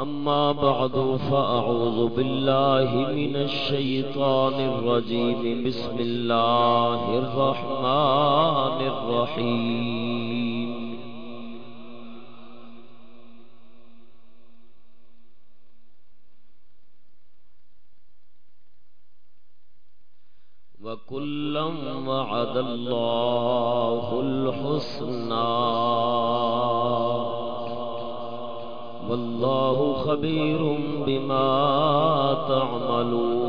أما بعد فأعوذ بالله من الشيطان الرجيم. بسم الله الرحمن الرحيم. وكلا وعد الله الحسنى. والله خبير بما تعملون.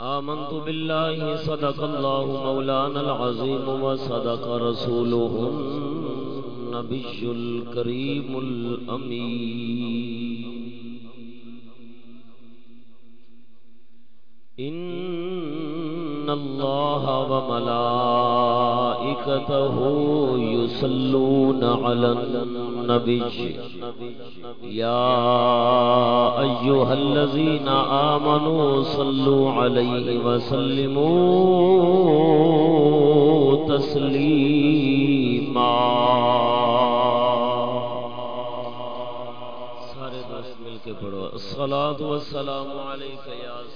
آمنت بالله صدق الله مولانا العظيم وصدق رسوله النبي الكريم الأمين إن الله وملائكته يصلون على النبي يا أيها الذين آمنوا صلوا عليه وسلموا تسليما سارے دوست مل کے پڑھو۔ الصلاة والسلام عليك يا سيدي يا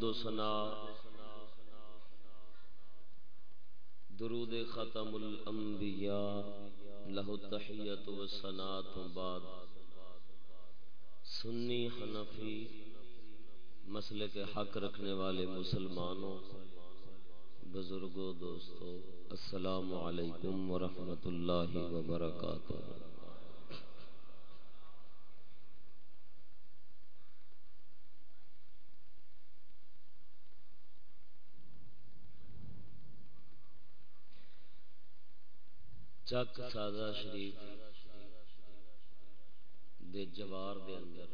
حمد و ثنا. درود ختم الانبیاء. لہو تحیت و سنات بعد. سنی حنفی مسئلے کے حق رکھنے والے مسلمانوں، بزرگوں، دوستوں، السلام علیکم ورحمۃ اللہ وبرکاتہ. چک سازا شریف دے جوار دے اندر۔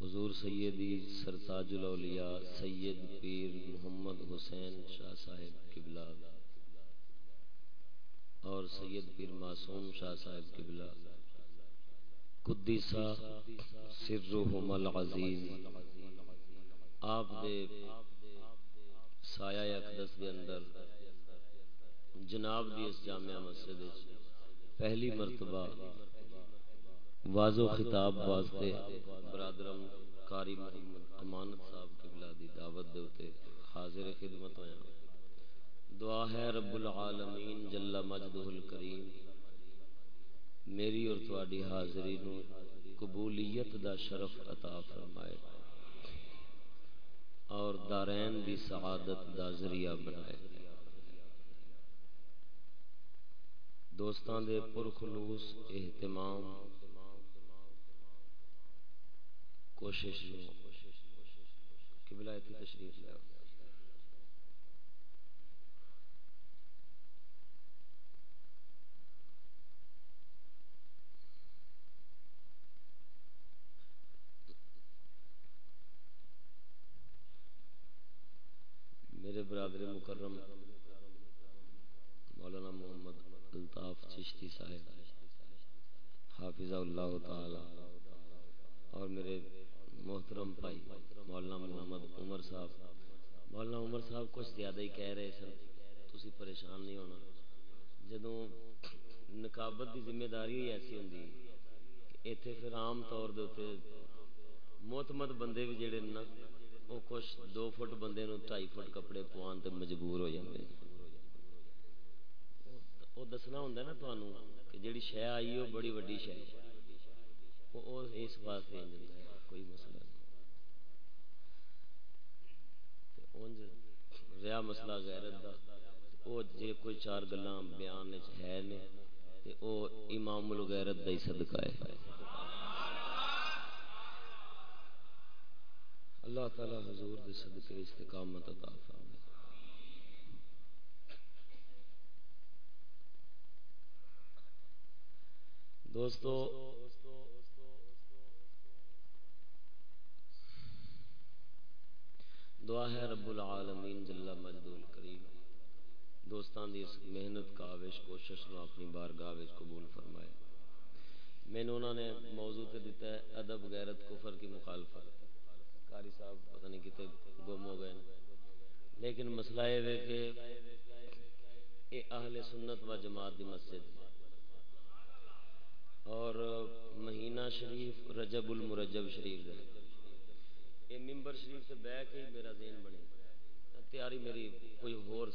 حضور سیدی سرتاج الاولیاء سید پیر محمد حسین شاہ صاحب قبلہ اور سید پیر معصوم شاہ صاحب قبلہ۔ قدیسہ سرہم العزیز آپ دے سایہ اقدس دے اندر جناب دی اس جامعہ مسجد پہلی مرتبہ واضح خطاب واسطے برادرم کاری محمد امانت صاحب قبلہ دی دعوت دے حاضر خدمت ہویا ہاں۔ دعا ہے رب العالمین جل مجدہ الکریم، میری اور تواڈی حاضری نو قبولیت دا شرف عطا فرمائے اور دارین دی سعادت دا ذریعہ بنائے۔ دوستان دے پرخلوص اہتمام۔ کوشش قبلہ ایتی تشریف لے۔ برادر مکرم مولانا محمد الطاف چشتی صاحب حافظ اللہ تعالی، اور میرے محترم بھائی مولانا محمد عمر صاحب۔ مولانا عمر صاحب کچھ زیادہ ہی کہہ رہے سن تھی پریشان نہیں ہونا۔ جدوں نقابت کی ذمہ داری ہی ایسی ہوں اتنے پھر عام طور دے موتمت بندے بھی جڑے نا وہ کچھ دو فٹ بندے نو ڈھائی فٹ کپڑے پوان تے مجبور ہو جاندے۔ وہ دسنا ہوں نا تمہوں کہ جڑی شہ آئی وہ بڑی وڈی شہ وہ اس واسطے کوئی مسئلہ نہیں۔ رہا مسئلہ غیرت دا۔ وہ جے کوئی چار گلاں بیان ہے نے، تے او امام الغیرت دا ہی صدقہ ہے۔ اللہ تعالی حضور دے صدقے استقامت عطا فرمائے۔ دوستو، دعا ہے رب العالمین جل مجد الکریم۔ دوستان دی اس محنت کاوش کوشش نو اپنی بارگاہ وچ قبول فرمائے۔ میں نے انہوں نے موضوع تے دیتا ہے ادب، غیرت، کفر کی مخالفت۔ قاری صاحب پتہ نہیں کتے گم ہو گئے لیکن مسئلہ یہ ہے کہ اے اہل سنت و جماعت دی مسجد۔ اور مہینہ شریف رجب المرجب شریف ہے۔ یہ ممبر شریف سے بہ کے ہی میرا ذہن بنے۔ تیاری میری کوئی ہور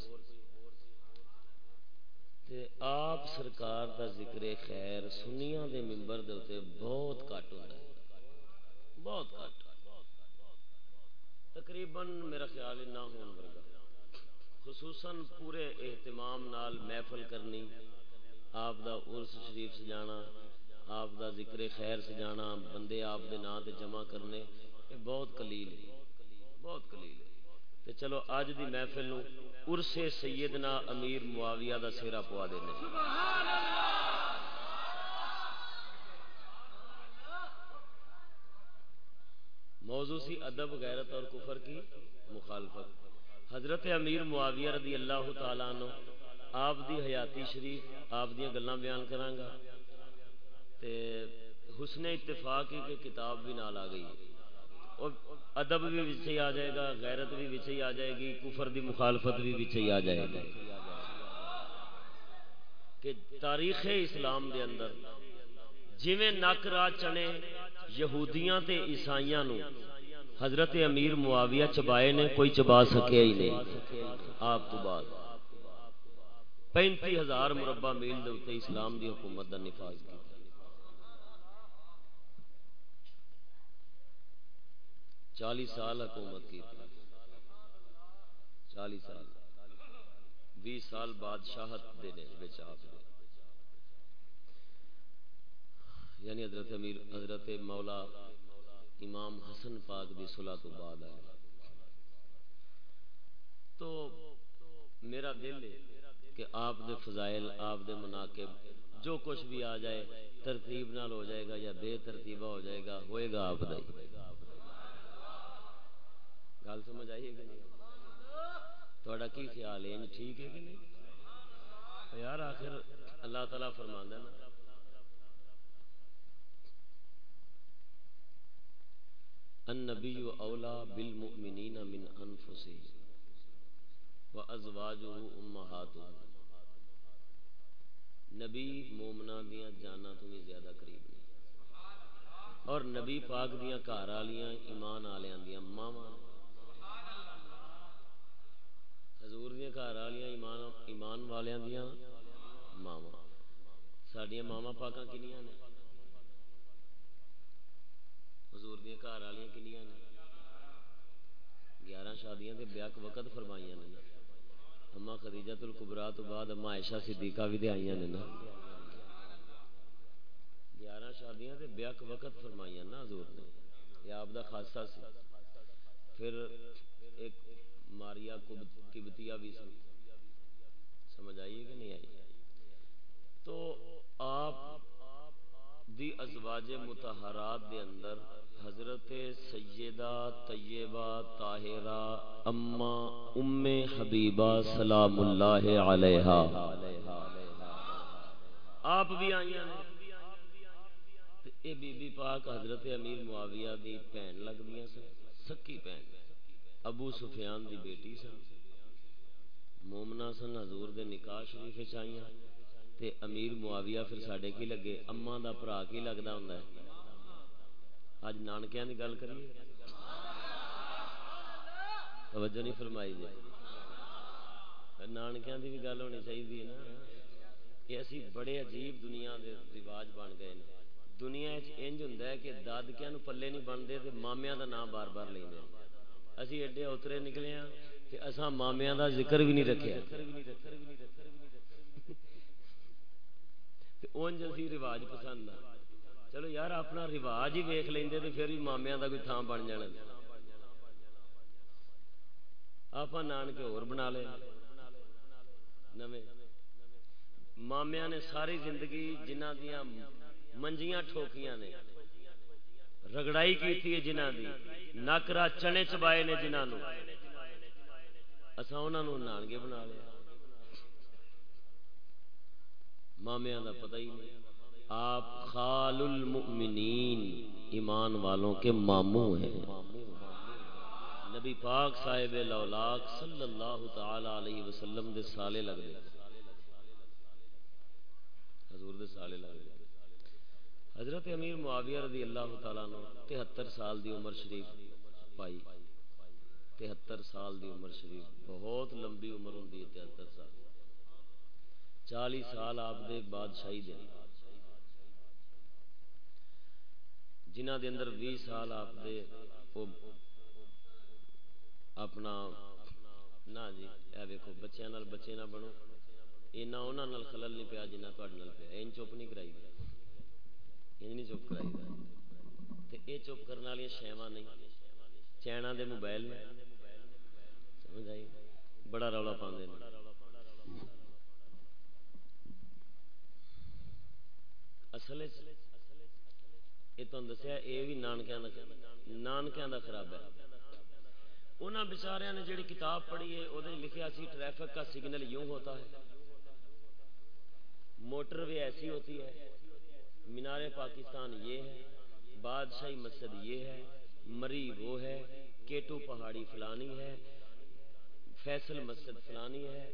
تے آپ سرکار دا ذکر خیر سنیاں دے ممبر دے ہوتے بہت کٹ ہوتا ہے۔ بہت کٹ تقریباً میرا خیال نہ ہون ورگا۔ خصوصاً پورے اہتمام نال محفل کرنی، آپ دا عرس شریف سجانا آپ دا ذکر خیر سجانا بندے آپ دے نا تے جمع کرنے، یہ بہت کلیل ہے، بہت کلیل ہے۔ تے چلو اج دی محفل نو عرس سیدنا امیر معاویہ دا سیرا پوا دینے۔ موضوع سی ادب، غیرت اور کفر کی مخالفت۔ حضرت امیر معاویہ رضی اللہ تعالیٰ عنہ، آپ دی حیاتی شریف، آپ دی گلاں بیان کرانگا۔ تے حسن اتفاق کی کتاب بھی نال آ گئی۔ ادب بھی وچے آ جائے گا، غیرت بھی وچے آ جائے گی، کفر دی مخالفت بھی وچے آ جائے گی۔ کہ تاریخ اسلام دے اندر جویں نک راہ چنے یہودیاں تے عیسائیاں نو حضرت امیر معاویہ چبائے نے، کوئی چبا سکیا ہی نہیں۔ آپ تو بعد پینتی ہزار مربع میل دے اسلام دی حکومت دا نفاذ کیا۔ چالیس سال حکومت کی۔ چالیس سال۔ بیس سال بادشاہت دینے بچ آپ یعنی حضرت امیر، حضرت مولا امام حسن پاک دی صلح تو بعد آئے۔ تو میرا دل ہے کہ آپ دے فضائل، آپ دے مناقب جو کچھ بھی آ جائے، ترتیب نال ہو جائے گا یا بے ترتیبہ ہو جائے گا، ہوئے گا آپ دا گل سمجھ آئی ہے کہ نہیں؟ تھوڑا کی خیال ہے؟ ٹھیک ہے کہ نہیں؟ یار آخر اللہ تعالیٰ فرمان نا۔ النبی اولا بالمؤمنین من انفسهم وازواجه امهاتهم نبی مومنا دیاں جانا تو بھی زیادہ قریب نہیں۔ اور نبی پاک دیاں گھر والیاں ایمان والیاں دیاں ماواں حضور دیا گھر والی ایمان ایمان والوں دیا ماوا سڈیا ماوا پاک کنیا نے حضور دیا گھر والی کنیا نے گیارہ شادیاں تے بیاک وقت فرمائی نے اما خدیجہ تل تو بعد اما عائشہ صدیقہ بھی تے آئی نے نا گیارہ شادیاں تے بیاک وقت فرمائی نا حضور نے یہ آپ دا خاصہ سی پھر ایک ماریا کبتیا بھی سن سمجھ آئیے کہ نہیں آئی؟ تو آپ دی ازواج متحرات دے اندر حضرت سیدہ طیبہ طاہرہ اما ام حبیبہ سلام اللہ علیہ آپ بھی آئی اے بی بی پاک حضرت امیر معاویہ دی بھن لگدیاں سن، سکی بھن ابو سفیان دی بیٹی سن۔ مومنا سن حضور دے نکاح شریف چائیاں تے امیر معاویہ پھر ساڈے کی لگے؟ اما دا بھرا کی لگدا ہوندا ہے؟ اج نانکیاں دی گل کریے۔ توجہ نہیں فرمائی جی۔ نانکیاں دی بھی گل ہونی چاہیے نا یہ اسی بڑے عجیب دنیا دے رواج بن گئے ہیں۔ دنیا انج ہوں کہ دادکیاں پلے نہیں بنتے تو مامیا دا نام بار بار لیں اسی ایڈے اترے نکلے ہاں کہ اصا مامیا دا ذکر بھی نہیں رکھے انج اسی رواج پسند آ چلو یار، اپنا رواج ہی ویخ لیں تو پھر بھی مامیا کا کوئی تھان بن جانا۔ آپ نانکے ہو بنا لے۔ مامیا نے ساری زندگی جنہ دیا منجیاں ٹھوکیاں نے، رگڑائی کی تھی جنہ دی۔ نکرا چنے چبائے نے جنہوں اصا انہوں نانگے بنا لیا۔ مامیا کا پتہ ہی نہیں۔ آپ خال المؤمنین، ایمان والوں کے ماموں ہیں۔ نبی پاک صاحب لولاک صلی اللہ تعالی علیہ وسلم دے سالے لگ گئے حضور دے سالے لگ گئے حضرت امیر معاویہ رضی اللہ تعالیٰ عنہ تہتر سال دی عمر شریف پائی۔ تہتر سال دی عمر شریف۔ بہت لمبی عمر ہوں تہتر سال۔ چالی سال آپ دے بادشاہی دے جنہ دے اندر بھی سال آپ دے اپنا نہ جی اے ویکو بچیاں نال بچے نہ بنو۔ اینا انہاں نال خلل نہیں پیا جنہ تہاڈے نال پیا۔ این چپ نہیں کرائی این نہیں چپ کرائی تے اے چپ کرن والی شیواں نہیں۔ چینا دے موبائل نے۔ سمجھ آئی؟ بڑا رولا پاندے نے۔ اصل یہ تو دسیا، یہ بھی نانکیا نانکیا کا خراب ہے۔ انہوں بچاریا نے جڑی کتاب پڑھی ہے وہ لکھا سی ٹریفک کا سگنل یوں ہوتا ہے۔ موٹر بھی ایسی ہوتی ہے۔ مینار پاکستان یہ ہے، بادشاہی مسجد یہ ہے۔ مری وہ ہے، کیٹو پہاڑی فلانی ہے، فیصل مسجد فلانی ہے،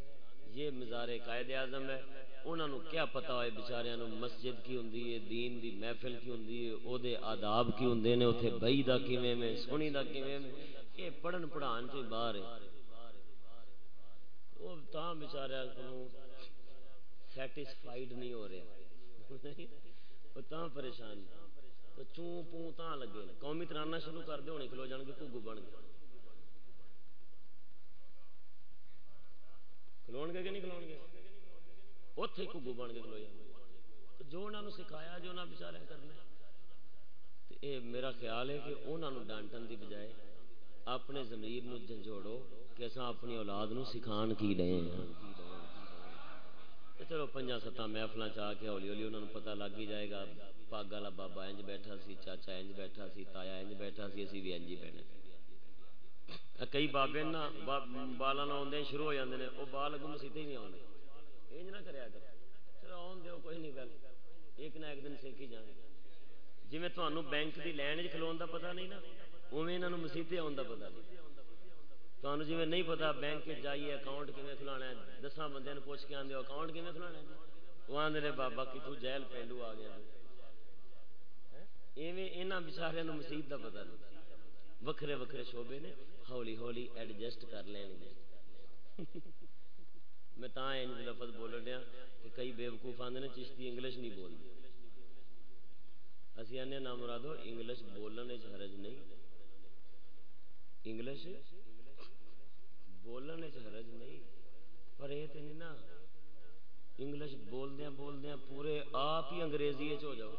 یہ مزار قائد اعظم ہے۔ انہوں نے کیا پتا ہوئے بچارے مسجد کی ہوں دین دی محفل کی ہوں او دے آداب کی ہوں نے اتنے بئی دا کیویں میں سونی دا کیویں میں۔ یہ پڑھن پڑھان سے باہر ہے۔ وہ تاں بچارے کو سیٹسفائیڈ نہیں ہو رہا وہ تاں پریشان۔ تو چوں پوں تاں لگے قومی ترانہ شروع کر دے، ہونے کلو جان کے گھگو بن گئے کھلو گے کہ نہیں کھلو گے؟ اتے گھگو بن کے کھلو جائے جو انہوں نے سکھایا، جو انہیں بچارے کرنا یہ میرا خیال ہے کہ انہوں نے ڈانٹن کی بجائے اپنے زمیر نو جھنجھوڑو کہ اصا اپنی اولاد نو سکھان کی رہے ہیں۔ چلو پنجا ستاں محفل چاہ کے ہولی ہولی انہوں نے پتا لگ ہی جائے گا۔ پاگ والا بابا انج بیٹھا سی چاچا انج بیٹھا سی تایا انج بیٹھا سی اسی بھی انج ہی بہنے کئی بابے نا بالا نہ آدھے شروع ہو جاتے ہیں وہ بال اگوں مسیطے ہی نہیں آتے انج نہ کریا کر چلو آن دیو کوئی نہیں گل ایک نہ ایک دن سیکھی جان جی میں بینک کی لائن کھلو کا پتا نہیں نا اوے یہاں مسیطے آن کا پتا نہیں تمہیں جی نہیں پتا بینک جائیے اکاؤنٹ کھے کھلا ہے دساں بندے پوچھ کے آدھے اکاؤنٹ کھے کھلا وہ آدھے بابا کہ تو جیل پینڈو آ گیا ایویں یہاں بچارے مسیحت کا پتا نہیں۔ وکھرے وکھرے شعبے نے ہولی ہولی ایڈجسٹ کر لین گے۔ میں تا لفظ بول رہا کہ کئی بےوقوف آدھے نے چشتی انگلش نہیں بولتے اسی آنے نام مرادو انگلش بولنے حرج نہیں۔ انگلش بولنے حرج نہیں۔ پر یہ تو نہیں نا، انگلش بولدیا بولدیا پورے آپ ہی انگریزی ہو جاؤ۔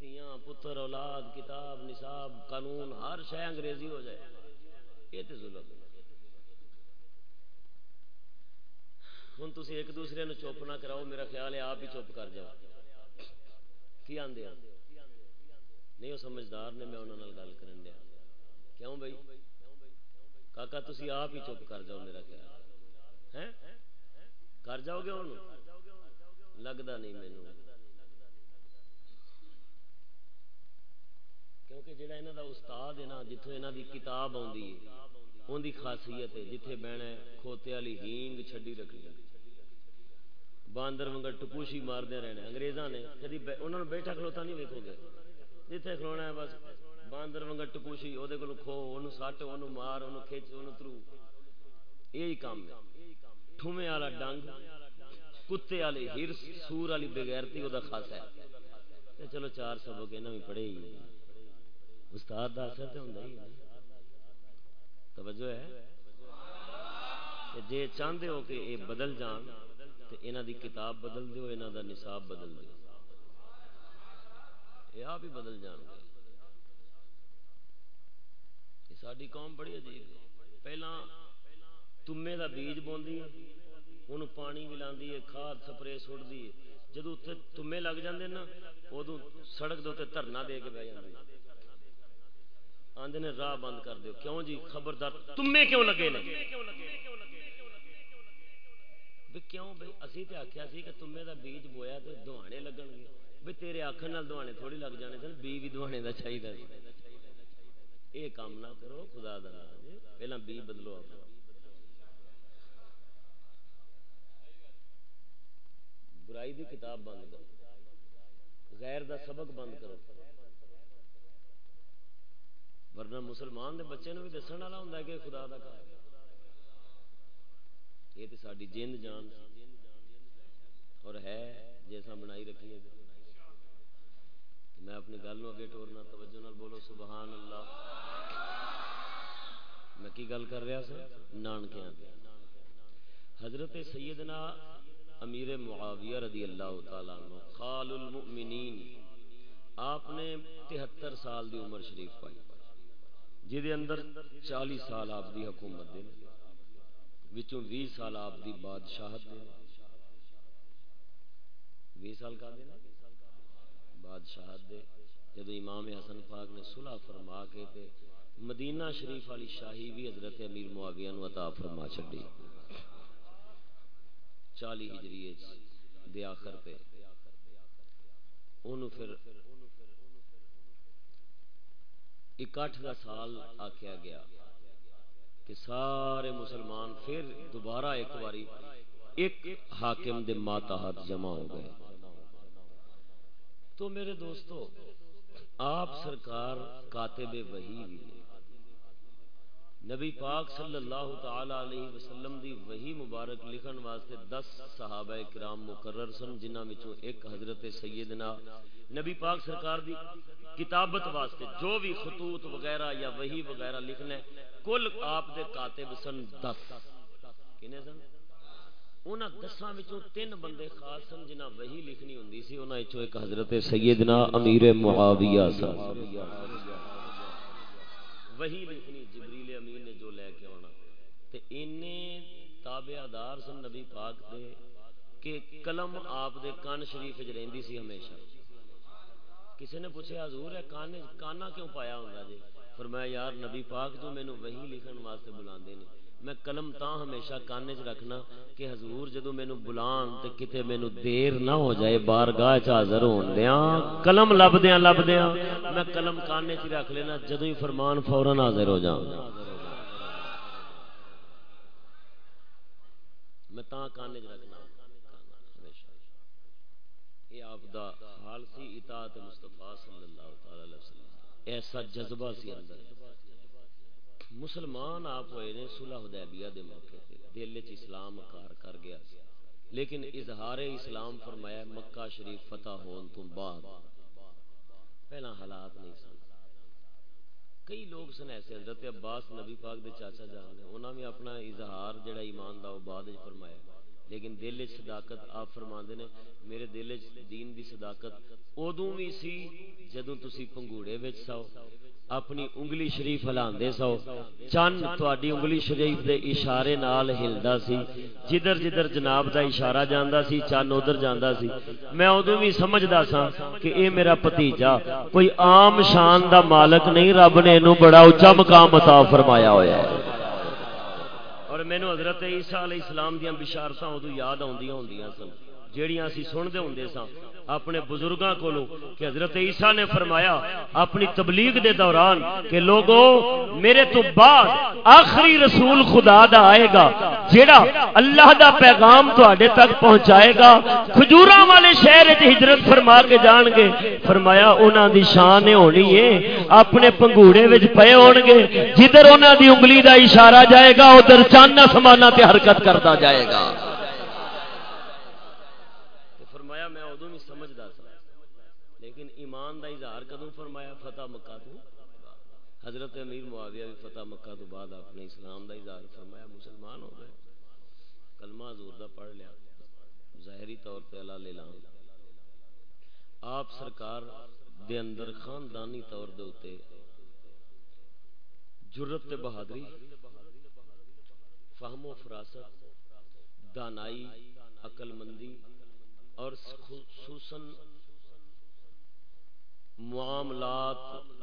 تیاں پتر اولاد کتاب نصاب قانون ہر شہ انگریزی ہو جائے یہ تو ظلم ہوں تھی ایک دوسرے نو چپ نہ کراؤ میرا خیال ہے آپ ہی چپ کر جاؤ کی آدھے نہیں وہ سمجھدار نے میں انہوں نے گل کرن دیا کیوں بھائی کاکا تسی آپ ہی چپ کر جاؤ میرا خیال ہے کر جاؤ گے انہوں لگتا نہیں مینو کیونکہ جڑا انہوں دا استاد ہے نا جتوں انہوں دی کتاب آتی ہے ان دی خاصیت ہے، جتھے بہنا ہے کھوتے والی ہینگ چھڈی رکھنی باندر منگل ٹپوشی ماردے رہنے، انگریزاں نے کدی انہوں نے بیٹھا کھلوتا نہیں ویکو گے۔ جتھے کھلونا ہے بس باندر منگل ٹپوشی وہ کھو وہ سٹ وہ مار وہ کھچ وہ ترو۔ یہی کام ہے۔ ٹھومے والا ڈنگ، کتے والی ہرس، سور والی بغیرتی وہ خاص ہے۔ چلو چار سبق یہاں بھی پڑھے ہی۔ استاد کا اثر تو ہوں ہی توجہ ہے۔ جے چاہتے ہو کہ یہ بدل جان تو یہاں دی کتاب بدل دیو یہاں دا نصاب بدل دیو۔ یہ آپ ہی بدل جان۔ گے ساری قوم بڑی عجیب ہے۔ پہلا تمے دا بیج بوندی ہے انہوں پانی ملاندی ہے، کھاد سپرے سٹتی ہے۔ جدو اتنے تمے لگ جاندے نا ادو سڑک دے دھرنا دے کے بہ جاندے۔ آندے نے راہ بند کر دیو۔ کیوں جی؟ خبردار۔ تمے کیوں لگے نے بھی کیوں؟ بھائی اسی تے آخیا سی کہ تمے دا بیج بویا تو دوانے لگن گے۔ بھائی تیرے آخر نال دوانے تھوڑی لگ جانے سن بی بھی دوانے دا چاہیے یہ کام نہ کرو، خدا دا پہلا بی بدلو آپ۔ برائی دی کتاب بند کرو۔ غیر دا سبق بند کرو۔ ورنہ مسلمان دے بچے نو بھی دسن والا ہوں کہ خدا دا کار یہ تو ساری جند جان اور ہے جیسا بنائی رکھی ہے میں اپنی گل نو اگے ٹورنا توجہ نال بولو سبحان اللہ میں کی گل کر رہا سا؟ نانکیاں حضرت سیدنا امیر معاویہ رضی اللہ تعالیٰ عنہ، خال المؤمنین، آپ نے تہتر سال دی عمر شریف پائی۔ جہد اندر چالی سال آپ دی حکومت دے وچوں بھی سال آپ دی بادشاہت دے بھی سال کا دے بادشاہت دے۔ جدو امام حسن پاک نے صلح فرما کے تے مدینہ شریف والی شاہی بھی حضرت امیر معاویہ نو عطا فرما چھڈی۔ چالی ہجری دے آخر پہ انہوں پھر اکٹھ کا سال آخیا گیا کہ سارے مسلمان پھر دوبارہ ایک باری ایک حاکم دے ماتحت جمع ہو گئے۔ تو میرے دوستو، آپ سرکار کاتب وہی بھی نبی پاک صلی اللہ تعالی علیہ وسلم دی وحی مبارک لکھن واسطے دس صحابہ کرام مقرر سن جنہ وچوں ایک حضرت سیدنا نبی پاک سرکار دی کتابت واسطے جو بھی خطوط وغیرہ یا وہی وغیرہ لکھنا ہے، کل آپ دے کاتب سن دس۔ کنے سن؟ انہاں دساں وچوں تین بندے خاص سن جنہاں وہی لکھنی ہوندی سی، انہاں وچوں ایک حضرت سیدنا امیر معاویہ سن۔ وہی لکھنی جبریل امین نے جو لے کے آنا تے اینے تابعدار سن نبی پاک دے کہ قلم آپ دے کان شریف وچ رہندی سی ہمیشہ۔ کسی نے پوچھا حضور ہے کانے کانا کیوں پایا ہوں جی؟ فرمایا، یار، نبی پاک جو مینو وہی لکھن واسطے بلاندے نے۔ میں قلم تا ہمیشہ کانے چ رکھنا کہ حضور جدو مینو بلان تے کتے مینو دیر نہ ہو جائے، بارگاہ چ حاضر ہون دیاں، قلم لب دیاں لب دیاں میں قلم کانے چ رکھ لینا جدو ہی فرمان فورن حاضر ہو جاؤں۔ میں تا کانے چ رکھنا۔ ہمیشہ یہ آپ دا حال سی اطاعت مصطفیٰ صلی اللہ تعالی علیہ وسلم۔ ایسا جذبہ سی اندر۔ مسلمان آپ ہوئے نے صلح حدیبیہ دے موقع تے۔ دل وچ اسلام کار کر گیا۔ سی لیکن اظہار اسلام فرمایا مکہ شریف فتح ہون تو بعد۔ پہلا حالات نہیں سن۔ کئی لوگ سن ایسے، حضرت عباس نبی پاک دے چاچا جان دے، انہاں بھی اپنا اظہار جڑا ایمان دا او بعد وچ فرمایا۔ لیکن دل صداقت آپ فرما نے، میرے دل دین دی صداقت ادو بھی سی جدو تسی پنگوڑے سو اپنی انگلی شریف ہلاندے سو چند تواڈی انگلی شریف دے اشارے نال ہلدا سی، جدھر جدھر جناب دا اشارہ جاندا سی چند ادھر جاندا سی۔ میں ادو بھی سمجھدا سا کہ اے میرا بھتیجا کوئی عام شان دا مالک نہیں، رب نے اینو بڑا اونچا مقام عطا فرمایا ہویا ہے۔ اور مینو حضرت عیسیٰ علیہ السلام دیاں بشارتاں ادو یاد آدی ہوں سن۔ جیڑیاں اسی سن دے ہوندے ساں، اپنے بزرگاں کولوں کہ حضرت عیسیٰ نے فرمایا، اپنی تبلیغ دے دوران کہ لوگوں میرے تو بعد آخری رسول خدا دا آئے گا، جیڑا اللہ دا پیغام تواڈے تک پہنچائے گا۔ کھجوراں والے شہر وچ ہجرت فرما کے جان گے۔ فرمایا، انہاں دی شان ہونی ہے، اپنے پنگوڑے وچ پئے ہون گے۔ جدھر انہاں دی انگلی دا اشارہ جائے گا، ادھر چاند سمانا تے حرکت کرتا جائے گا۔ حضرت امیر معاویہ بھی فتح مکہ تو بعد آپ نے اسلام دا اظہار فرمایا، مسلمان ہو گئے۔ کلمہ حضور دا پڑھ لیا۔ ظاہری طور پہ اللہ لے لان آپ سرکار دے اندر خاندانی طور دے ہوتے جرت تے بہادری، فہم و فراست، دانائی عقل مندی اور خصوصاً معاملات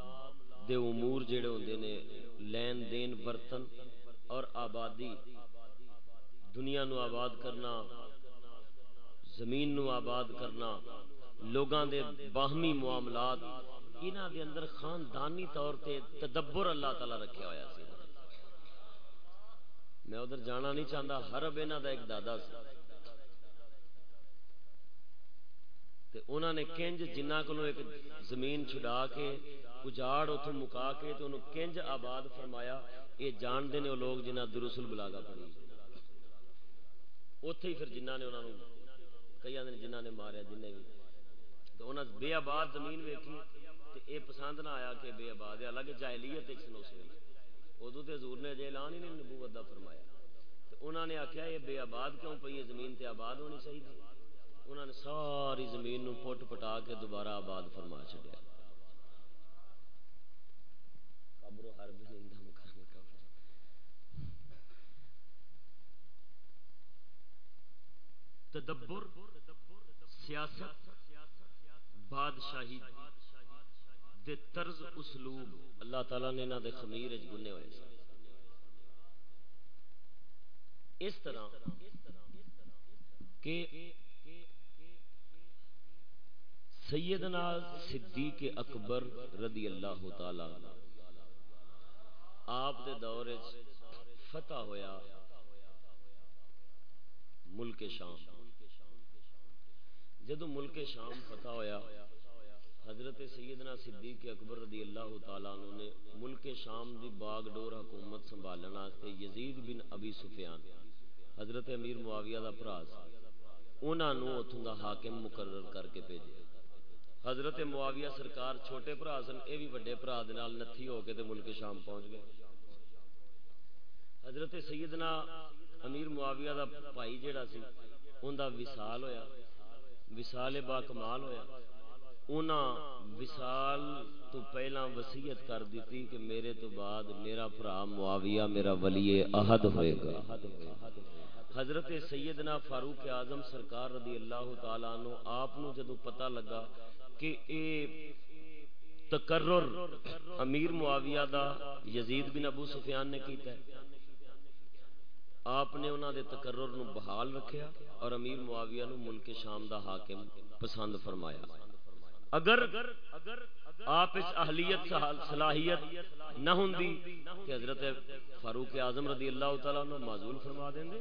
دے امور جڑے ہوندے نے، لین دین، برتن اور آبادی، دنیا نو آباد کرنا، زمین نو آباد کرنا، لوگاں دے باہمی معاملات، انہاں دے اندر خاندانی طور تے تدبر اللہ تعالی رکھیا ہویا سی۔ میں ادھر جانا نہیں چاہتا ہر اب انہاں دا ایک دادا سی۔ تے انہاں نے کنج جنہ کو ایک زمین چھڑا کے اجاڑ اتوں مکا کے تو انہوں کنج آباد فرمایا، یہ جانتے ہیں وہ لوگ جنہ درسل بلاگا پڑی اتے ہی پھر جنہ نے انہوں نے کئی نے جنہ نے ماریا جن بھی تو انہوں نے بے آباد زمین ویکھی تو یہ پسند نہ آیا کہ بے آباد ہے۔ الگ جاہلیت ایک سنوس ہوئی ادو تو حضور نے جی اعلان ہی نہیں، نبوت کا فرمایا۔ تو انہوں نے آخیا یہ بے آباد کیوں پی ہے؟ زمین تے آباد ہونی چاہیے انہوں نے ساری زمین نو پٹ پٹا کے دوبارہ آباد فرما چڑیا تدبر، سیاست، بادشاہی دے طرز اسلوب اللہ تعالی نے انہاں دے خمیر وچ گنے ہوئے سن۔ اس طرح کہ سیدنا صدیق اکبر رضی اللہ تعالی آپ دے دور فتح ہویا ملک شام۔ جدو ملک شام فتح ہویا، حضرت سیدنا صدیق اکبر رضی اللہ تعالیٰ عنہ نے ملک شام دی باغ ڈور حکومت سنبھالنا آستے یزید بن ابی سفیان، حضرت امیر معاویہ دا پراس انہاں نو اتھوں دا حاکم مقرر کر کے بھیجے حضرت معاویہ سرکار چھوٹے پرا سن، اے بھی بڑے پرا دے نال نتھی ہو کے تے ملک شام پہنچ گئے۔ حضرت سیدنا امیر معاویہ دا بھائی جیڑا سی اون دا وصال ہویا، وصال با کمال ہویا۔ انہاں وصال تو پہلا وصیت کر دیتی کہ میرے تو بعد میرا بھرا معاویہ، میرا ولی احد ہوئے گا۔ حضرت سیدنا فاروق اعظم سرکار رضی اللہ تعالی عنہ، آپ نو جدو پتہ لگا کہ اے تقرر امیر معاویہ دا یزید بن ابو سفیان نے کیتا ہے۔ آپ نے انہوں دے تقرر نو بحال رکھیا اور امیر معاویہ نو ملک شام دا حاکم پسند فرمایا۔ اگر آپ اس اہلیت، صلاحیت نہ ہوندی کہ حضرت فاروق اعظم رضی اللہ تعالیٰ عنہ معذول فرما دیں دے،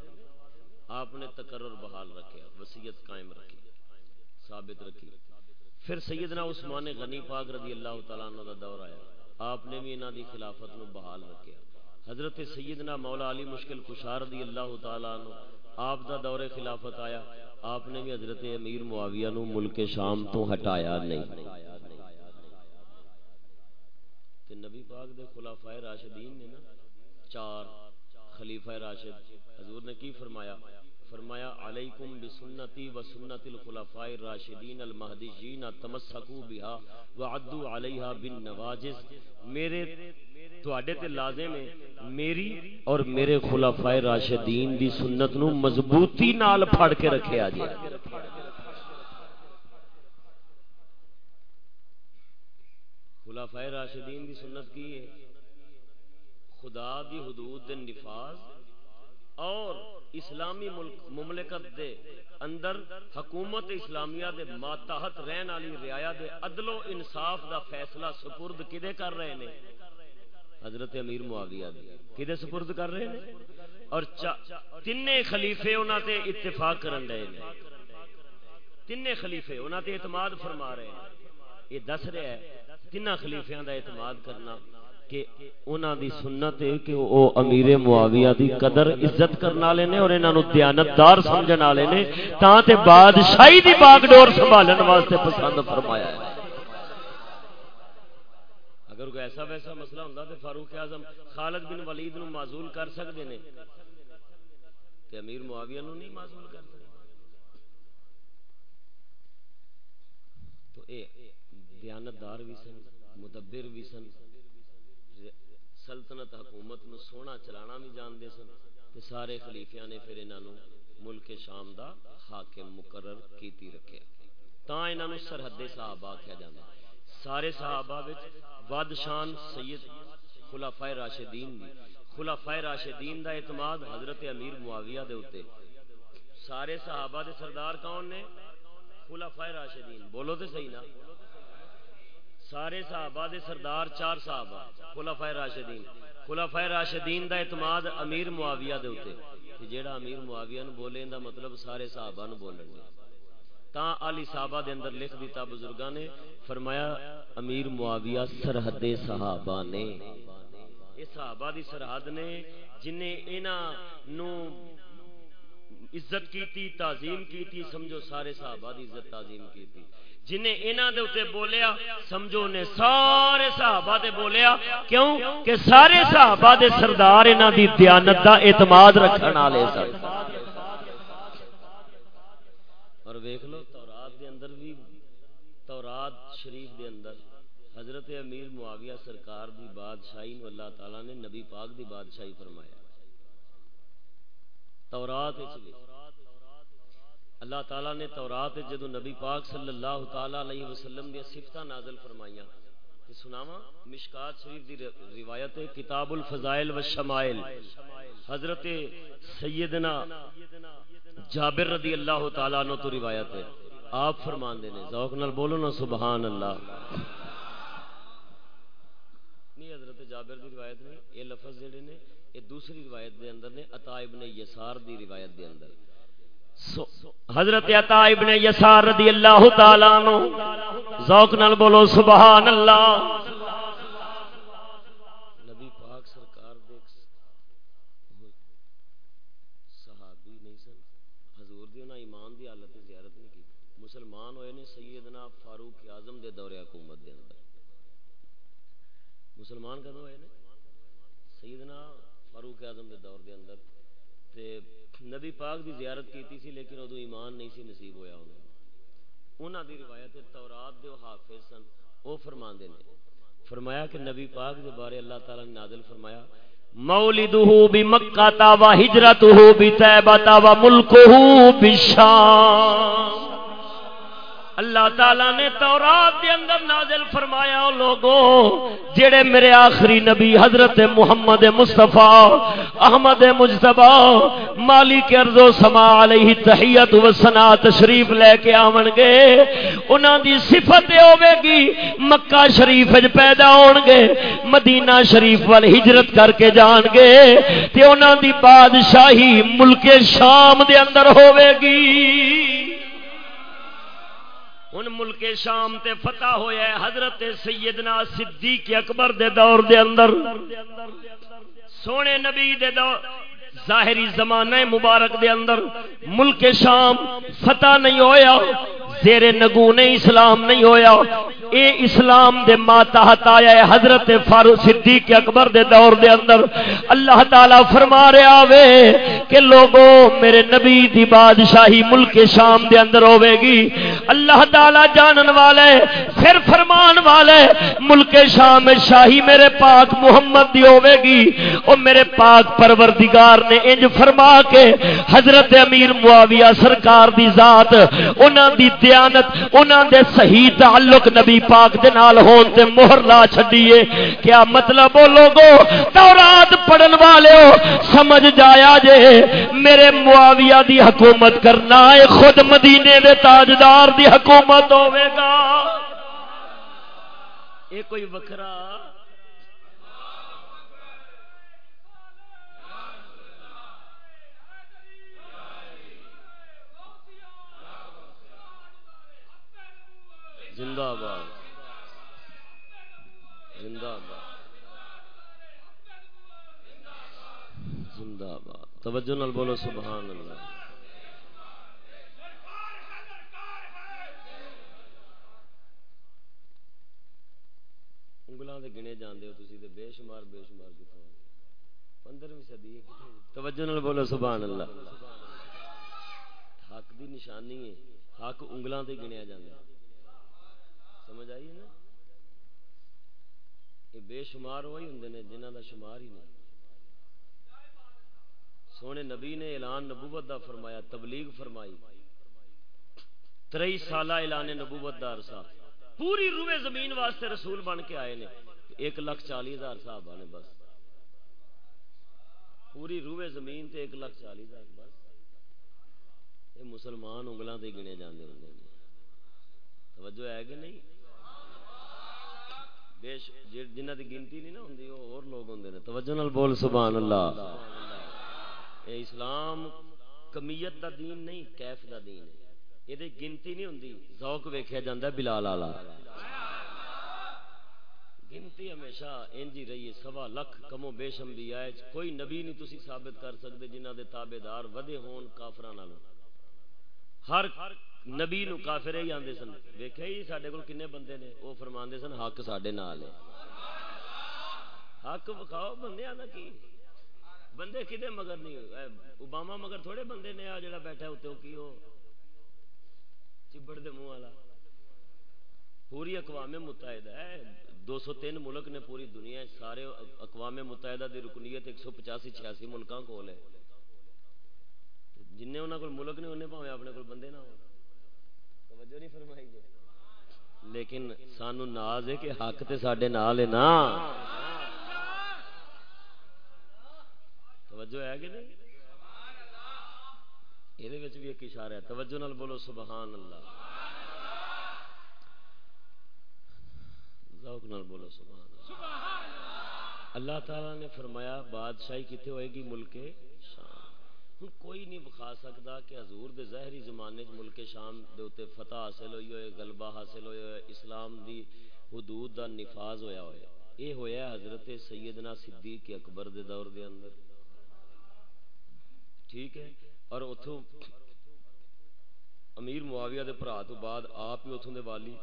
آپ نے تقرر بحال رکھیا وسیعت قائم رکھی، ثابت رکھی۔ پھر سیدنا عثمان غنی پاک رضی اللہ تعالیٰ عنہ دا دور آیا۔ آپ نے بھی انہوں دی خلافت نو بحال رکھیا۔ حضرت سیدنا مولا علی مشکل کشار دی اللہ تعالیٰ عنہ، آپ دا دور خلافت آیا۔ آپ نے بھی حضرت امیر معاویہ نو ملک شام تو ہٹایا نہیں۔ تے نبی پاک دے خلافہ راشدین نے نا چار خلیفہ راشد، حضور نے کی فرمایا؟ فرمایا، علیکم بسنتی و سنت الخلفاء الراشدین المہدیین، تمسکو بها وعدوا علیہا بالنواجز میرے، تواڈے تے لازم ہے، میری اور میرے خلفاء راشدین دی سنت نو مضبوطی نال پھڑ کے رکھیا جی خلفاء راشدین دی سنت کی ہے؟ خدا دی حدود دے نفاذ اور اسلامی مملکت دے اندر حکومت اسلامیہ دے ماتحت رہن والی رعایا دے عدل و انصاف دا فیصلہ سپرد کدے کر رہے نے؟ حضرت امیر معاویہ دے کدے سپرد کر رہے نے؟ اور تین خلیفے انہاں تے اتفاق کرن رہے نے۔ تین خلیفے انہاں تے اعتماد فرما رہے ہیں یہ دس رہا ہے تین خلیفیاں دا اعتماد کرنا۔ کہ انہاں دی سنت ہے کہ او امیر معاویہ دی قدر عزت کرن والے نے اور انہاں نو دیانتدار سمجھن والے نے تاں تے بادشاہی دی باغ ڈور سنبھالن واسطے پسند فرمایا ہے۔ اگر کوئی ایسا ویسا مسئلہ ہوندا تے فاروق اعظم خالد بن ولید نو معزول کر سکدے نے، تے امیر معاویہ نو نہیں معزول کر سکدے۔ تو اے دیانتدار بھی سن، مدبر بھی سن سلطنت حکومت نو سونا چلانا بھی جانتے سن۔ تے سارے خلیفیاں نے پھر انہاں نو ملک شام دا حاکم مقرر کیتی رکھیا تا انہاں نو سرحد صحابہ کہا جاندا۔ سارے صحابہ وچ ود شان سید خلفائے راشدین دی۔ خلفائے راشدین دا اعتماد حضرت امیر معاویہ دے اوتے۔ سارے صحابہ دے سردار کون نے؟ خلفائے راشدین۔ بولو تے صحیح نا۔ سارے صحابہ دے سردار چار صحابہ، خلفائے راشدین۔ خلفائے راشدین دا اعتماد امیر معاویہ دے اوتے۔ کہ جیڑا امیر معاویہ نو بولے دا مطلب سارے صحابہ نو بولن گے تا علی صحابہ دے اندر لکھ دیتا بزرگاں نے، فرمایا، امیر معاویہ سرحد صحابہ نے۔ یہ صحابہ دی سرحد نے جنہیں انہاں نو عزت کیتی، تعظیم کیتی، سمجھو، سارے صحابہ دی عزت تعظیم کیتی۔ جنہیں انہاں دے اوتے بولیا، سمجھو نے سارے صحابہ دے بولیا، کیوں؟ کہ سارے صحابہ دے سردار انہاں دی دیانت دا اعتماد رکھن والے سن۔ اور دیکھ لو، تورات دے اندر بھی، تورات شریف دے اندر، حضرت امیر معاویہ سرکار دی بادشاہی نو اللہ تعالی نے نبی پاک دی بادشاہی فرمایا۔ تورات وچ اللہ تعالیٰ نے تورات جدو نبی پاک صلی اللہ تعالی علیہ وسلم دیا صفتہ نازل فرمائیاں، کہ سناوا مشکات شریف دی روایت ہے، کتاب الفضائل و شمائل حضرت سیدنا جابر رضی اللہ تعالیٰ عنہ تو روایت ہے۔ آپ فرمان دینے، ذوق نال بولو نا، سبحان اللہ۔ نہیں، حضرت جابر دی روایت نہیں، یہ لفظ جڑے نے، یہ دوسری روایت دے اندر نے، عطا ابن یسار دی روایت دے اندر۔ حضرت عطا ابن یسار رضی اللہ تعالی عنہ ذوق نال بولو، سبحان اللہ۔ نبی پاک سرکار دے صحابی نہیں سن، حضور دی انہاں ایمان دی حالت زیارت نہیں کی۔ مسلمان ہوئے نے سیدنا فاروق اعظم دے دور حکومت دے اندر۔ مسلمان کدو ہوئے نے؟ سیدنا فاروق اعظم دے دور دے اندر۔ تے نبی پاک دی زیارت کیتی سی، لیکن ادو ایمان نہیں سی، نصیب ہویا انہوں انہاں دی روایت تورات دے حافظ سن، او فرماندے نے۔ فرمایا کہ نبی پاک دے بارے اللہ تعالی نے نازل فرمایا مولدہ بمکہ تا و ہجرتہ بطیبہ تا و ملکہ بشام اللہ تعالی نے تورات دے اندر نازل فرمایا، او لوگو، جڑے میرے آخری نبی حضرت محمد مصطفی، احمد مجتبی، مالک ارض و سما علیہ تحیت و ثنا تشریف لے کے آون گے، انہاں دی صفت ہوے گی، مکہ شریف وچ پیدا ہون گے، مدینہ شریف ول ہجرت کر کے جان گے، تے انہاں دی بادشاہی ملک شام دے اندر ہوے گی۔ ان ملک شام تے فتح ہویا ہے حضرت سیدنا صدیق اکبر دے دور دے اندر۔ سونے نبی دے دور ظاہری زمانہ مبارک دے اندر ملک شام فتح نہیں ہویا، زیر نگو اسلام نہیں ہویا۔ اے اسلام دے ماتحت آیا ہے حضرت فاروق صدیق اکبر دے دور دے اندر۔ اللہ تعالی فرما رہا وے کہ لوگوں میرے نبی دی بادشاہی ملک شام دے اندر ہوے گی۔ اللہ تعالی جانن والے، پھر فرمان والے، ملک شام شاہی میرے پاک محمد دی ہوے گی۔ او میرے پاک پروردگار نے نے انج فرما کے حضرت امیر معاویہ سرکار دی ذات، انہاں دی دیانت، انہاں دے صحیح تعلق نبی پاک دے نال ہون تے مہر لا چھڈیے۔ کیا مطلب او لوگو؟ تورات پڑھن والے ہو سمجھ جایا جے، میرے معاویہ دی حکومت کرنا ہے، خود مدینے دے تاجدار دی حکومت ہوے گا۔ اے کوئی وکھرا زندہ باد زندہ باد زندہ باد۔ توجہ نال بولو، سبحان اللہ۔ انگلاں تے گنے جاندے ہو تسی تے، بے شمار بے شمار کتھوں 15ویں صدی ہے توجہ نال بولو، سبحان اللہ۔ حق دی نشانی ہے، حق انگلاں تے گنیا جاندا ہے سمجھ آئی نا؟ یہ بے شمار وہی ہوں نے جنہ دا شمار ہی نہیں۔ سونے نبی نے اعلان نبوت دا فرمایا، تبلیغ فرمائی۔ تری سالہ اعلان نبوت دا عرصہ۔ پوری روئے زمین واسطے رسول بن کے آئے نے۔ ایک لاکھ چالی ہزار صاحب نے بس۔ پوری روئے زمین تے ایک لاکھ چالی ہزار بس۔ یہ مسلمان انگلوں سے گنے جانے ہوں توجہ ہے کہ نہیں؟ جنہ دی گنتی نہیں نا ہوندی، وہ اور لوگ ہوندے نے۔ توجہ نال بول، سبحان اللہ۔ اے اسلام کمیت دا دین نہیں، کیف دا دین ہے۔ یہ گنتی نہیں ہوندی۔ ذوق ویکھیا جاندا بلال والا گنتی ہمیشہ انجی رہی ہے، سوا لکھ کمو بیش انبیاء کوئی نبی نہیں تسی ثابت کر سکتے جنہ دے تابعدار ودے ہون کافراں نالوں۔ ہر نبی نو کافر ہی آندے سن۔ ویکھیا ہی ساڈے کول کنے بندے نے؟ او فرماندے سن، حق ساڈے نال ہے۔ حق وکھاؤ بندیاں دا کی؟ بندے کدے مگر نہیں؟ اوباما مگر تھوڑے بندے نے آ جڑا بیٹھا اوتے کی ہو چبڑ دے منہ والا۔ پوری اقوام متحدہ ہے دو سو تین ملک نے پوری دنیا، سارے اقوام متحدہ دی رکنیت ایک سو پچاسی چھیاسی ملکاں کول ہے۔ جن انہوں کو ملک نے انہیں پاوے اپنے کو بندے نہ ہو توجہ نہیں فرمائی جی۔ لیکن سانو ناز ہے کہ حق تے ساڈے نال ہے نا۔ توجہ ہے کہ نہیں؟ یہ بھی ایک اشارہ ہے۔ توجہ نال بولو سبحان اللہ۔ ذوق نال بولو سبحان اللہ۔ اللہ تعالی نے فرمایا، بادشاہی کتنے ہوئے گی؟ ملک ہوں کوئی نہیں بخا سکتا کہ حضور دے ظاہری زمانے چ ملک شام دے اتنے فتح حاصل ہوئی ہوئے، غلبہ حاصل ہوئے ہوئے، اسلام دی حدود دا نفاذ ہویا ہویا اے ہویا حضرت سیدنا صدیق اکبر دے دور دے اندر۔ ٹھیک ہے؟ اور اتوں امیر معاویہ دے بھرا تو بعد آپ ہی اتوں دے والی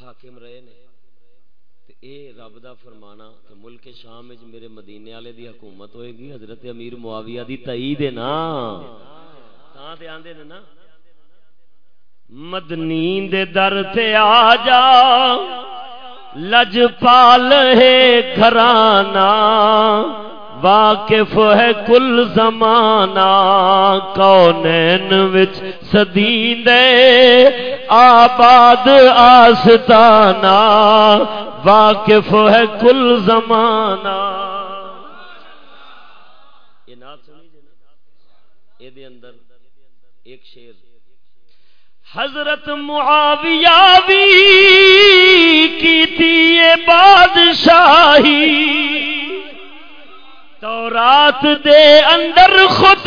حاکم رہے نے۔ اے رب دا فرمانا کہ ملک شام وچ میرے مدینے والے دی حکومت ہوئے گی، حضرت امیر معاویہ دی تائید ہے نا تاں تے آندے نے نا، مدنی دے در تے آ جا لج پال ہے گھرانا۔ واقف ہے کل زمانہ کونین وچ صدین دے آباد آستانہ، واقف ہے کل زمانہ۔ یہ نات سنی جی؟ یہ اندر ایک شیر حضرت معاویہ بھی کی تھی بادشاہی؟ تو رات دے اندر خود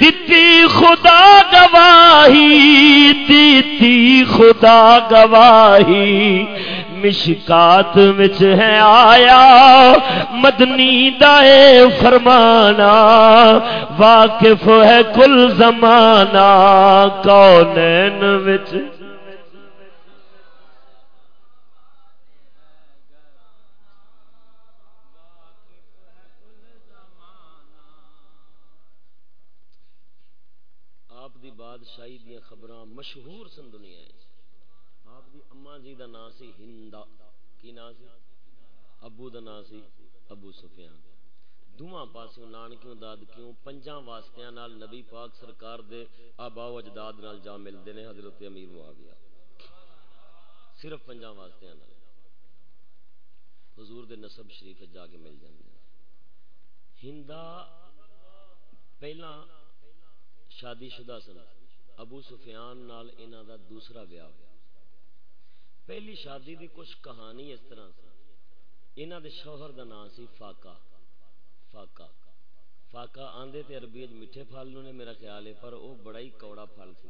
دیتی خدا گواہی، دیتی خدا گواہی۔ مشکات مچ ہے آیا، مدنی دائے فرمانا، واقف ہے کل زمانہ۔ کونین وچ دونوں پاسوں نانکیوں، دادکیوں، پنجاں واسطیاں نال نبی پاک سرکار دے آبا و اجداد نال جا ملتے ہیں حضرت امیر معاویہ۔ صرف پنجاں واسطیاں نال۔ حضور دے نسب شریف جا کے مل جاندے ہندا پہلا شادی شدہ سن۔ ابو سفیان نال انہاں دا دوسرا بیاہ ہوا پہلی شادی دی کچھ کہانی اس طرح۔ سی انہاں دے شوہر دا نام سی فاقہ۔ فاقہ۔ فاقہ آندے تے عربی میٹھے پھل نے میرا خیال ہے، پر وہ بڑا ہی کوڑا پھل سی۔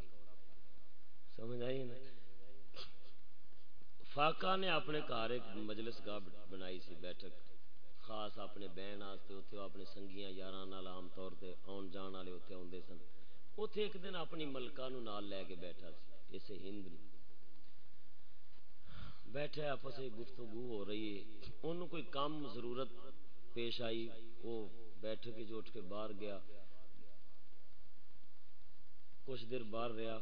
سمجھ آئی نا؟ فاقہ نے اپنے گھر ایک مجلس گاہ بنائی سی، بیٹھک۔ خاص اپنے بہن واسطے اتنے اپنے سنگیاں یاراں نال عام طور تے آن جان والے اتنے آتے سن۔ اتنے ایک دن اپنی ملکہ نو نال لے کے بیٹھا سی، اسے ہند نو بیٹھے آپس گفتگو ہو رہی ہے۔ انہوں کوئی کام ضرورت پیش آئی، وہ بیٹھ کے جو اٹھ کے باہر گیا۔ کچھ دیر باہر رہا۔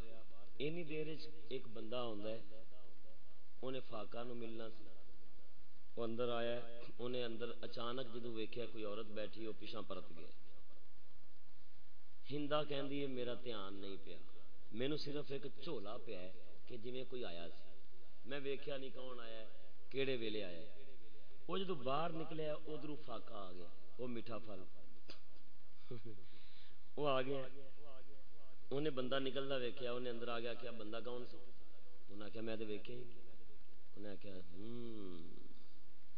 اینی دیر ایک بندہ آتا ہے انہیں فاقہ نو ملنا سی۔ وہ اندر آیا انہیں اندر اچانک جدو ویکیا کوئی عورت بیٹھی، وہ پیچھا پرت گیا۔ ہندا کہ میرا دھیان نہیں پیا۔ مینو صرف ایک جھولا پیا ہے کہ جی کوئی آیا سی۔ میں ویکیا نہیں کون آیا کہڑے ویلے آیا وہ جدو باہر نکلے ادھر فاقا آ گیا، وہ میٹھا پھل۔ وہ آ گیا۔ انہیں بندہ نکلتا ویکیا انہیں اندر آ گیا کیا بندہ کون سی؟ انہیں آخیا میں تو ویکیا ہی۔ انہیں آخیا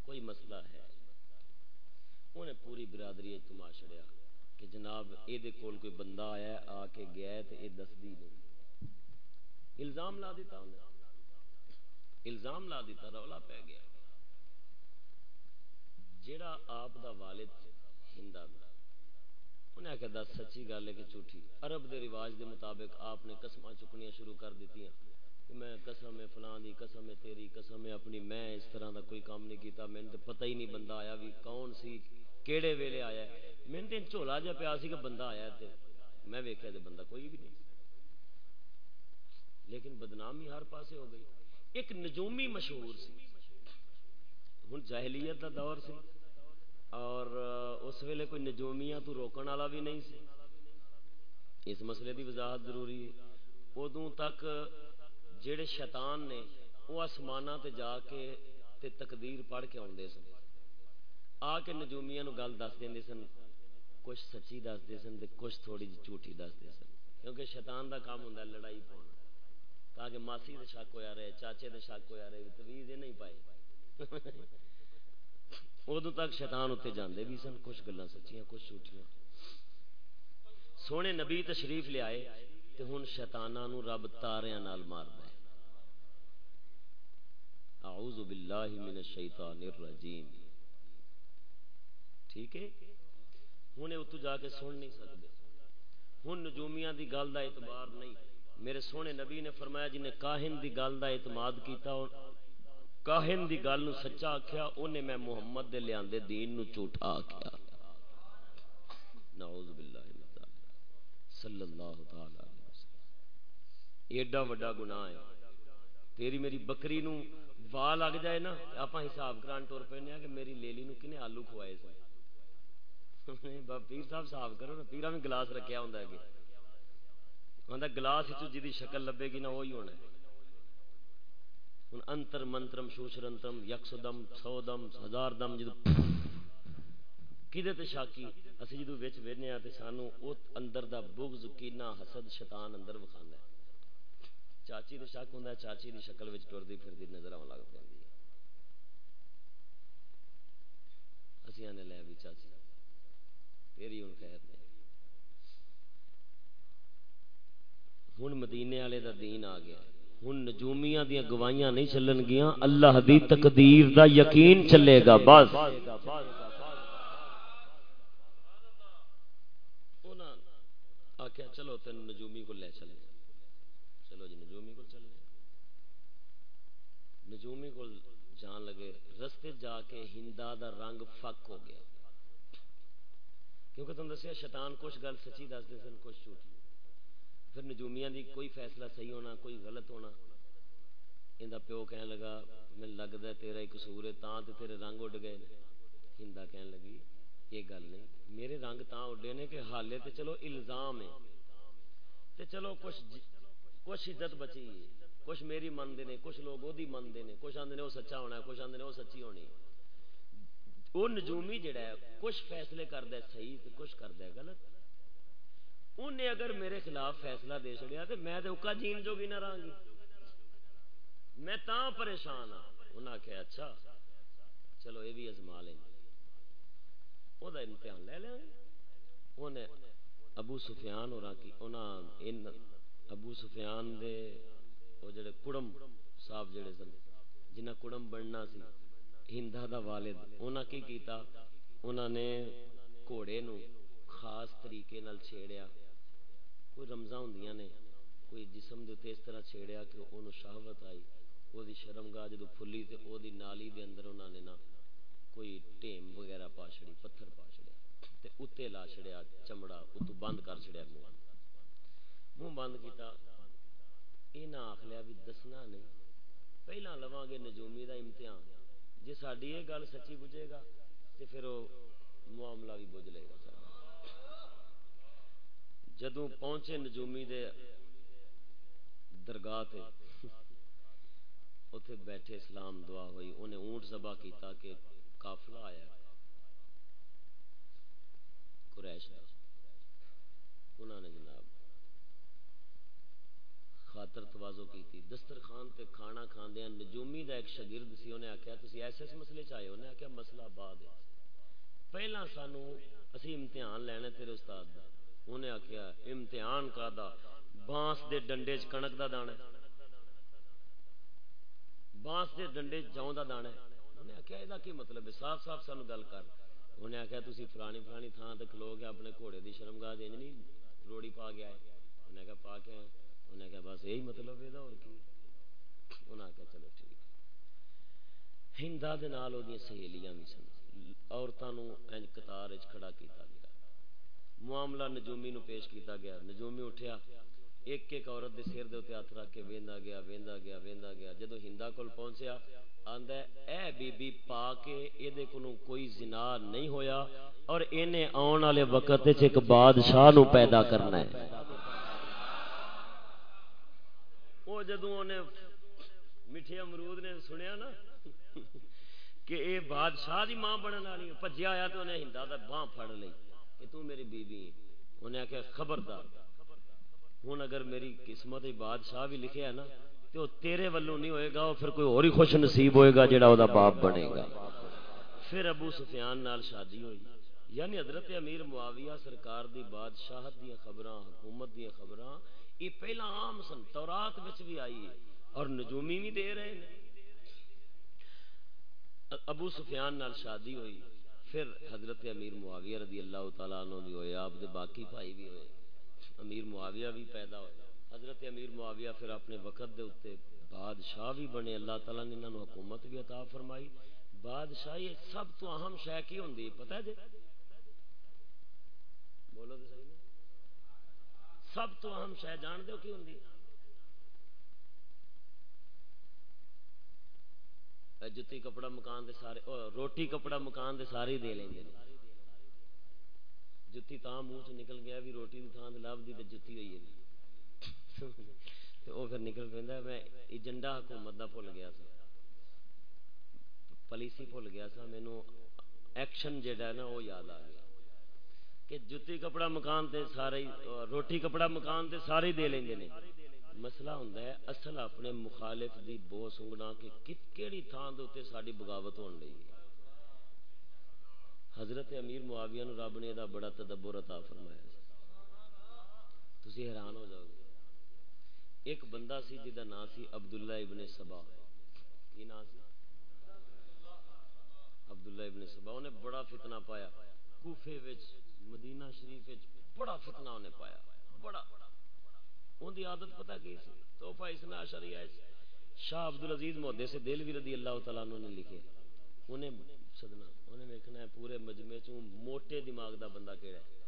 کوئی مسئلہ ہے؟ انہیں پوری برادری تما چڑیا کہ جناب یہ کول کوئی بندہ آیا آ کے گیا تو یہ دستی نہیں۔ الزام لا دیتا انہیں۔ الزام لا دیتا، رولا پی گیا۔ جیڑا آپ دا والد ہندا دا انہیں آخر دس، سچی گل ہے کہ جھوٹھی عرب دے رواج دے مطابق آپ نے قسم چکنیاں شروع کر دیتی ہیں کہ میں قسم ہے فلاں دی، قسم ہے تیری، قسم ہے اپنی، میں اس طرح دا کوئی کام نہیں کیتا۔ میں نے پتہ ہی نہیں بندہ آیا بھی کون سی، کیڑے ویلے آیا میں نے جھولا جا پیا سی کہ بندہ آیا تے میں ویکھیا تے بندہ کوئی بھی نہیں۔ لیکن بدنامی ہر پاسے ہو گئی۔ ایک نجومی مشہور سی۔ ہوں جاہلیت دا دور سی۔ اور اس ویلے کوئی نجومیاں تو روکن والا بھی نہیں سی۔ اس مسئلے دی وضاحت ضروری ہے۔ ادو تک جڑے شیطان نے وہ آسمان تے جا کے تے تقدیر پڑھ کے آتے سن، آ کے نجومیاں نو گل دس دیں سن، کچھ سچی دستے سن کچھ تھوڑی جی جھوٹی دستے سن۔ کیونکہ شیطان دا کام ہوں لڑائی پاؤنا۔ تاکہ ماسی دے شک ہویا رہے، چاچے دے شک ہویا رہے تویز نہیں پائی۔ ادو تک شیطان اتنے جاندے بھی سن، کچھ گلا سچیاں، کچھ جھوٹیاں۔ سونے نبی تشریف لے آئے تے ہن شیطاناں رب تاریاں نال ماردا ہے اعوذ باللہ من الشیطان الرجیم۔ ٹھیک ہے؟ ہن اتو جا کے سن نہیں سکدے۔ ہن نجومیاں دی گل دا اعتبار نہیں۔ میرے سونے نبی نے فرمایا جن نے کاہن دی گل دا اعتماد کیتا کاہن دی گل نو سچا آکھیا، اونے میں محمد دے لیاندے دین نو جھوٹا آکھیا۔ نعوذ باللہ صلی اللہ تعالی علیہ وسلم۔ ایڈا وڈا گناہ ہے۔ تیری میری بکری نو وا لگ جائے نا آپ حساب کران ٹور پہ کہ میری لیلی نو کنے آلو کھوائے سن۔ پیر صاحب صاف کرو نا پیرا میں گلاس رکھیا ہوں کہ۔ آدھا گلاس جی شکل لبے گی نا وہی ہونا ہے۔ ہوں انتر منترم شوشرنتم یکس دم سو دم ہزار دم جدو کہ شاکی اسی جدو بچ وہنے تو سانو اندر دا بغض کینا حسد شیطان اندر وکھانا ہے۔ چاچی دے شک ہوں چاچی دی شکل وچ ٹردی پھردی نظر آن لگ پہ اسی آنے لے بھی چاچی۔ تیری ہوں خیر نہیں ہوں مدینے والے دا دین آ گیا۔ ہوں نجومیاں دیا گواہیاں نہیں چلن گیا اللہ دی تقدیر دا یقین چلے گا، بس۔ آخیا چلو تین نجومی کو لے چلے۔ چلو جی نجومی کو چلے۔ نجومی کو جان لگے، رستے جا کے ہندا دا رنگ فک ہو گیا۔ کیونکہ تم دسیا، شیطان کچھ گل سچی دس دے سن، کچھ جھوٹی۔ پھر نجومیاں دی کوئی فیصلہ صحیح ہونا، کوئی غلط ہونا۔ ان پیو کہنے لگا، میں لگتا ہے تیرا ہی قصور ہے، تاں تے تیرے رنگ اڈ گئے ہندا کہنے لگی، یہ گل نہیں، میرے رنگ تاں اڈے نے کہ حالے تے چلو الزام ہے۔ تے چلو کچھ کچھ عزت بچی ہے۔ کچھ میری منتے ہیں کچھ لوگ وہ منتے ہیں کچھ آدھے وہ سچا ہونا ہے کچھ آدھے وہ سچی ہونی۔ وہ نجومی جڑا ہے، کچھ فیصلے کرتا ہے صحیح تو کچھ کرتا ہے غلط۔ انہیں اگر میرے خلاف فیصلہ دے چڑیا تو میں تو اکا جین جو بھی نہ رہا گی۔ میں تا پریشان ہاں۔ انہیں آخیا اچھا چلو یہ بھی ازما لیں۔ وہ امتحان لے لیں انہیں ابو سفیان اور ابو سفیان دے وہ جڑے کڑم صاحب جڑے سن، جنہ کڑم بننا سی ہندا دا والد انہاں کی کیتا؟ انہاں نے گھوڑے نو خاص طریقے نال چھیڑیا۔ کوئی رمزاں ہوندیاں نے، کوئی جسم دے تے اس طرح چھیڑیا کہ اونوں شہوت آئی۔ او دی شرمگاہ جدوں پھلی تے او دی نالی دے اندر انہاں نے نا کوئی ٹیم وغیرہ پا چھڑی، پتھر پا چھڑیا تے اوتے لا چھڑیا، چمڑا اتو بند کر چھڑیا منہ۔ منہ بند کیتا۔ یہ آخ لیا بھی دسنا نہیں پہلا لوا گے نجومی دا امتحان۔ جی ساری یہ گل سچی بجے گا تو پھر وہ معاملہ بھی بج لے گا۔ جدو پہنچے نجومی دے درگاہ تے اتے بیٹھے اسلام دعا ہوئی، انہیں اونٹ زبا کیتا کہ قافلہ آیا قریش دا۔ انہوں نے جناب خاطر توازو کی تھی دسترخوان تے کھانا کھاندے نجومی دا ایک شاگرد سی، انہیں آخیا تسی ایسے ایسے مسئلے چاہے انہیں آخیا مسئلہ بعد ہے۔ پہلا سانو اسی امتحان لینا تیرے استاد دا۔ انہیں آخیا امتحان کا دا، بانس دے ڈنڈے چ کنک دا دانا بانس دے ڈنڈے جاؤں دا دانا انہیں آخیا یہ کی مطلب ہے؟ صاف صاف سانو گل کر۔ انہیں آخیا تسی فلانی فلانی تھان تک لوگ اپنے گھوڑے دی شرمگاہ دیں نہیں روڑی پا گیا ہے۔ انہیں کہا پا کے انہیں کہا بس یہی مطلب یہ اور کی؟ انہیں کہا چلو ٹھیک ہندا دے نال او دی سہیلیاں بھی سن۔ عورتاں نو انج قطار کھڑا کیتا گیا۔ معاملہ نجومی نو پیش کیتا گیا۔ نجومی اٹھیا، ایک ایک عورت دے سر دے ہاتھ رکھ کے ویندا گیا ویندا گیا ویندا گیا۔ جدوں ہندا کول پہنچیا، آندا اے بی بی پا کے اے کولوں کوئی زنا نہیں ہویا اور اینے آن والے وقت وچ ایک بادشاہ نو پیدا کرنا ہے. وہ جدو میٹھے امرود نے سنیا نا کہ اے بادشاہ دی ماں بننے والی ہے پجیا آیا تو انہیں ہندا دا باں پھڑ لی کہ تو میری بیوی انہیں آخیا خبردار۔ ہوں اگر میری قسمت بادشاہ بھی لکھے ہے نا، تو تیرے ولوں نہیں ہوئے گا وہ پھر کوئی اور ہی خوش نصیب ہوئے گا جڑا وہ باپ بنے گا۔ پھر ابو سفیان نال شادی ہوئی۔ یعنی حضرت امیر معاویہ سرکار دی بادشاہت دی خبراں، حکومت دی خبراں، یہ پہلا عام سن۔ تورات بچ بھی آئی ہے اور نجومی بھی دے رہے ہیں۔ ابو سفیان نال شادی ہوئی۔ پھر حضرت امیر معاویہ رضی اللہ تعالیٰ عنہ بھی ہوئے، آپ دے باقی بھائی بھی ہوئے، امیر معاویہ بھی پیدا ہوئے۔ حضرت امیر معاویہ پھر اپنے وقت دے اتے بادشاہ بھی بنے، اللہ تعالیٰ نے انہوں حکومت بھی عطا فرمائی۔ بادشاہی سب تو اہم شہ کی ہوندی پتہ ہے جی؟ بولو تو صحیح سب تو اہم شہ جان دو کی ہوں جتی کپڑا مکان دے سارے روٹی کپڑا مکان دے سارے دے لیں گے جتی تاں منہ چ نکل گیا بھی روٹی دی تھان تے لب دی تے جتی ہوئی ہے۔ تے او پھر نکل پیندا میں ایجنڈا حکومت دا بھول گیا سا۔ پالیسی بھول گیا سا۔ مینوں ایکشن جڑا ہے نا وہ یاد آ گیا۔ کہ جتی کپڑا مکان تے سارے روٹی کپڑا مکان تے سارے دے لیں گے مسئلہ ہوندا ہے، اصل اپنے مخالف دی بو سنگنا کہ کت کیڑی تھان دے اوتے ساڈی بغاوت ہون لئی۔ حضرت امیر معاویہ نو رب نے دا بڑا تدبر عطا فرمایا۔ تسی حیران ہو جاؤ گے۔ ایک بندہ سی جدا نام سی عبداللہ ابن سبا۔ کی نام سی؟ عبداللہ ابن سبا۔ انہیں بڑا فتنہ پایا۔ کوفے وچ، مدینہ شریف وچ بڑا فتنہ انہیں پایا۔ بڑا۔ ان کی عادت پتہ کی سی؟ تحفہ اسنا شریعہ شاہ عبد العزیز محدے سے دل بھی رضی اللہ تعالیٰ نے لکھے. انہیں سدنا انہیں ویکھنا ہے پورے مجمع چوں موٹے دماغ دا بندہ کہڑا ہے؟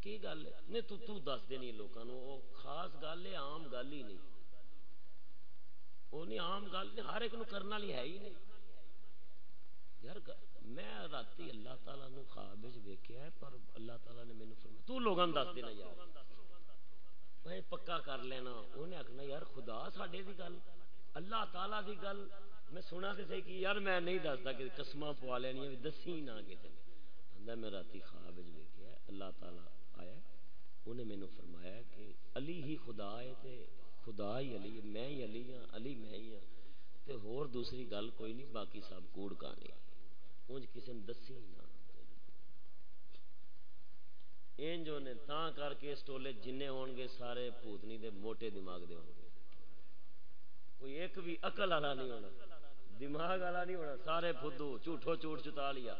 کی گل ہے؟ نہیں، تو تو دس دینی لوگوں وہ خاص گل ہے، عام گل ہی نہیں۔ وہ نہیں، عام گل نہیں، ہر ایک نو کرنے والی ہے ہی نہیں۔ یار میں رات اللہ تعالیٰ نو خواب ویکیا ہے، پر اللہ تعالیٰ نے مینو فرما تو لوگوں دس دینا یار۔ میں پکا کر لینا۔ انہیں آخنا یار، خدا ساڈے دی گل، اللہ تعالیٰ دی گل۔ میں سنا تو صحیح کہ یار، میں نہیں دستا کہ قسم پوا لینی دسی نہ کتنے میں رات خواب ویکیا اللہ تعالیٰ آیا انہیں مینو فرمایا کہ علی ہی خدا ہے تے خدا ہی علی میں ہی علی ہاں علی میں ہی ہاں۔ تے ہور دوسری گل کوئی نہیں، باقی سب کوڑ کہانی اونج کسی نے دسی نہ۔ انجو نے تا کر کے اس ٹولے جنے ہون گے، سارے پوتنی دے موٹے دماغ دے ہون گے۔ کوئی ایک بھی عقل والا نہیں ہونا، دماغ والا نہیں ہونا، سارے فدو، جھوٹو جھوٹ چتا لیا۔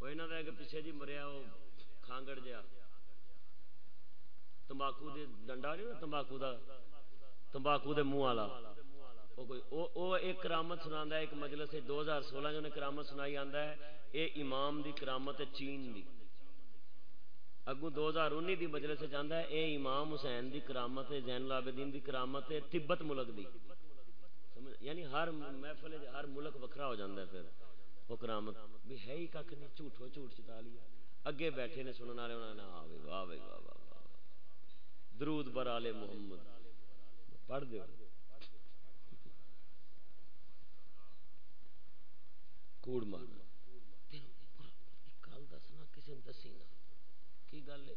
وہ یہاں کا پیچھے جی مریا، وہ کھانگڑ جہا۔ تمباکو دے ڈنڈا نہیں تمباکو دا تمباکو دے منہ والا۔ او کوئی او او ایک کرامت سنا ہے، ایک مجلس دو ہزار سولہ جو کرامت سنائی آتا ہے یہ امام دی کرامت ہے، چین دی۔ اگو دو ہزار انی دی مجلس چاہتا ہے، اے امام حسین دی کرامت ہے، زین العابدین دی کرامت ہے، تبت ملک دی۔ یعنی ہر محفل ہر ملک وکھرا ہو جاتا ہے پھر۔ وہ کرامت بھی ہے ہی کھ نہیں، جھوٹو جھوٹ چتا لیا۔ اگے بیٹھے نے سننے والے، انہوں نے آوے، واہ واہ واہ درود برالے محمد۔ پڑھ دیو کوڑ مارنا گل دسنا کسی نے دسی نہ کی گل ہے؟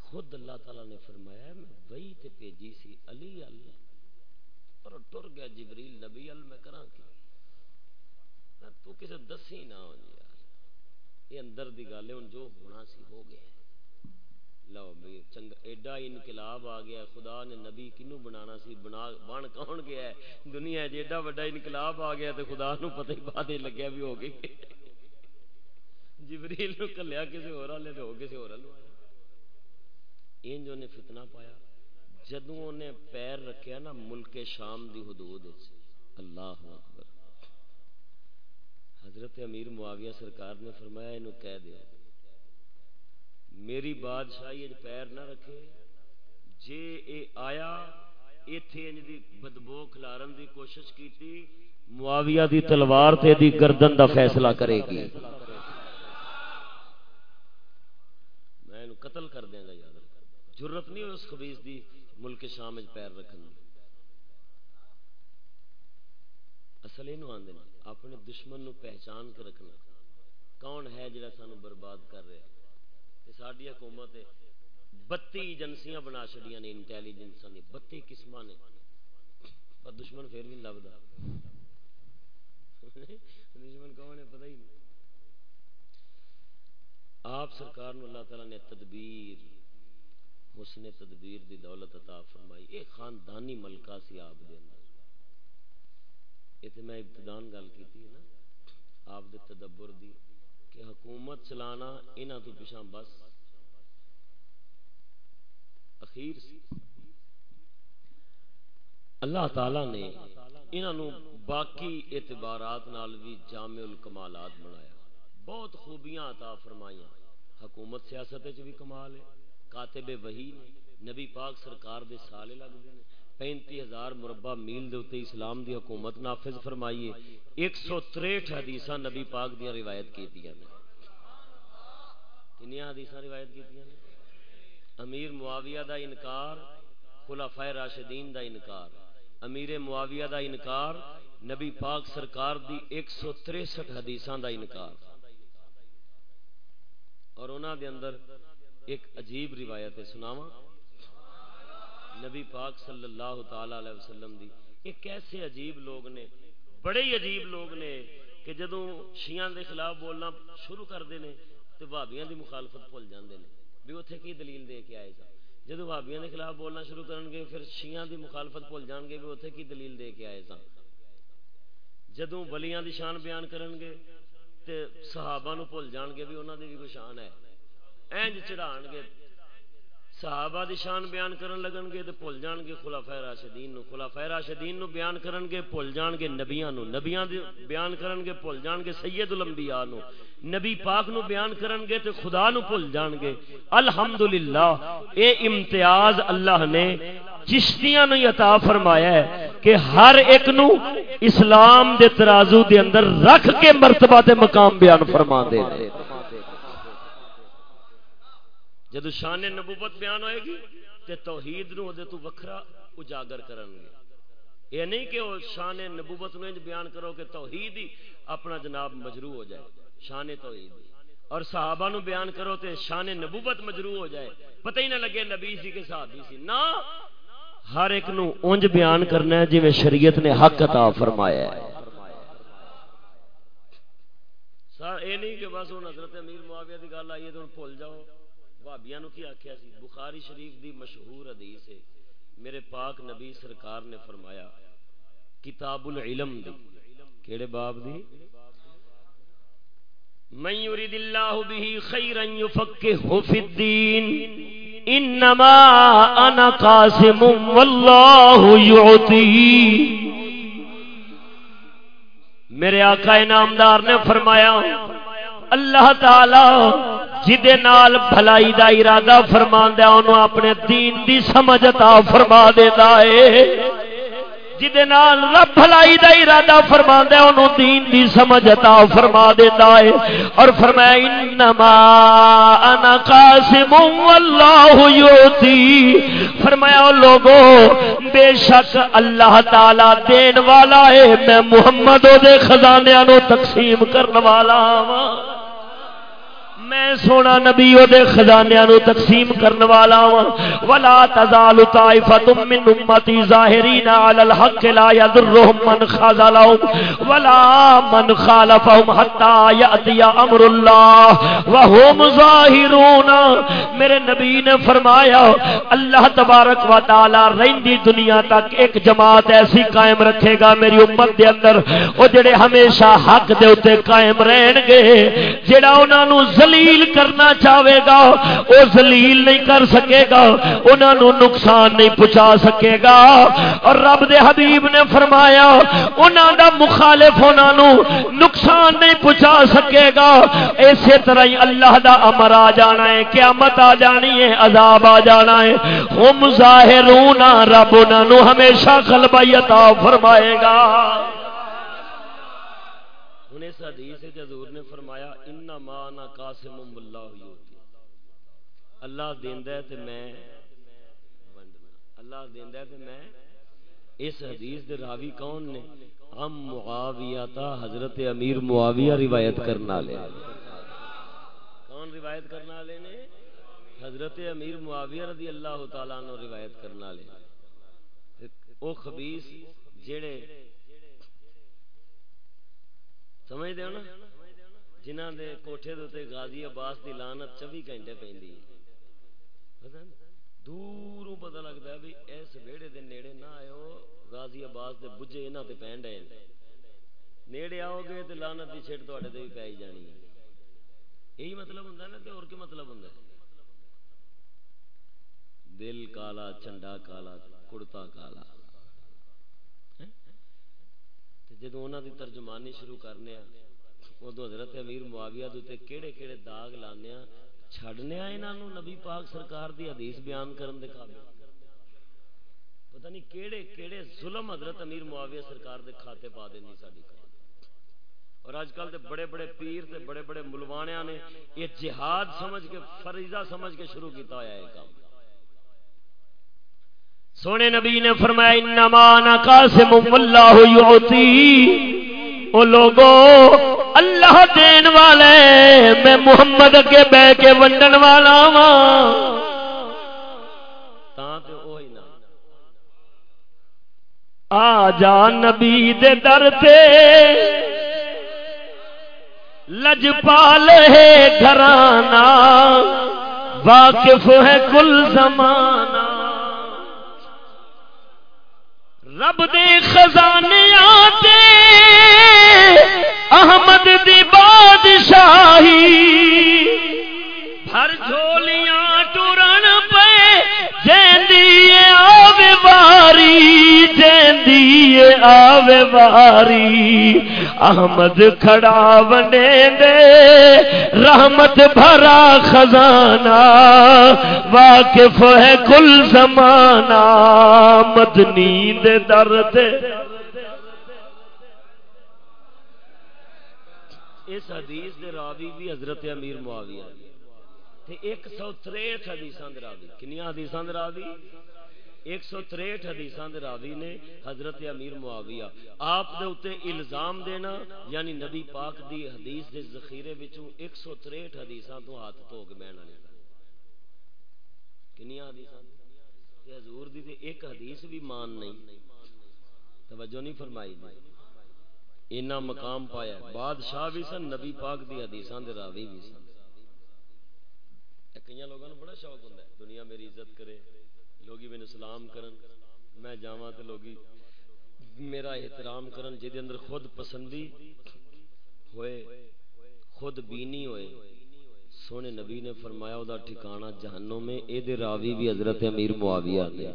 خود اللہ تعالی نے فرمایا، میں وہی تے بھیجی سی، علی اللہ۔ پر ٹر گیا جبریل نبی ال، میں کراں کی؟ تو کسی دسی نہ ہو جی یہ اندر دی گل ہے جو ہونا سی ہو گیا لو بھائی چنگا، ایڈا انقلاب آ گیا خدا نے نبی کنو بنانا سی؟ بنا، بن کون گیا ہے؟ دنیا جی ایڈا وڈا انقلاب آ گیا تو خدا نو پتہ ہی بعد لگیا بھی ہو گئی۔ جبریل نو کلیا کسی اور والے تو ہو کسی اور ان جو نے فتنہ پایا، جدوں نے پیر رکھیا نا، ملک شام دی حدود اللہ اکبر۔ حضرت امیر معاویہ سرکار نے فرمایا انہوں کہہ دیا، میری بادشاہی پیر نہ رکھے، جے اے آیا، ایتھے انج دی بدبو کھلارن دی کوشش کیتی، معاویہ دی تلوار تے دی گردن دا فیصلہ کرے گی. میں انہوں قتل کر دیں گا یاد جرت نہیں اس خبیص دی ملک شام پیر رکھن اصل یہ آدھے اپنے دشمن نو پہچان کے رکھنا۔ کون ہے جڑا سانو برباد کر رہا ساری حکومت بتی ایجنسیاں بنا چڑیا نے انٹیلیجنس نے، بتی قسم نے۔ پر دشمن پھر بھی لبدا۔ دشمن کون ہے پتہ ہی نہیں۔ آپ سرکار نو اللہ تعالی نے تدبیر، حسن تدبیر دی دولت عطا فرمائی۔ یہ خاندانی ملکہ سی آپ دے اندر۔ یہ میں ابتدان گل کی تھی نا، آپ دے تدبر دی، کہ حکومت چلانا انہوں تو پچھا بس۔ اخیر سی۔ اللہ تعالی نے انہوں باقی اعتبارات نال بھی جامع الکمالات بنایا۔ بہت خوبیاں عطا فرمائیاں۔ حکومت سیاست بھی کمال ہے۔ کاتب وہی نبی پاک سرکار دے سالے لگتے ہیں پینتی ہزار مربع میل دے اسلام دی حکومت نافذ فرمائیے۔ ایک سو تریٹ حدیث نبی پاک دیا روایت کی کنیا حدیث روایت کی امیر معاویہ دا انکار خلافہ راشدین دا انکار۔ امیر معاویہ دا انکار، نبی پاک سرکار دی ایک سو تریسٹھ حدیثاں دا انکار۔ اور انہوں دے اندر ایک عجیب روایت ہے، سناواں۔ نبی پاک صلی اللہ تعالی علیہ وسلم دی۔ یہ کیسے عجیب لوگ نے، بڑے ہی عجیب لوگ نے کہ جدو شیعہ دے خلاف بولنا شروع کرتے ہیں تو بھابیاں دی مخالفت بھول جاندے نے۔ بھی اتنے کی دلیل دے کے آئے سا جدو بھابیاں دے خلاف بولنا شروع کرن گے، پھر شیعہ دی مخالفت بھول جان گے، بھی اتنے کی دلیل دے کے آئے سا جدو ولیاں دی شان بیان کرن گے تے صحابہ نو بھول جان گے، بھی انہاں دی بھی کوئی شان ہے۔ اینج چڑھان گے۔ صحابہ دی شان بیان کرن لگن گے تے بھول جان گے خلافہ راشدین نو۔ خلافہ راشدین نو بیان کرن گے، بھول جان گے نبیاں نو۔ نبیاں دی بیان کرن گے، بھول جان گے سید الانبیاء نو۔ نبی پاک نو بیان کرن گے تے خدا نو بھول جان گے۔ الحمدللہ، اے امتیاز اللہ نے چشتیاں نو عطا فرمایا ہے کہ ہر ایک نو اسلام دے ترازو دے اندر رکھ کے مرتبہ تے مقام بیان فرما دے دے۔ جدو شان نبوت بیان ہوئے گی، تے توحید نو دے تو وکھرا اجاگر کرن گے۔ یہ نہیں کہ وہ شان نبوت نو بیان کرو کہ توحید ہی اپنا جناب مجروع ہو جائے، شان توحید اور صحابہ نو بیان کرو تے شان نبوت مجروع ہو جائے۔ پتہ ہی نہ لگے نبی سی کے صحابی سی۔ نہ، ہر ایک نو اونج بیان کرنا ہے جویں شریعت نے حق عطا فرمایا ہے۔ سر اے نہیں کہ بس ہن حضرت امیر معاویہ دی گل آئی ہے تو بھول جاؤ۔ بھابیاں نو کی آخیا سی؟ بخاری شریف دی مشہور حدیث ہے۔ میرے پاک نبی سرکار نے فرمایا کتاب العلم دی۔ کیڑے باب دی؟ من یرید اللہ به خیرا یفقهه فی الدین، انما انا قاسم واللہ یعطی۔ میرے آقا انعامدار نے فرمایا، اللہ تعالی جدے نال بھلائی دا ارادہ فرما دیا انہوں اپنے دین دی سمجھ عطا فرما دیتا ہے۔ جدے نال رب بھلائی دا ارادہ فرما دیا انہوں دین دی سمجھ عطا فرما دیتا ہے۔ اور فرمایا، انما انا قاسم واللہ یوتی۔ فرمایا لوگو، بے شک اللہ تعالی دین والا ہے۔ میں محمد دے خزانے نو تقسیم کرنے والا ہوں میں سونا نبی او دے خزانے نو تقسیم کرن والا ہوں ولا تزال طائفه من امتی ظاهرین علی الحق لا يضرهم من خذلهم ولا من خالفهم حتى ياتي امر الله وهم ظاهرون۔ میرے نبی نے فرمایا، اللہ تبارک و تعالی رہندی دنیا تک ایک جماعت ایسی قائم رکھے گا میری امت دے اندر۔ او جڑے ہمیشہ حق دے اوتے قائم رہن گے، جڑا انہاں نو ذلیل ذلیل کرنا چاہے گا، وہ ذلیل نہیں کر سکے گا انہوں نقصان نہیں پہنچا سکے گا۔ اور رب دے حبیب نے فرمایا انہوں دا مخالف انہوں نقصان نہیں پہنچا سکے گا۔ اسی طرح ہی اللہ دا امر آ جانا ہے، قیامت آ جانی ہے، عذاب آ جانا ہے۔ ہم ظاہرون، رب انہوں ہمیشہ غلبہ عطا فرمائے گا انہیں اس حدیث سے حضور نے فرمایا انما انا قاسم اللہ یوتی اللہ دیندا ہے تے میں ونڈنا اللہ دیندا ہے تے میں اس حدیث دے راوی کون نے؟ ہم معاویہ تا حضرت امیر معاویہ روایت کرنا والے کون روایت کرنا والے نے؟ حضرت امیر معاویہ رضی اللہ تعالی عنہ روایت کرنا والے او خبیث جڑے سمجھ دے نا؟ جنہ دے کوٹھے دے غازی عباس دی لانت چوبی گھنٹے پہ دوروں پتہ لگتا ہے بھی اس ویڑے دے نیڑے نہ آئے غازی عباس دے بجے یہاں تے پہن ڈے نیڑے آؤ گے تو لانت کی چھٹ تے بھی پی جانی ہے۔ یہی مطلب ہوں نا تو اور کی مطلب ہوں دل کالا، چنڈا کالا، کڑتا کالا۔ ہاں؟ جدو انہوں دی ترجمانی شروع کرنے ادو حضرت امیر معاویہ دے کیڑے کیڑے داغ لانے چھڑنے انہوں نبی پاک سرکار دی حدیث بیان کرن دے قابل۔ پتہ نہیں کیڑے کیڑے ظلم حضرت امیر معاویہ سرکار دے کھاتے پا دینی ساری اور آج کل دے بڑے بڑے پیر تے بڑے بڑے ملوانیاں نے یہ جہاد سمجھ کے، فریضہ سمجھ کے شروع کیتا ہوا ہے کام۔ سونے نبی نے فرمایا، انما انا قاسم والله يعطي او لوگو، اللہ دین والے، میں محمد کے بہ کے ونڈن والا ہاں آ جا نبی دے در تے۔ لج پال ہے گھرانا۔ واقف ہے کل زمانہ۔ رب دے خزانے آتے احمد دی بادشاہی ہر جھولیاں ٹورن پر جیندی آوے واری جیندی آوے واری احمد کھڑا بنے دے، رحمت بھرا خزانہ۔ واقف ہے کل زمانہ، مدنی دے درد۔ اس حدیث دے راوی بھی حضرت امیر معاویہ۔ تے ایک سو تریٹ حدیثاں دے راوی۔ کنیاں حدیثاں دے راوی؟ ایک سو تریٹ حدیثاں دے راوی نے حضرت امیر معاویہ۔ آپ دے اتے الزام دینا یعنی نبی پاک دی حدیث دے ذخیرے وچوں ایک سو تریٹ حدیثاں تو ہاتھ تو کے بہن والے کنیاں حدیثاں؟ تے حضور دی تے ایک حدیث بھی مان نہیں۔ توجہ نہیں فرمائی دی۔ اینا مقام پایا بادشاہ بھی سن، نبی پاک دی حدیثاں دے راوی بھی سن۔ کئی لوگوں بڑا شوق ہوتا ہے۔ دنیا میری عزت کرے، لوگی میں سلام کرن، میں جاواں تے لوگی میرا احترام کرن جے دے اندر خود پسندی ہوئے، خود بینی ہوئے۔ سونے نبی نے فرمایا او دا ٹھکانہ جہنم میں اے دے راوی بھی حضرت امیر معاویہ دے۔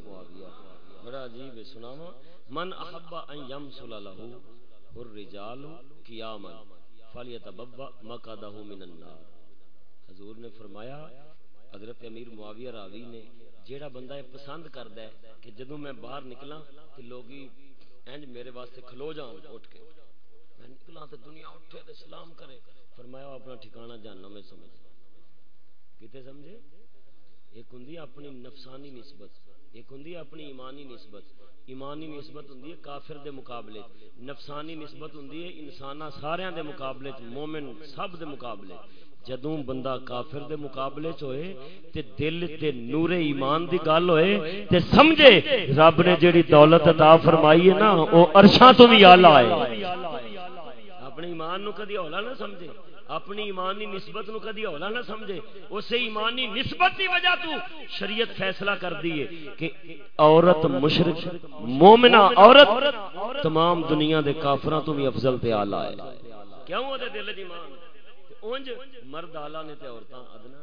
بڑا عجیب ہے، سناواں۔ من احب ان یمسل له الرجال قیاما فلیتبوا مقعده من النار۔ حضور نے فرمایا حضرت امیر معاویہ راوی نے جیڑا بندہ یہ پسند کردا ہے کہ جدوں میں باہر نکلا کہ لوگی انج میرے واسطے کھلو جاؤں اٹھ کے۔ میں نکلا تو دنیا اٹھے تے سلام کرے۔ فرمایا اپنا ٹھکانہ جاننا میں سمجھ کتے سمجھے؟ ایک ہوں اپنی نفسانی نسبت۔ ایک ہوں اپنی ایمانی نسبت۔ ایمانی نسبت ہوں کافر دے مقابلے نفسانی نسبت ہوں انسان سارے دے مقابلے مومن سب دے مقابلے جدوں بندہ کافر دے مقابلے چ ہوئے تے دل تے نور ایمان دی گل ہوئے تے سمجھے رب نے جیڑی دولت عطا فرمائی ہے نا، او عرشاں تو بھی اعلی ہے۔ اپنے ایمان نو کدی اولا نہ سمجھے، اپنی ایمانی نسبت نو کدی اولا نہ سمجھے۔ اسے ایمانی نسبت دی وجہ تو شریعت فیصلہ کر دیے کہ عورت مشرک، مومنہ عورت تمام دنیا دے کافراں تو بھی افضل تے اعلی ہے۔ کیوں دے دل دی ایمان؟ اونج مرد آلہ نے تے عورتاں ادنا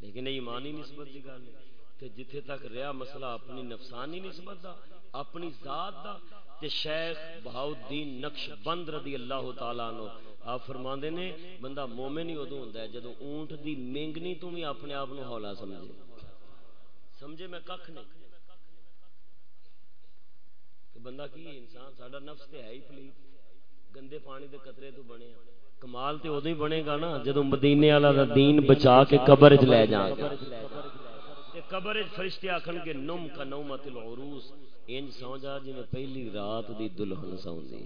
لیکن ایمانی نسبت دی گل تے جتھے تک رہا مسئلہ اپنی نفسانی نسبت دا، اپنی ذات دا، تے شیخ بہاؤدین نقش بند رضی اللہ تعالی عنہ۔ آپ فرماندے نے، بندہ مومن ہی ادو ہوندا ہے جدوں اونٹ دی مینگنی تو بھی اپنے آپ نو ہولا سمجھے۔ سمجھے میں ککھ نہیں۔ کہ بندہ کی انسان، ساڈا نفس تے ہے ہی پلیت۔ گندے پانی دے قطرے تو بنے۔ ہیں کمال تے ادو ہی بنے گا نا جدو مدینے والا دا دین بچا کے قبر چ لے جا گا قبر وچ فرشتے آکھن گے، نم کا نومت العروس۔ انج سو جا جی پہلی رات دی دلہن سوندی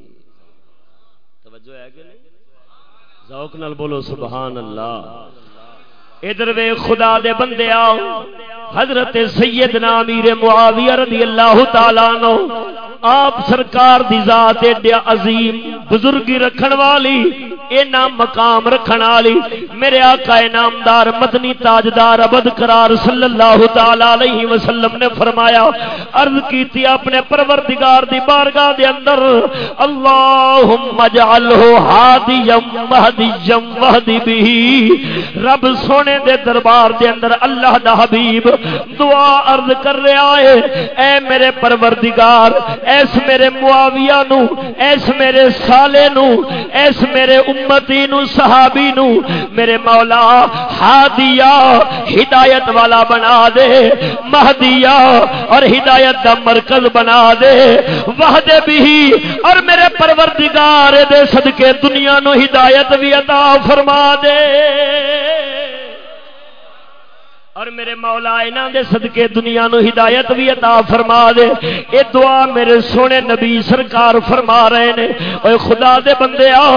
توجہ ہے کہ نہیں؟ ذوق نال بولو، سبحان اللہ۔ ادھر وے خدا دے بندے آؤ۔ حضرت سیدنا امیر معاویہ رضی اللہ تعالی عنہ آپ سرکار دی ذات ایڈیا عظیم بزرگی رکھن والی اینا مقام رکھن والی، میرے آقا نامدار مدنی تاجدار ابد قرار صلی اللہ تعالی علیہ وسلم نے فرمایا، عرض کیتی اپنے پروردگار دی بارگاہ دے اندر، اللہم اجعلہ ہادیم مہدیم وحدی بھی رب سونے سونے دے دربار دے اندر اللہ دا حبیب دعا عرض کر رہا ہے۔ اے میرے پروردگار، ایس میرے معاویہ نو، ایس میرے سالے نو، ایس میرے امتی نو، صحابی نو، میرے مولا ہادیا ہدایت والا بنا دے مہدیا اور ہدایت دا مرکز بنا دے۔ وحدے بھی اور میرے پروردگار دے صدقے دنیا نو ہدایت بھی عطا فرما دے۔ اور میرے مولا انہاں دے صدقے دنیا نو ہدایت بھی عطا فرما دے۔ اے دعا میرے سونے نبی سرکار فرما رہے نے۔ اوے خدا دے بندے آ،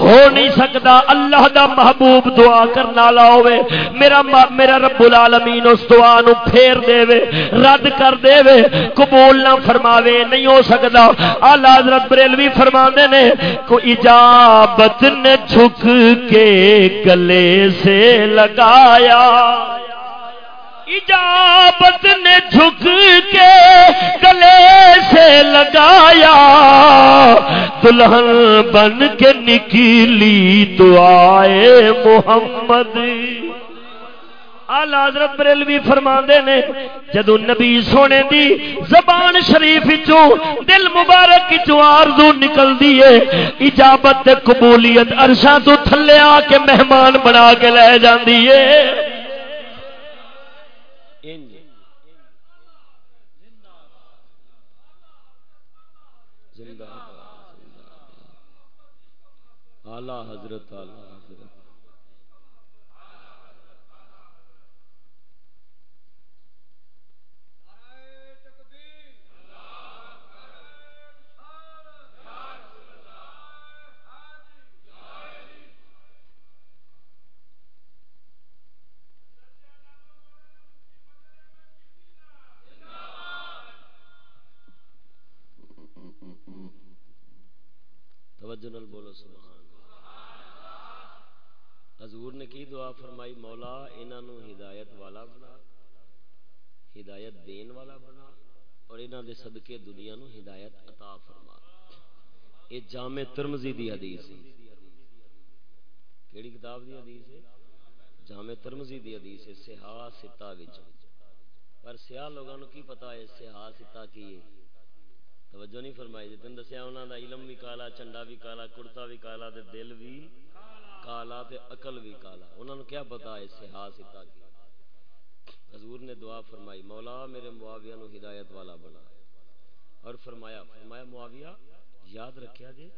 ہو نہیں سکدا اللہ دا محبوب دعا کرنا لا ہوے میرا میرا رب العالمین اس دعا نو پھیر دے وے، رد کر دے وے۔ قبول نہ فرماوے، نہیں ہو سکدا اعلی حضرت بریلوی فرماندے نے کو اجابت نے جھک کے گلے سے لگایا۔ اجابت نے جھک کے گلے سے لگایا۔ دلہن بن کے نکلی تو آئے محمد۔ حضرت بریلوی فرما نے جدو نبی سونے دی زبان شریف چوں دل مبارک چوں آرزو نکل دیئے اجابت قبولیت عرشاں تو تھلے آ کے مہمان بنا کے لے جاندی ہے۔ اعلی حضرت اعلی توجہ نال بولو سبحان حضور نے کی دعا فرمائی، مولا انہوں ہدایت والا بنا، ہدایت دین والا بنا، اور انہوں دے صدقے دنیا نو ہدایت عطا فرما۔ یہ جامع ترمزی دی حدیث ہے۔ کیڑی کتاب دی حدیث ہے؟ جامع ترمزی دی حدیث ہے سہا ستا وچ۔ پر سیاہ لوگوں کی پتا ہے سہا ستا کی ہے؟ توجہ نہیں فرمائی جی تین دسیا انہوں دا علم بھی کالا، چنڈا بھی کالا، کرتا بھی کالا دل بھی کالا تے عقل بھی کالا۔ انہوں نے کیا پتا ہے سہا ستا کی حضور نے دعا فرمائی، مولا میرے معاویہ نو ہدایت والا بنا۔ اور فرمایا فرمایا، معاویہ، یاد رکھیا جی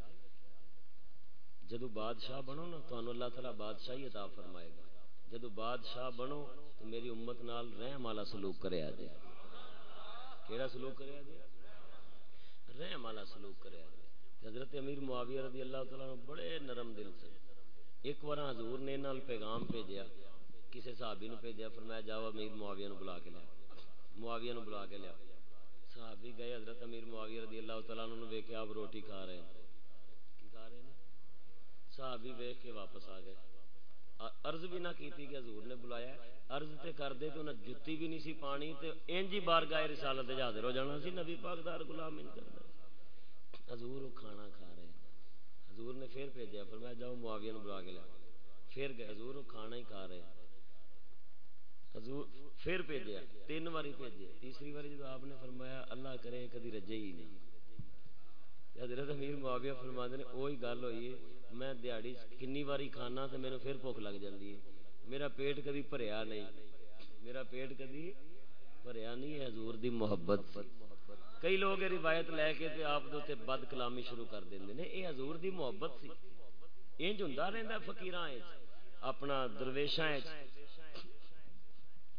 جدو بادشاہ بنو نا تو اللہ تعالیٰ بادشاہی عطا فرمائے گا۔ جدو بادشاہ بنو، تو میری امت نال رحم والا سلوک کرے آجے کیڑا سلوک کرے آجے رحم والا سلوک کرے حضرت امیر معاویہ رضی اللہ تعالیٰ بڑے نرم دل سے ایک بار حضور نے نال پیغام بھیجیا کسی صحابی نو بھیجیا، فرمایا جاؤ امیر معاویہ نو بلا کے لیا معاویہ نو بلا کے لیا صحابی گئے، حضرت امیر معاویہ رضی اللہ تعالیٰ عنہ ویکھے آپ روٹی کھا رہے ہیں۔ کی کھا رہے ہیں؟ صحابی ویکھ کے واپس آ گئے۔ عرض بھی نہ کیتی کہ حضور نے بلایا عرض تے کر دے تو نہ جُتی بھی نہیں سی پانی تے انج بار گائے رسالت حاضر ہو جانا سی۔ نبی پاک دار غلام ان کردا حضور کھانا کھا حضور نے پھر بھیجا، فرمایا جاؤ معاویہ نے بلا کے لیا پھر گئے، حضور کھانا ہی کھا رہے حضور پھر بھیجا، تین باری بھیجے۔ تیسری باری جب آپ نے فرمایا، اللہ کرے، کدی رجے ہی نہیں۔ حضرت امیر معاویہ فرما نے وہی گل ہوئی ہے، میں دیہڑی کنی باری کھانا تو میرے پھر بھوک لگ جاتی ہے۔ میرا پیٹ کدی بھریا نہیں۔ میرا پیٹ کدی بھریا نہیں ہے حضور دی محبت۔ کئی لوگ روایت لے کے تے آپ دے بد کلامی شروع کر دیندے نے۔ اے حضور دی محبت سی۔ انج ہوندا رہندا فقیراں وچ اپنا درویشاں وچ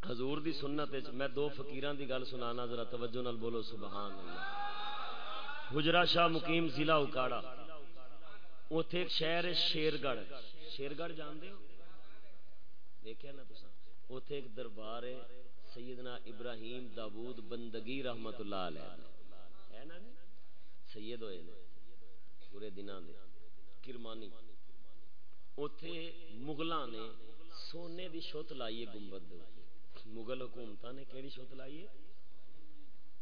حضور دی سنت وچ میں دو فقیراں دی گل سنانا، ذرا توجہ نال بولو، سبحان اللہ۔ حجرا شاہ مقیم ضلع اکاڑا اوتھے ایک شہر ہے شیرگڑھ۔ شیرگڑھ جاندے ہو؟ دیکھیا نا تساں۔ اوتھے ایک دربار ہے سیدنا ابراہیم داود بندگی رحمت اللہ علیہ جی؟ سید ہوئے نے۔ پورے دنوں دے۔ کرمانی۔ اوتھے مغلاں نے سونے دی شوت لائیے گنبد دے مغل حکومت نے کیڑی شوت لائیے؟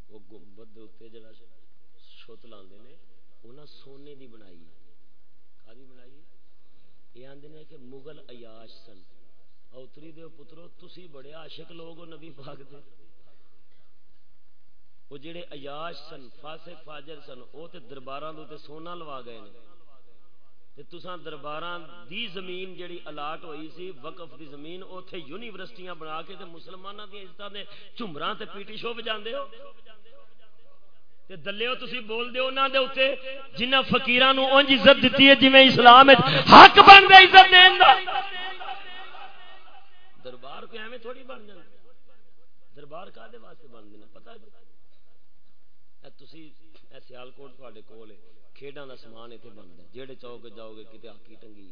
وہ گنبد دے اوتے جڑا شوت لاندے نے انہاں سونے دی بنائی۔ کادی بنائی؟ یہ آندے نے کہ مغل عیاش سن۔ اوتری دے پترو، تسی بڑے عاشق لوگ ہو نبی پاک دے۔ وہ جڑے عیاش سن، فاسق، فاجر سن، او تے درباراں دے تے سونا لوا گئے نے۔ تے تساں درباراں دی زمین جڑی الاٹ ہوئی سی، وقف دی زمین، اوتھے یونیورسٹیاں بنا کے تے مسلماناں دی عزتاں دے جھمراں تے پیٹی شو بجاندے ہو۔ تے دلیو تسی بول دیو انہاں دے اوتے، جنہاں فقیراں نو اونج عزت دتی ہے، جویں اسلام وچ حق بن دے عزت دین دا۔ دربار کو ایویں تھوڑی بن جاندے دربار کا دے واسطے بن دینا پتہ ہے۔ سیالکوٹ تے کول کھیڈاں دا سامان اتنے بنتا جہے چوک جاؤ گے کتنے ہاکی ٹنگی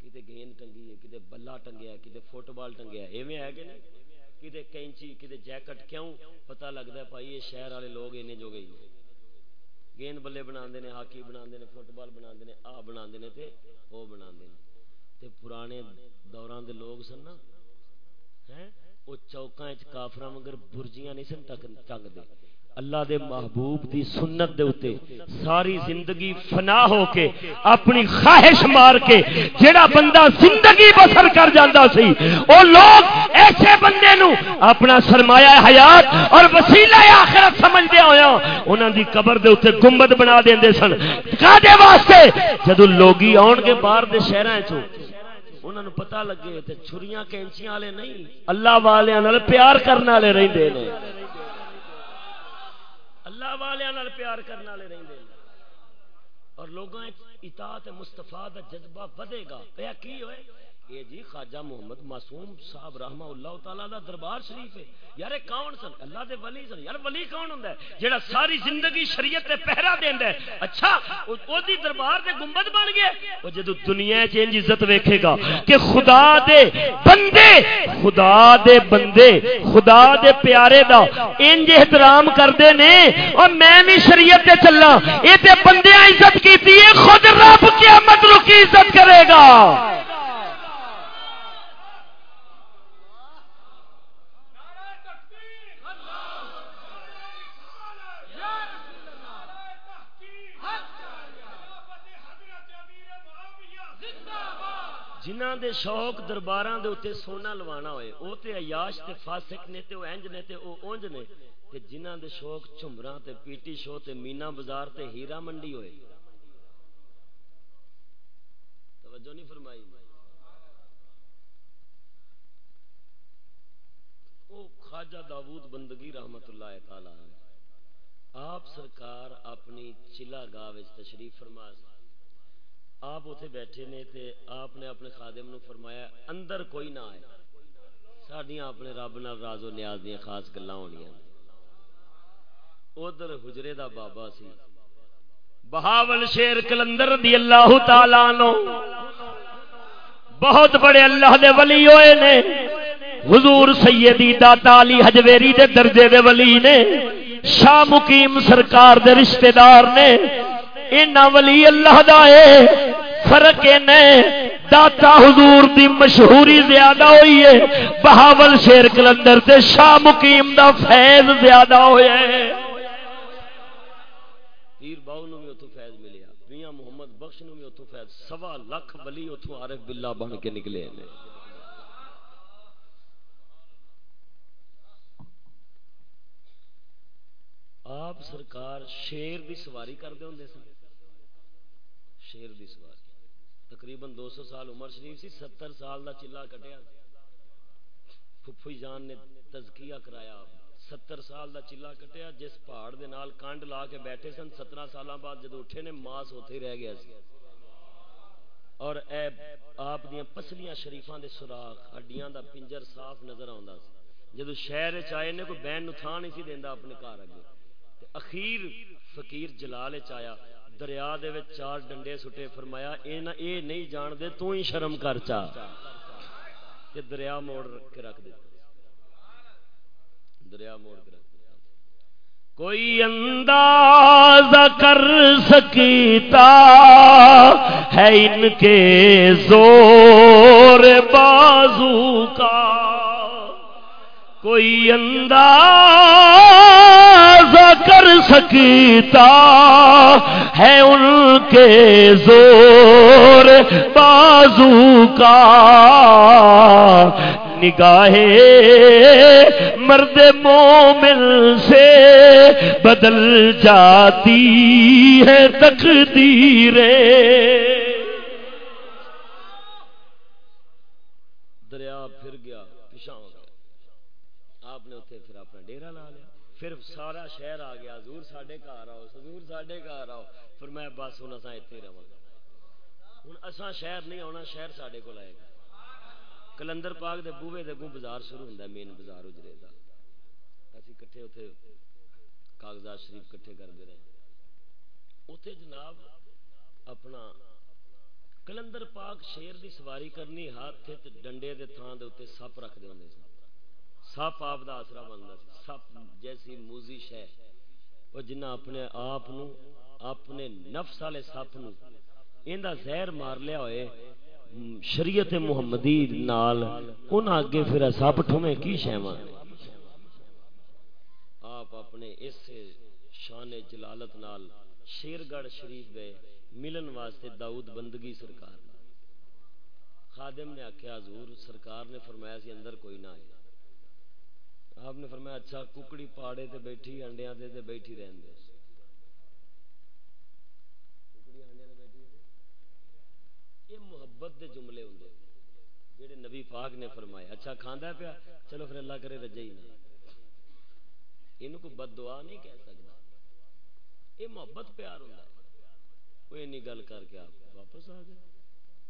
کتنے گیند ٹنگی ہے کتنے بلا ٹنگیا کتنے فٹ بال ٹنگیا ایویں ہے کہ نہیں؟ کتنے کینچی کتنے جیکٹ، کیوں؟ پتا لگتا ہے بھائی یہ شہر والے لوگ اینے جو گئی گیند بلے بنا ہاکی بنا فٹ بال بنا آ بنا وہ بنا پرانے دوران دے لوگ سن نا وہ چوکا کافراں مگر برجیاں نہیں سن ٹنگ دے اللہ دے محبوب دی سنت دے اتے ساری زندگی فنا ہو کے اپنی خواہش مار کے جیڑا بندہ زندگی بسر کر جاندہ سی، او لوگ ایسے بندے نو اپنا سرمایہ حیات اور وسیلہ آخرت سمجھ دیا ہویا ہاں، انہاں دی قبر دے اتے گمبد بنا دیں دے سن۔ کا واسطے؟ جدو لوگی آن کے بار دے شہرہ چو انہوں نے پتہ لگے تے چھریاں کینچیاں والے نہیں، اللہ والے پیار کرنے والے رہندے نے۔ اللہ والے پیار کرنے والے رہتے اور لوگوں اطاعت مستفا کا جذبہ ودے گا۔ کی ہوئے؟ یہ جی خواجہ محمد معصوم صاحب رحمہ اللہ تعالی دا دربار شریف ہے۔ یار کون سن؟ اللہ دے ولی سن۔ یار، ولی کون ہوندا ہے؟ جیڑا ساری زندگی شریعت تے پہرا دیندا ہے۔ اچھا او دی دربار دے گنبد بن گئے او جدوں دنیا وچ انج عزت ویکھے گا کہ خدا دے بندے، خدا دے بندے، خدا دے پیارے دا انج احترام کردے نے۔ اور میں بھی شریعت تے چلاں۔ اے تے بندیاں عزت کیتی ہے، خود رب قیامت رو کی عزت کرے گا۔ جنہ دے شوق درباراں دے اوتے سونا لوانا ہوئے، او تے عیاش تے فاسق نے تے او انج نے تے او اونج نے، تے جنہ دے شوق چمراں تے پیٹی شو تے مینا بازار تے ہیرا منڈی ہوئے۔ توجہ نہیں فرمائی۔ او خواجہ داوود بندگی رحمت اللہ تعالی، آپ سرکار اپنی چلا گاہ تشریف فرما آپ اتنے بیٹھے نے تے آپ نے اپنے خادم نو فرمایا اندر کوئی نہ آئے۔ سڈیا اپنے رب نال راز و نیاز دیا خاص گلا ہونی ادھر حجرے دا بابا سی۔ بہاول شیر کلندر رضی اللہ تعالی نو۔ بہت بڑے اللہ دے ولی ہوئے نے۔ حضور سیدی داتا علی حجویری دے درجے دے ولی نے۔ شاہ مقیم سرکار دے رشتہ دار نے۔ اینا ولی اللہ دا ہے فرق داتا حضور دی مشہوری زیادہ ہوئی ہے بہاول شیر کلندر سے شاہ مقیم دا فیض زیادہ ہوا ہے پیر باؤ نو بھی اتو فیض ملیا، میاں محمد بخش نو بھی اتو فیض۔ سوا لکھ ولی اتو عارف باللہ بن کے نکلے ہیں آپ سرکار شیر دی سواری کر دے ہوں دے سن؟ شیر دی سواری تقریباً دو سو سال عمر شریف سی، ستر سال دا چلا کٹیا۔ پھپھی جان نے تزکیہ کرایا۔ ستر سال دا چلا کٹیا، جس پہاڑ دے نال کانڈ لا کے بیٹھے سن، سترہ سال بعد جدو اٹھے نے، ماس ہوتے ہی رہ گیا سی۔ اور اے آپ دیا پسلیاں شریفان دے سراخ ہڈیاں دا پنجر صاف نظر آندا سی۔ جدو شہر چائے نے، کوئی بین نتھا نہیں سی دیندا اپنے کار اگے۔ اخیر فقیر جلال چایا دریا دے وچ چار ڈنڈے سٹے، فرمایا، اے نہ اے نہیں جان دے تو ہی شرم کر چا۔ کہ دریا موڑ کے رکھ دے۔ دریا موڑ کے رکھ دے۔ کوئی انداز کر سکتا ہے ان کے زور بازو کا۔ کوئی انداز کر سکتا ہے ان کے زور بازو کا نگاہ مرد مومن سے بدل جاتی ہے تقدیریں۔ پھر سارا شہر آ گیا، حضور ساڈے گھر آؤ، حضور ساڈے گھر آؤ۔ پھر میں بس ہوں اصا اتنے رہا ہوں اصا شہر نہیں آنا شہر ساڈے کو آئے گا۔ کلندر پاک دے بوے دے گوں بازار شروع ہوتا ہے، مین بازار اجرے کا اسی کٹھے اتنے کاغذات شریف کٹھے کرتے رہے۔ اتنے جناب اپنا کلندر پاک شیر دی سواری کرنی ہاتھ ڈنڈے دے تھان دے اتنے سپ رکھتے ہوں سن۔ سپ آپ کا آسرا بنتا سپ جیسی موزش ہے۔ وہ جنہ اپنے آپ اپنے نفس والے سپ نہ زہر مار لیا ہوئے، شریعت محمدی نال ان اگے پھر سپ ٹھویں کی شہواں؟ آپ اپنے اپنے اس شان جلالت نال شیر گڑھ شریف گئے ملن واسطے داؤد بندگی سرکار خادم نے آخیا حضور سرکار نے فرمایا سی اندر کوئی نہ آئے۔ آپ نے فرمایا اچھا ککڑی پاڑے تے بیٹھی، انڈیاں تے تے بیٹھی رہن دے یہ محبت دے جملے ہوں جڑے نبی پاک نے فرمایا اچھا کھاندا پیا؟ چلو پھر اللہ کرے رجے ہی نہ۔ یہ کوئی بد دعا نہیں کہہ سکتا۔ یہ محبت پیار ہوتا ہے۔ کوئی نہیں گل کر کے آپ واپس آ گئے۔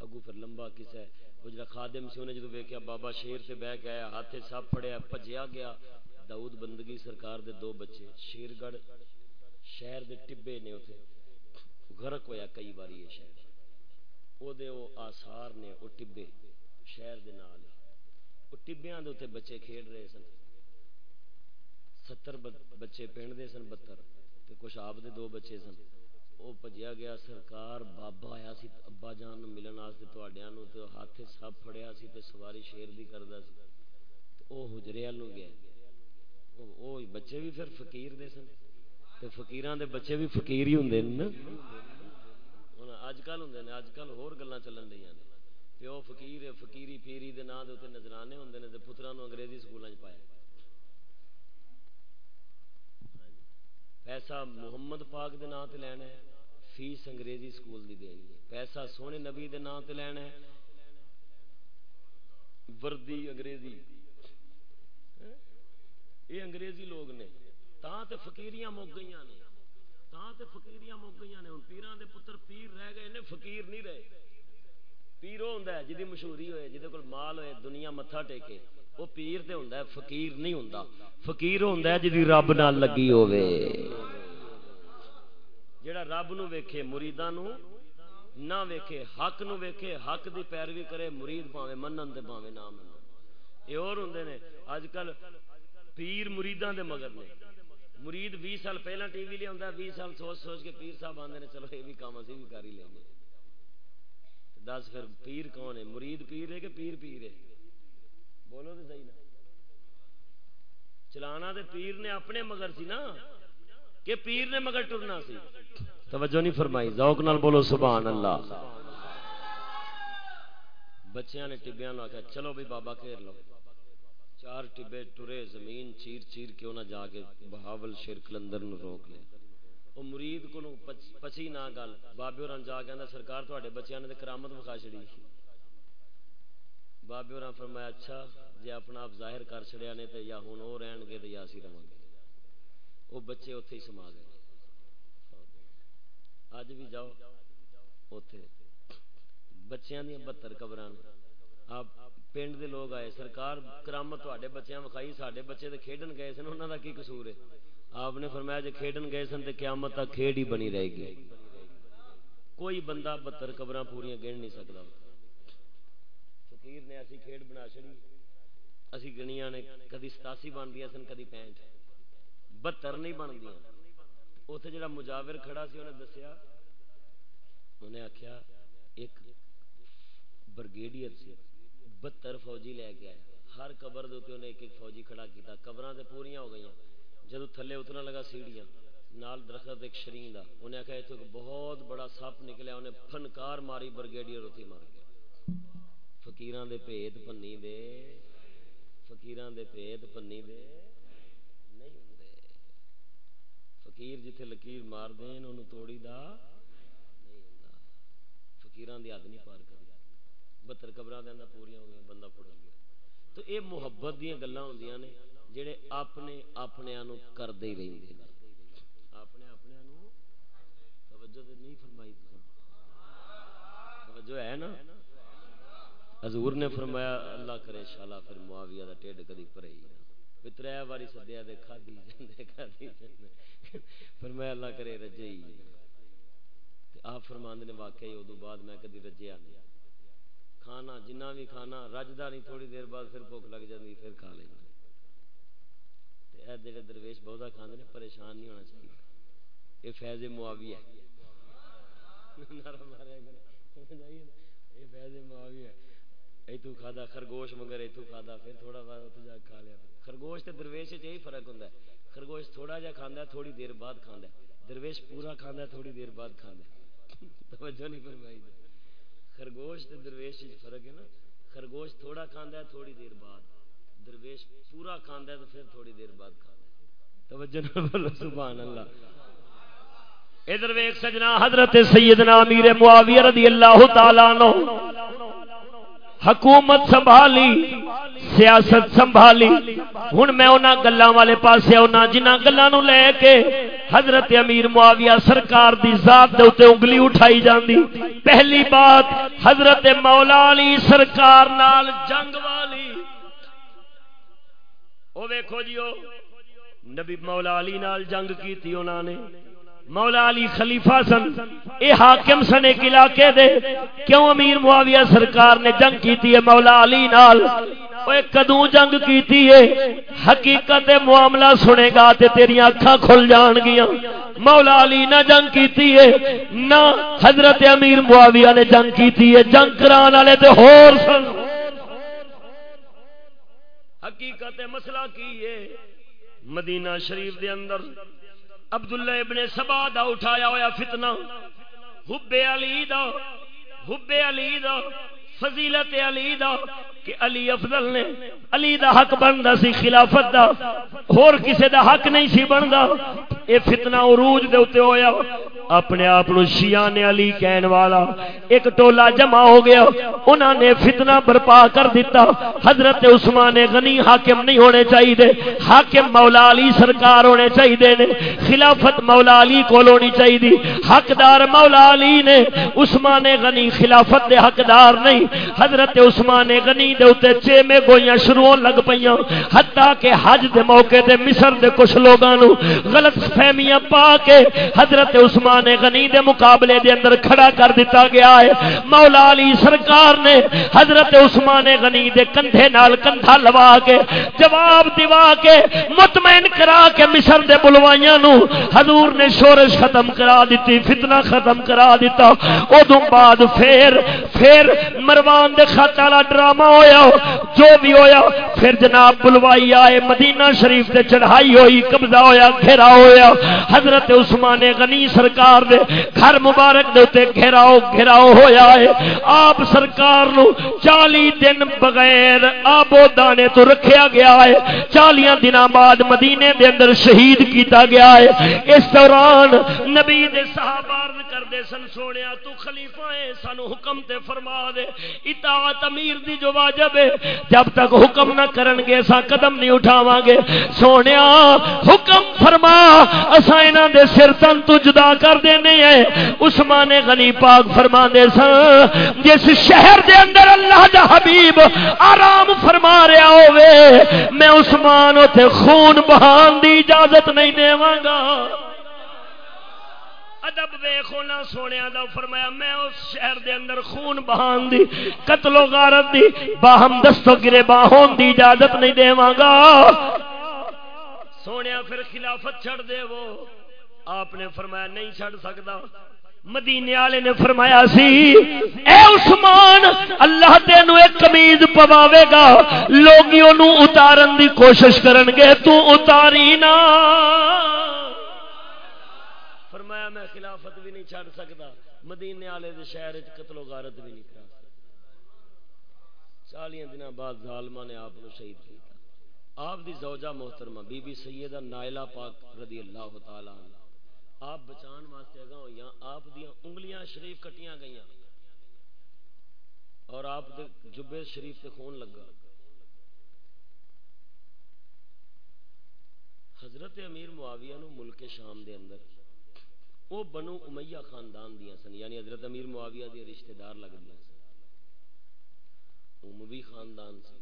اگو پھر لمبا کسا ہے۔ وہ جڑا خادم سی انہیں جدو ویکیا بابا شیر سے بہ کے آیا ہاتھ سب پڑیا پجیا گیا، داؤد بندگی سرکار دے دو بچے شیر گڑھ شہر دے ٹبے نے اتنے غرق ہویا کئی باری یہ شہر۔ او دے او آثار نے، او ٹبے شہر دے نال۔ او ٹبیاں دے اتنے بچے کھیل رہے سن۔ ستر بچے پنڈ دے سن، بتر۔ کچھ آپ دے دو بچے سن۔ وہ پجیا گیا، سرکار بابا آیا سی، ابا جان ملن واسطے تواڈیاں نو تے ہاتھ سب پھڑیا سی تے سواری شیر دی کردا سی۔ تے او حجرے نو گیا۔ او بچے بھی پھر فقیر دے سن۔ تے فقیراں دے بچے بھی فقیر ہی ہوندے نا ہن اج کل ہوندے نے اج کل ہور گلاں چلن دیاں نے پیو فقیر ہے فقیری پیری دے نام دے اوتے نذرانے ہوندے نے تے پتراں نو انگریزی سکولاں وچ پایا۔ ہاں جی۔ پیسہ محمد پاک دے نام تے لینا ہے فیس انگریزی سکول دی دینی ہے۔ پیسہ سونے نبی دے نام تے لینا ہے۔ وردی انگریزی۔ یہ انگریزی لوگ نے۔ تاں تے فقیریاں مک گئی نے۔ تاں تے فقیریاں مک گئی نے۔ ہن پیراں دے پتر پیر رہ گئے نے، فقیر نہیں رہے۔ پیرو ہوندا ہے جدی مشہوری ہوئے جدے کول مال ہوئے، دنیا متھا ٹیکے۔ وہ پیر تے ہوندا ہے، فقیر نہیں ہوندا۔ فقیر ہوندا ہے جدی رب نال لگی ہوے جڑا رب نو ویکھے، مریداں نو، نہ ویکھے، حق نو ویکھے، حق دی پیروی کرے، مرید پاوے، منن تے پاوے نہ منن اے اور ہوندے نے اج کل پیر مریداں دے مگر نے۔ مرید 20 سال پہلا ٹی وی لے ہوندا 20 سال سوچ سوچ کے پیر صاحب آندے نے، چلو اے بھی کام اسی بھی کر ہی لیں گے دس پھر پیر کون ہے؟ مرید پیر ہے کہ پیر پیر ہے؟ بولو تو صحیح نا۔ چلانا دے پیر نے اپنے مگر سی نا۔ کہ پیر نے مگر ٹرنا سی۔ توجہ نہیں فرمائی، ذوق نال بولو سبحان اللہ۔ بچیاں نے ٹبیاں نو آخیا چلو بھی بابا گھیر لو۔ چار ٹبے ٹرے، زمین چیر چیر کیوں نہ جا کے بہاول شیر کلندر نو روک لے۔ وہ مرید کو پچی نہ گل۔ بابے اور جا کے سرکار تے بچیاں نے کرامت وکھا چڑی بابے اور فرمایا اچھا جی اپنا آپ ظاہر کر چڑیا نے تو یا ہوں وہ رہن گے تو یا اسی رہے گے۔ وہ بچے اتے ہی سما گئے۔ اج بھی جاؤ اتے بچیاں دیا بہتر قبر آپ پنڈ دے لوگ آئے، سرکار کرامت تے بچیاں وکھائی سارے بچے تو کھیڈن گئے سن انہوں کا کی قصور ہے؟ آپ نے فرمایا جی کھیڈن گئے سن تو قیامت تک کھیڈ ہی بنی رہے گی۔ کوئی بندہ بہتر قبر پوریا گن نہیں سکتا فقیر نے ایسی کھیڈ بنا چڑی اسی گنیاں نے کدی ستاسی بن دیا سن، کدی پینٹ۔ بہتر نہیں بن دیا اتنے جڑا مجاور کھڑا سی انہیں دسیا انہیں آخیا ایک برگیڈیئر سی بہتر فوجی لے کے آیا۔ ہر قبر دے انہیں ایک ایک فوجی کھڑا کیتا۔ قبراں تے پوریاں ہو گئی جدو تھلے اترنا لگا سیڑیاں نال درخت ایک شرین دا۔ انہیں آخیا اتنے بہت بڑا سپ نکلیا۔ انہیں فنکار ماری برگیڈیئر اتھی مار گیا فقیران دے پیت پنی دے فقیران دے پیت پنی دے نہیں ہوندے فقیر جتھے لکیر مار دین، انہوں توڑی دا نہیں ہوندا۔ فقیران دی حد نہیں پار کری۔ بہتر قبراں دے اندر پوریاں ہو گئی بندہ پڑ گیا۔ تو اے محبت دیاں گلاں ہوندیاں نے جڑے اپنے اپنے انو کردے ہی رہندے نے۔ اپنے اپنے انو توجہ تے نہیں فرمائی توجہ ہے نا؟ حضور نے فرمایا، اللہ کرے شالا پھر معاویہ دا ٹیڈ کدی پرے ہی تر باری سدیا دے کھادی جاندے کھادی جاندے فرمایا اللہ کرے رجے آپ فرماندے نے واقعی ادو بعد میں کدی رجیا نہیں۔ کھانا، جنہ بھی کھانا رجدا نہیں، تھوڑی دیر بعد پھر بھوک لگ جاتی پھر کھا لیں جڑے درویش بہتا کھانے نے، پریشان نہیں ہونا چاہیے۔ یہ فیض معاویہ یہ فیض معاویہ ایتو کھادا خرگوش مگر ایتو کھادا پھر تھوڑا بعد اتنے جا کھا لیا خرگوش تے درویش وچ یہی فرق ہوں خرگوش تھوڑا جا کھانا تھوڑی دیر بعد کھانا درویش پورا کھانا تھوڑی دیر بعد کھانا توجہ نہیں فرمائی۔ خرگوش تے درویش وچ فرق ہے نا۔ خرگوش تھوڑا کھانا تھوڑی دیر بعد۔ درویش پورا کھانا تو پھر تھوڑی دیر بعد کھانا توجہ نہ بولو، سبحان اللہ۔ ادھر ویک سجنا حضرت سیدنا امیر معاویہ رضی اللہ تعالی عنہ۔ حکومت سنبھالی، سیاست سنبھالی۔ ہوں میں انہوں گلوں والے پاسے آنا جنہ گلوں لے کے حضرت امیر معاویہ سرکار دی ذات دے اتے انگلی اٹھائی جاندی۔ پہلی بات، حضرت مولا علی سرکار نال جنگ والی۔ او ویکھو جیو، نبی مولا علی نال جنگ کی انہوں نے۔ مولا علی خلیفہ سن، اے حاکم سن ایک علاقے دے، کیوں امیر معاویہ سرکار نے جنگ کیتی ہے مولا علی نال؟ اوے کدوں جنگ کیتی ہے؟ حقیقت معاملہ سنے گا تے تیری اکھاں کھل جان گیاں۔ مولا علی نہ جنگ کیتی ہے، نہ حضرت امیر معاویہ نے جنگ کیتی ہے۔ جنگ کران والے تے ہور سن۔ حقیقت مسئلہ کی ہے؟ مدینہ شریف دے اندر عبداللہ ابن سبا دا اٹھایا ہوا فتنہ حب علی دا حب علی دا۔ فضیلت علی دا کہ علی افضل نے، علی دا حق بندا سی، خلافت دا۔ اور کسے دا حق نہیں سی بندا۔ اے فتنہ عروج دے اوتے ہویا۔ اپنے آپ نو شیعہ نے علی کہن والا۔ ایک ٹولا جمع ہو گیا۔ انہاں نے فتنہ برپا کر دیتا حضرت عثمان غنی حاکم نہیں ہونے چاہیے دے حاکم مولا علی سرکار ہونے چاہیے دے نے۔ خلافت مولا علی کول ہونی چاہیے دی حقدار مولا علی نے۔ عثمان غنی خلافت دے حقدار نہیں۔ حضرت عثمان غنی دے اوتے چیمے گویاں شروع لگ پیاں حتیٰ کہ حج دے موقع تے مصر دے کچھ لوگاں نو غلط فہمیاں پا کے حضرت عثمان غنی دے مقابلے دے اندر کھڑا کر دیتا گیا ہے۔ مولا علی سرکار نے حضرت عثمان غنی دے کندھے نال کندھا لوا کے جواب دیوا کے مطمئن کرا کے مصر دے بلوائیاں نو حضور نے شورش ختم کرا دیتی، فتنہ ختم کرا دیتا۔ ادوں بعد پھر پھر مر مروان دے خط والا ڈرامہ ہویا جو بھی ہویا پھر جناب بلوائی آئے، مدینہ شریف تے چڑھائی ہوئی، قبضہ ہویا، گھیرا ہویا حضرت عثمان غنی سرکار دے گھر مبارک دے تے گھیراؤ گھیراؤ ہویا ہے۔ آپ سرکار نو چالی دن بغیر آبو دانے تو رکھیا گیا ہے۔ چالیاں دن بعد مدینے دے اندر شہید کیتا گیا ہے۔ اس دوران نبی دے صحابہ کر دے سن سونیا تو خلیفہ ہے، سانو حکم تے فرما دے۔ اطاعت امیر دی جو واجب ہے، جب تک حکم نہ کرن گے سا قدم نہیں اٹھاواں گے۔ سونیا، حکم فرما، اساں انہاں دے سر تن تو جدا کر دینے ہیں۔ عثمان غنی پاک فرما دے سن، جس شہر دے اندر اللہ دا حبیب آرام فرما رہا ہوے میں عثمان اوتھے خون بہان دی اجازت نہیں دیواں گا۔ ادب ویخو نہ سونے دا فرمایا، میں اس شہر دے اندر خون بہان دی، قتل و غارت دی، باہم دستو گرے باہون دی اجازت نہیں دے گا۔ سونے پھر خلافت چھڑ دے وہ۔ آپ نے فرمایا، نہیں چھڑ سکتا۔ مدینے والے نے فرمایا سی، اے عثمان، اللہ تینو ایک کمیز پواوے گا۔ لوگیوں نو اتارن دی کوشش کرن گے تو اتاری نہ فرمایا میں خلافت بھی نہیں چھڑ سکتا، مدینے والے دے شہر وچ قتل و غارت بھی نہیں کرا چالیاں دن بعد ظالما نے آپ کو شہید کیا آپ دی زوجہ محترمہ بی بی سیدہ نائلہ پاک رضی اللہ تعالی عنہ۔ آپ بچان واسطے اگا ہوئی آپ دیا انگلیاں شریف کٹیاں گئیاں۔ اور آپ دے جبے شریف سے خون لگا۔ حضرت امیر معاویہ نو ملک شام دے اندر وہ بنو امیہ خاندان دیا سن یعنی حضرت امیر معاویہ دے رشتہ دار لگ دیا سن۔ اموی خاندان سی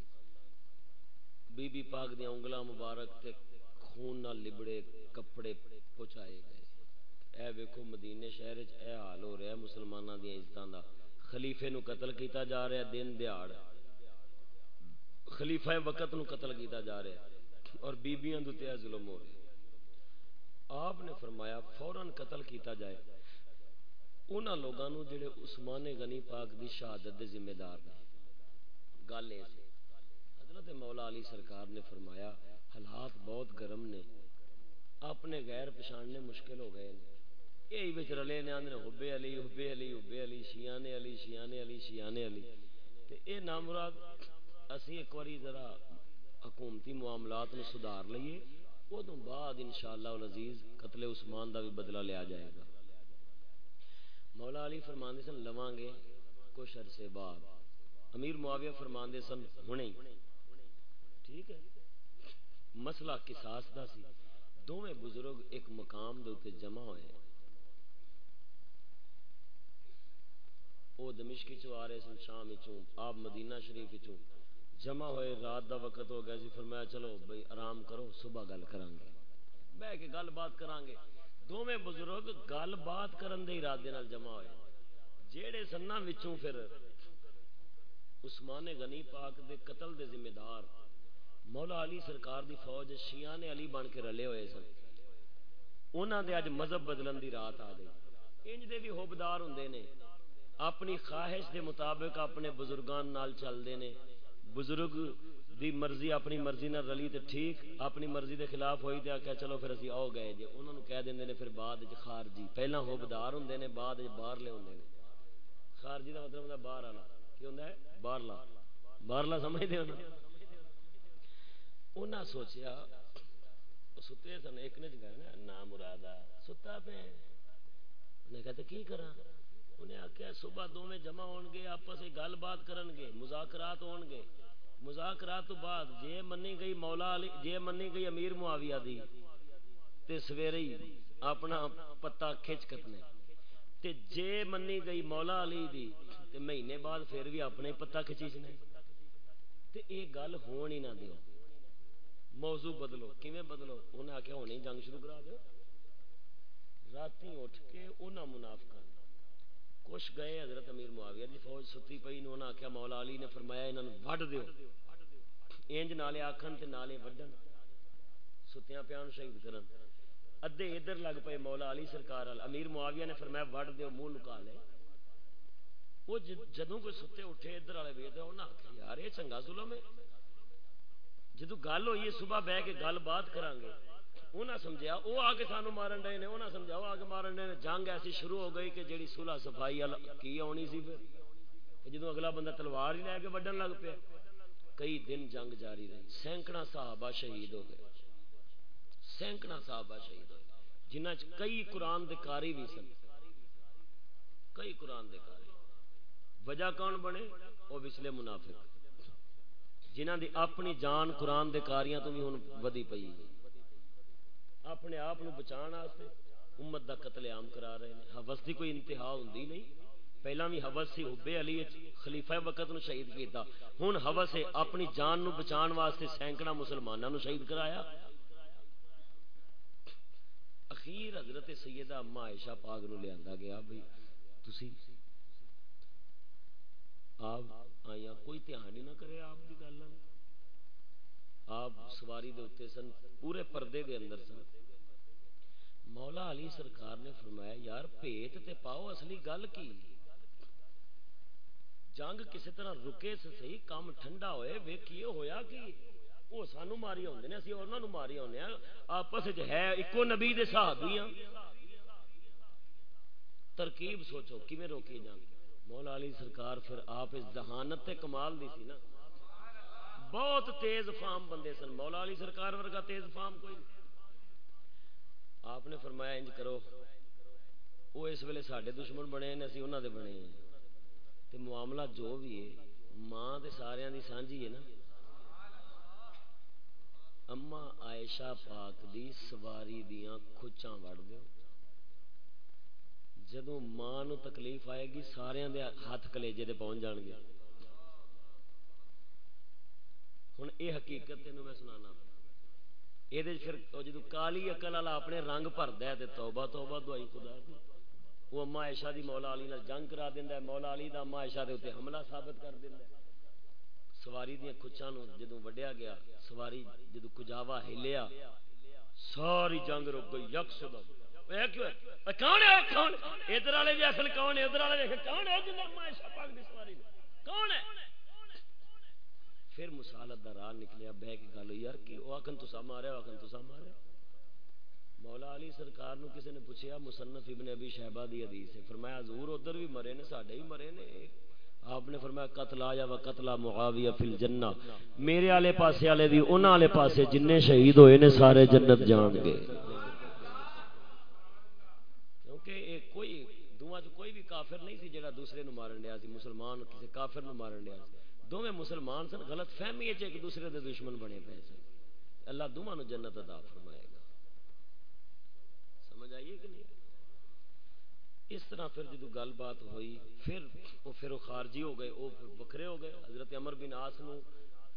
بی بی پاک دیا انگلا مبارک تے خون نہ لبڑے کپڑے پہنچائے گئے۔ اے ویکھو مدینے شہر اے حال ہو رہا ہے مسلمانوں دیا عزتوں دا۔ خلیفے نو قتل کیتا جا رہا ہے دن دیہڑ خلیفہ وقت نو قتل کیتا جا رہا ہے اور بیبیاں دو تے ظلم ہو رہے آپ نے فرمایا فوراً قتل کیتا جائے۔ انہوں لوگوں جڑے عثمان غنی پاک دی شہادت دے ذمہ دار نے۔ گل یہ حضرت مولا علی سرکار نے فرمایا حالات بہت گرم نے، اپنے غیر پچھاڑنے مشکل ہو گئے یہی بچ رلے نے آدھے ہوبے علی ہوبے علی ہوبے علی شیانے علی شیانے علی شیانے علی۔ تے اے نامراد، اسی ایک باری ذرا حکومتی معاملات میں سدھار لئیے۔ وہ تو بعد انشاءاللہ العزیز قتل عثمان دا بھی بدلہ لیا جائے گا۔ مولا علی فرماندے سن، لواں گے کچھ عرصے بعد۔ امیر معاویہ فرماندے سن، ہنے۔ ٹھیک ہے؟ مسئلہ قصاص دا سی۔ دوویں بزرگ ایک مقام دے اوتے جمع ہوئے۔ وہ دمشقی چو آ رہے سن، شام چوں آپ مدینہ شریف چوں جمع ہوئے، رات دا وقت ہو گیا جی، سی فرمایا چلو بھائی آرام کرو، صبح گل کران گے بہ کے گل بات کران گے دوویں بزرگ گل بات کرن دے ارادے نال جمع ہوئے۔ جیڑے سننا وچوں پھر عثمان غنی پاک دے قتل دے ذمہ دار، مولا علی سرکار دی فوج، شیعہ نے علی بن کے رلے ہوئے سن۔ انہاں دے اج مذہب بدلن دی رات آ گئی۔ انج دے بھی ہوبدار ہوندے نے۔ اپنی خواہش دے مطابق اپنے بزرگان نال چل دے نے۔ بزرگ دی مرضی اپنی مرضی نہ رلی تے ٹھیک، اپنی مرضی دے خلاف ہوئی تے آکھیا چلو پھر اسی آؤ گئے۔ جے انہاں نو کہہ دیندے نے پھر بعد وچ خارجی۔ پہلا ہوبدار ہوندے نے، بعد وچ باہر لے ہوندے نے۔ خارجی دا مطلب ہوندا باہر والا کی ہوندا ہے؟ باہرلا۔ باہرلا سمجھ دے ہو انہاں سوچیا ستے سن، ایک نے جی گیا نا مرادا، ستا پہ انہیں کہتے کی کراں؟ انہیں آخیا صبح دونوں جمع ہون گے آپس گل بات کرن گے مذاکرات ہون گے مذاکرات بعد جے منی گئی مولا علی جے منی گئی امیر معاویہ دی، تے سویرے ہی اپنا پتا کھچ کتنے تے جے منی گئی مولا علی دی، تے مہینے بعد پھر بھی اپنے پتا کھچیچنے۔ تے اے گل ہون ہی نہ دیو۔ موضوع بدلو، کیویں بدلو؟ انہیں آخیا ہونی جنگ شروع کرا دیو۔ راتی اٹھ کے انہاں منافقاں کچھ گئے، حضرت امیر معاویہ دی فوج ستی پئی نو انہاں آکھیا، مولا علی نے فرمایا، انہاں نوں وڈ دیو۔ انج نالے آکھن تے نالے وڈن۔ ستیاں پیان شہید کرن۔ ادھے ادھر لگ پئے مولا علی سرکار ال امیر معاویہ نے فرمایا، وڈ دیو منہ لکا لے۔ وہ جدوں کوئی ستے اٹھے ادھر والے ویدے انہاں آکھیا یار، یہ چنگا ظلم ہے۔ جدوں گل ہوئی ہے، صبح بہ کے گل بات کران گے۔ انہیں سمجھا وہ آ کے سانو مارن ڈے نے انہیں سمجھا وہ آ کے مارن ڈے جنگ ایسی شروع ہو گئی کہ جیڑی سلح صفائی کی آنی سی پھر؟ جدو اگلا بندہ تلوار ہی لے کے وڈن لگ پیا۔ کئی دن جنگ جاری رہی۔ سینکڑا صحابہ شہید ہو گئے۔ سینکڑا صحابہ شہید ہو گئے جنہ کئی قرآن دے بھی سن۔ کئی قرآن دے وجہ کون بنے؟ وہ پچھلے منافق۔ جنہ دی اپنی جان قرآن دے تو بھی ہوں ودی پئی۔ اپنے آپ بچا امت دا قتل عام کرا رہے ہیں۔ حوث کی کوئی انتہا ہوں نہیں۔ پہلا بھی حوث سی حبے علی خلیفہ وقت نو شہید کیتا۔ ہوں حوث ہے اپنی جان نو بچان واسطے سینکڑا مسلمانوں نو شہید کرایا۔ اخیر حضرت سیدہ اما عائشہ پاک نو لیا گیا بھائی تسی آپ آیا کوئی دھیان ہی نہ کرے آپ کی گل۔ آپ سواری دے اتنے سن، پورے پردے دے اندر سن۔ مولا علی سرکار نے فرمایا، یار پیت تے پاؤ، اصلی گل کی؟ جنگ کسی طرح رکے سے صحیح، کام ٹھنڈا ہوئے، ویکھیے ہویا کی؟ وہ سانو ماری ہوندے نے، اسی انہاں نو ماری ہوندے ہیں۔ آپس وچ ہے اکو نبی دے صحابی ہیں ترکیب سوچو، کیویں روکی جنگ؟ مولا علی سرکار پھر آپ اس ذہانت تے کمال دی سی نا۔ بہت تیز فام بندے سن مولا علی سرکار ورگا تیز فام کوئی آپ نے فرمایا انج کرو وہ اس ویلے سڈے دشمن بنے نے اسی انہوں دے بنے تے معاملہ جو بھی ہے ماں تے سارے دی سانجی ہے نا اما عائشہ پاک دی سواری دیاں کھچاں وڑ دیو جدو ماں نو تکلیف آئے گی سارے دے ہاتھ کلیجے دے پہنچ جان گے ہوں یہ حقیقت تینوں میں سنانا یہ جدو کالی اکل والا اپنے رنگ بھرد ہے توبہ توبہ دوائی خدا دی وہ اما ایشا دی مولا علی جنگ کرا دینا ہے مولا علی دا اما ایشا دے اتنے حملہ ثابت کر دینا ہے سواری دیا کچھاں جدو وڈیا گیا سواری جدو کجاوا ہلیا ساری جنگ رک گئی یک سدم کون ہے کون ادھر والے بھی اصل کون ہے ادھر والے کون ہے جنہیں اما پاک دی سواری کون ہے پھر مسالت کا راہ نکلیا، بہ کے گل ہوئی، یار کہ وہ آخن تو ماریا آخن تو ماریا مولا علی سرکار نو کسی نے پوچھا مصنف ابن ابی شہبہ دی حدیث ہے۔ فرمایا، حضور ادھر بھی مرے نے، ساڈے بھی مرے نے۔ آپ نے فرمایا، قتل آیا و قتل معاویہ فی الجنہ۔ میرے والے پاسے والے دی، انہاں والے پاسے جننے شہید ہوئے نے، سارے جنت جان گے کیونکہ ایک کوئی دوواں چ کوئی بھی کافر نہیں سی، جڑا دوسرے نو مارن دیا سی، مسلمان کسی کافر نو مارن دیا سی۔ دونوں مسلمان سن، غلط فہمی ایک دوسرے دے دشمن بنے پے سن۔ اللہ دونوں نو جنت عطا فرمائے گا۔ سمجھ آئیے کہ نہیں؟ اس طرح پھر جدو گل بات ہوئی، پھر وہ پھر وہ خارجی ہو گئے، وہ وکھرے ہو گئے۔ حضرت عمر بن آس نو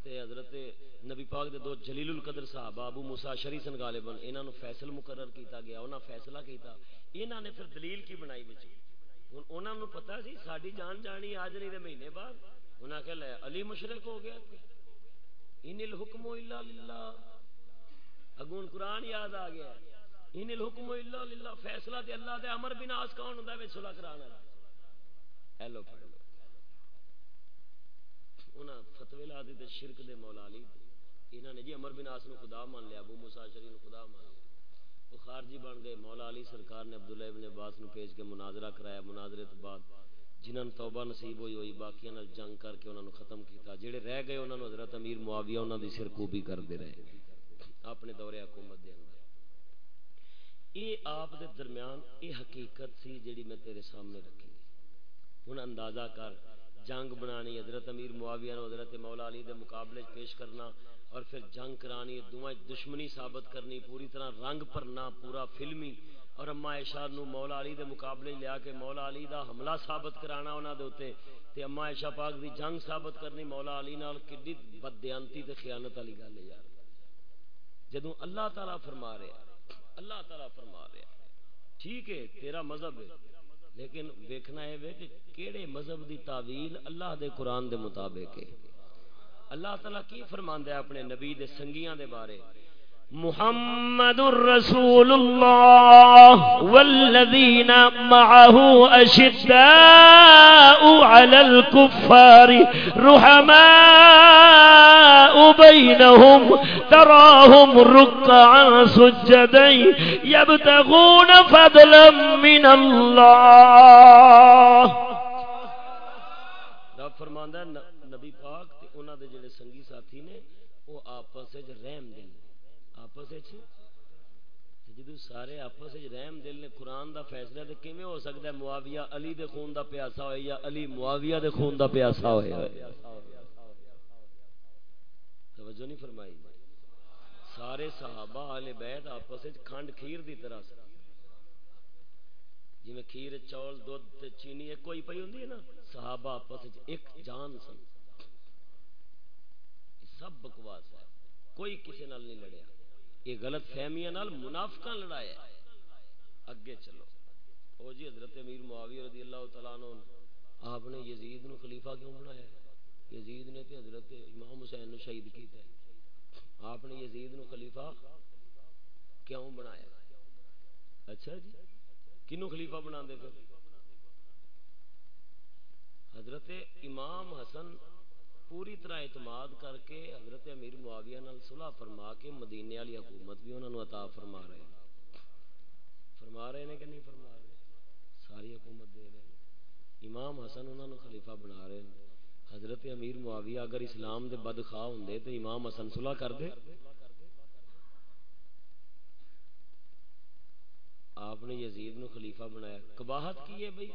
تے حضرت نبی پاک دے دو جلیل القدر صاحب، ابو موسی شری سن غالبن انہاں نو فیصل مقرر کیتا گیا، انہاں فیصلہ کیتا۔ انہاں نے پھر دلیل کی بنائی وچ ہن انہاں نو پتہ سی، ساڈی جان جانی آج نہیں، دے مہینے بعد انہاں کہ لے علی مشرک ہو گیا۔ ان الحکم الا للہ۔ اگون قرآن یاد آ گیا۔ ان الحکم الا للہ۔ فیصلہ تے اللہ دے امر بنا اس کون ہوندا وچ صلح کرانا ہیلو پڑھ لو انہاں فتوی لا دتے شرک دے مولا علی۔ انہاں نے جی امر بن اس نو خدا مان لیا، ابو موسی شری نو خدا مان لیا۔ وہ خارجی بن گئے، مولا علی سرکار نے عبداللہ ابن عباس نو بھیج کے مناظرہ کرایا۔ مناظرے تو بعد جنہاں نے توبہ نصیب ہوئی ہوئی باقیاں نال جنگ کر کے انہاں نو ختم کیتا۔ جڑے رہ گئے انہاں نو حضرت امیر معاویہ، انہاں دی سرکوبی کردے رہے۔ اپنے دور حکومت دے اندر۔ یہ آپ دے درمیان یہ حقیقت سی جڑی میں تیرے سامنے رکھی۔ ہوں اندازہ کر، جنگ بنانی، حضرت امیر معاویہ نو حضرت مولا علی دے مقابلے پیش کرنا اور پھر جنگ کرانی، دونوں دشمنی ثابت کرنی، پوری طرح رنگ بھرنا، پورا فلمی اور اما عائشہ نو مولا علی دے مقابلے لیا کے مولا علی دا حملہ ثابت کرانا انہاں دے اوتے۔ تے اما عائشہ پاک دی جنگ ثابت کرنی مولا علی نال کڈی بددیانتی تے خیانت والی گل ہے یار۔ جدوں اللہ تعالی فرما رہے اللہ تعالی فرما رہے ٹھیک ہے، تیرا مذہب ہے، لیکن ویکھنا ہے کہ کیڑے مذہب دی تعویل اللہ دے قرآن دے مطابق ہے۔ اللہ تعالی کی فرماندا ہے اپنے نبی دے سنگیاں دے بارے۔ محمد رسول الله والذين معه أشداء على الكفار رحماء بينهم تراهم ركعا سجدا يبتغون فضلا من الله رب فرماندا نبی پاک تے انہاں دے جڑے سنگی ساتھی نے، وہ آپس وچ رحم دل آپس جدو سارے آپس رحم دل نے قرآن دا فیصلہ تو کیویں ہو سکتا ہے؟ معاویہ علی دے خون دا پیاسا ہوئے یا علی معاویہ دے خون دا پیاسا ہوئے توجہ نہیں فرمائی۔ سارے صحابہ والے بیت آپس کھنڈ کھیر دی طرح سے جی میں کھیر، چول، دودھ چینی ایک کوئی پئی ہوں نا، صحابہ آپس ایک جان سن۔ سب بکواس ہے۔ کوئی کسی نال نہیں لڑیا۔ یہ غلط فہمیاں نال منافقاں لڑایا ہے۔ اگے چلو۔ او جی حضرت امیر معاویہ رضی اللہ تعالی عنہ، آپ نے یزید نو خلیفہ کیوں بنایا؟ یزید نے تے حضرت امام حسین نو شہید کیتا ہے۔ آپ نے یزید نو خلیفہ کیوں بنایا؟ اچھا جی کنو خلیفہ بنا دے پھر؟ حضرت امام حسن پوری طرح اعتماد کر کے حضرت امیر معاویہ نال صلح فرما کے مدینے والی حکومت بھی انہوں نے عطا فرما رہے ہیں۔ فرما رہے ہیں کہ نہیں فرما رہے؟ ساری حکومت دے رہے ہیں۔ امام حسن انہوں نے خلیفہ بنا رہے ہیں۔ حضرت امیر معاویہ اگر اسلام دے بدخواہ ہوں دے تو امام حسن صلح کر دے۔ آپ نے یزید نو خلیفہ بنایا۔ کباہت کی ہے بھائی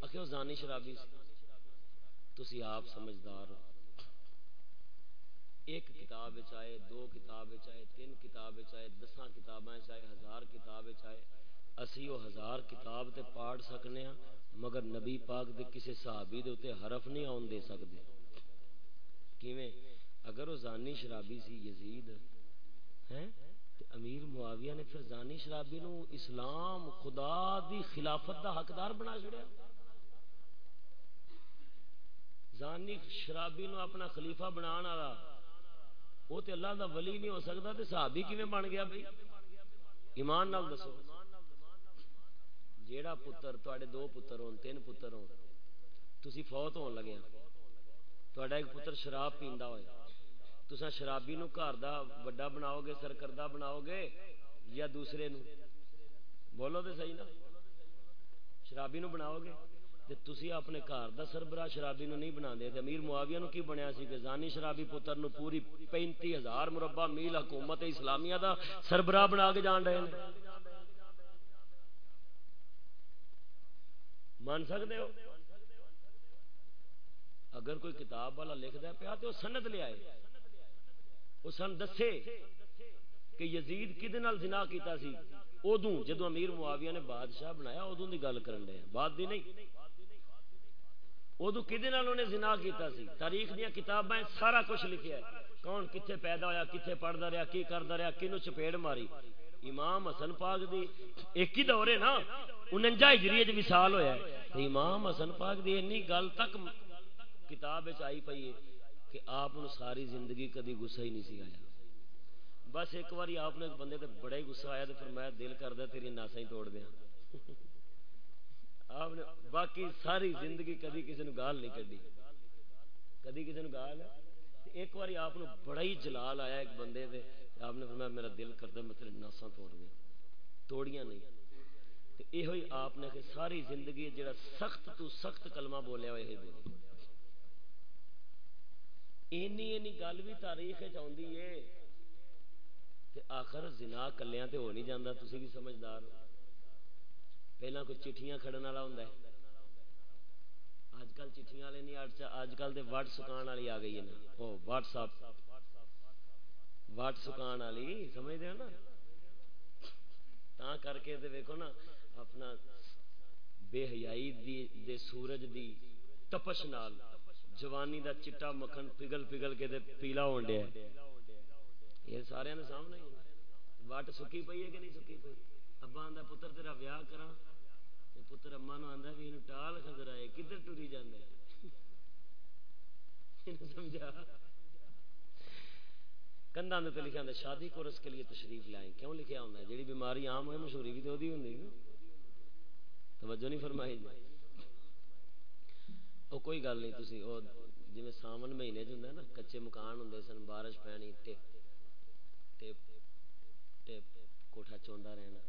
اکھے زانی شرابی۔ تسی آپ سمجھدار ہو۔ ایک کتاب چاہے دو کتاب چاہے تین کتاب چاہے دساں کتابیں چاہے ہزار کتاب چاہے اسی وہ ہزار کتاب تے پڑھ سکنے ہاں مگر نبی پاک دے کسی صحابی دے اتے حرف نہیں آن دے سکتے کیویں؟ اگر وہ زانی شرابی سی، یزید، ہیں؟ تے امیر معاویہ نے پھر زانی شرابی نو اسلام، خدا دی خلافت دا حقدار بنا چھڑیا زانی شرابی نو اپنا خلیفہ بنان والا وہ تو اللہ دا ولی نہیں ہو سکتا تو صحابی کیویں بن گیا بھائی ایمان نال دسو۔ جیڑا پتر تے دو پتر ہون، تین پتر ہون، تسی فوت ہون لگے ہاں۔ تہاڈا ایک پتر شراب پیندا ہوئے۔ تسا شرابی نو گھر دا وڈا بناؤ گے، سرکردہ بناؤ گے یا دوسرے نو بولو تو صحیح نا۔ شرابی نو بناؤ گے؟ تے تسی اپنے گھر دا سربراہ شرابی نو نہیں بنا دے امیر معاویہ نو کی بنیا سی کہ زانی شرابی پتر نو پوری پینتی ہزار مربع میل حکومت اسلامیہ دا سربراہ بنا کے جان رہے ہیں۔ مان سکتے ہو؟ اگر کوئی کتاب والا لکھتا پیا تو سند لیا وہ سن دسے کہ یزید کدے زنا کیتا سی؟ ادو جدو امیر معاویہ نے بادشاہ بنایا ادو کی گل کرن دیا بعد دی نہیں۔ ادو کدے انہیں زنا کیتا سی؟ تاریخ دیا کتابیں سارا کچھ لکھیا ہے۔ کون کتنے پیدا ہوا کتنے پڑھتا رہا کی کرتا رہا کنو چپیڑ ماری۔ امام حسن پاک دی ایک ہی دور ہے نا انجا ہجری وصال ہویا ہے۔ امام حسن پاک دی اینی گل تک کتاب آئی پئی ہے کہ آپ ساری زندگی کدی گسا ہی نہیں سی آیا۔ بس ایک بار آپ نے بندے تے بڑا ہی گسا آیا تو پھر میں دل کردا تیری ناسا ہی توڑ دیا آپ نے باقی ساری زندگی کدی کسی نے گال نہیں کڈی۔ کدی کسی نے گال؟ ایک بار آپ نے بڑا ہی جلال آیا ایک بندے دے۔ آپ نے فرمایا، میرا دل کرتا میں تیرے ناسا توڑ دیا توڑیاں نہیں۔ یہ ہوئی آپ نے کہ ساری زندگی جڑا سخت تو سخت کلمہ بولیا ہوئے بولے اینی اینی گل بھی تاریخ چاہتی ہے۔ کہ آخر زنا کلیاں تے ہو نہیں جاندہ تسی بھی سمجھدار ہو۔ پہلا کوئی چٹھیاں کھڑن والا ہوندا ہے۔ اج کل چٹھیاں والے نہیں اج کل تے واٹ سکان والی آ گئی ہے نا۔ او، واٹس ایپ واٹ سکان والی، سمجھدے ہو نا؟ تا کر کے تے نا، اپنا بے حیائی دی، دے سورج دی تپش نال جوانی دا چٹا مکھن پگل پگل کے دے پیلا ہون ڈیا یہ سارے نے سامنے واٹ سکی پئی ہے کہ نہیں سکی پئی؟ ابا آندا پتر تیرا ویاہ کراں۔ پتر اما نو آندا بھی اینو ٹال خضر آئے، کدھر ٹری جاندا ہے سمجھا؟ کندھاں تے لکھیا ہوندا شادی کورس کے لیے تشریف لائیں۔ کیوں لکھیا ہوندا ہے؟ جیڑی بیماری عام ہوئے، مشہوری بھی تے اودی ہوندی نا توجہ نہیں فرمائی جی۔ وہ کوئی گل نہیں تھی وہ جی ساون مہینے چ ہوں نا، کچے مکان ہوں سن، بارش پینی ٹپ ٹپ ٹپ کوٹھا چوندا رہنا۔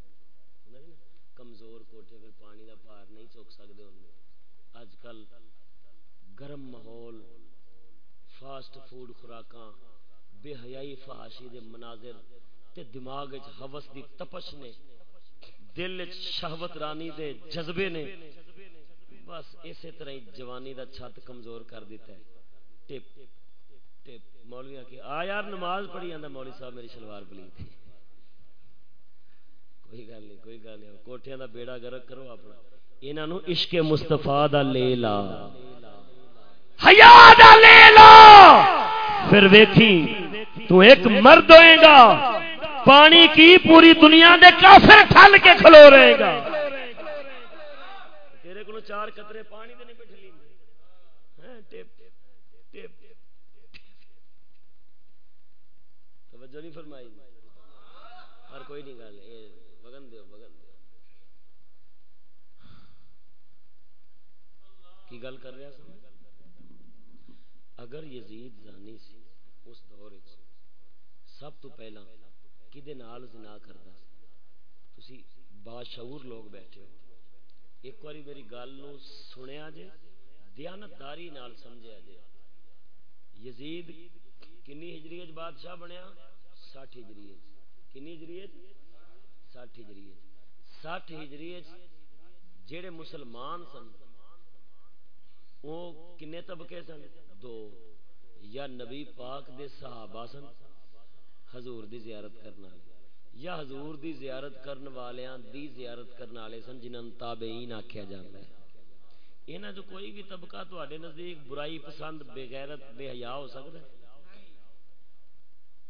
کمزور کوٹھے پھر پانی دا پار نہیں چک سکتے ہوں اج کل گرم ماحول، فاسٹ فوڈ خوراکاں، بے حیائی فحاشی دے مناظر تے دماغ ہوس دی تپش نے، دل شہوت رانی دے جذبے نے، بس اسی طرح جوانی دا چھت کمزور کر دیتا ہے۔ ٹپ ٹپ مولوی آ کے آ یار نماز پڑھی آندا، مولوی صاحب میری شلوار پلی تھی کوئی گل نہیں، کوئی گل نہیں۔ کوٹھیاں دا بیڑا گرک کرو اپنا۔ انہاں نو عشق مصطفی دا لے لا حیا دا لے لا پھر ویکھی، تو ایک مرد ہوئے گا۔ پانی کی پوری دنیا دے کافر ٹھل کے کھلو رہے گا۔ تیرے کو چار قطرے پانی دے نہیں بیٹھ لی ہاں، توجہ نہیں فرمائی۔ اور کوئی نہیں گل بگن دیو بگن دیو کی گل کر رہا سمجھ اگر یزید زانی سی، اس دور سب تو پہلا کدے نال زنا کردا سی؟ تسی باشعور لوگ بیٹھے ہو۔ ایک باری میری گل نو سنیا جے، دیانتداری نال سمجھیا جے۔ یزید کنی ہجری بادشاہ بنیا؟ سٹھ ہجری کنی ہجری سٹھ ہجری سٹھ ہجری جڑے مسلمان سن وہ کنے طبقے سن؟ دو۔ یا نبی پاک دے صحابہ سن، حضور دی زیارت کرنا یا حضور دی زیارت کرن والیاں دی زیارت کرن والے سن، جنہاں تابعین آکھیا جاندا ہے۔ انہاں جو کوئی بھی طبقہ تواڈے نزدیک برائی پسند بے غیرت بے حیا ہو سکدا ہے۔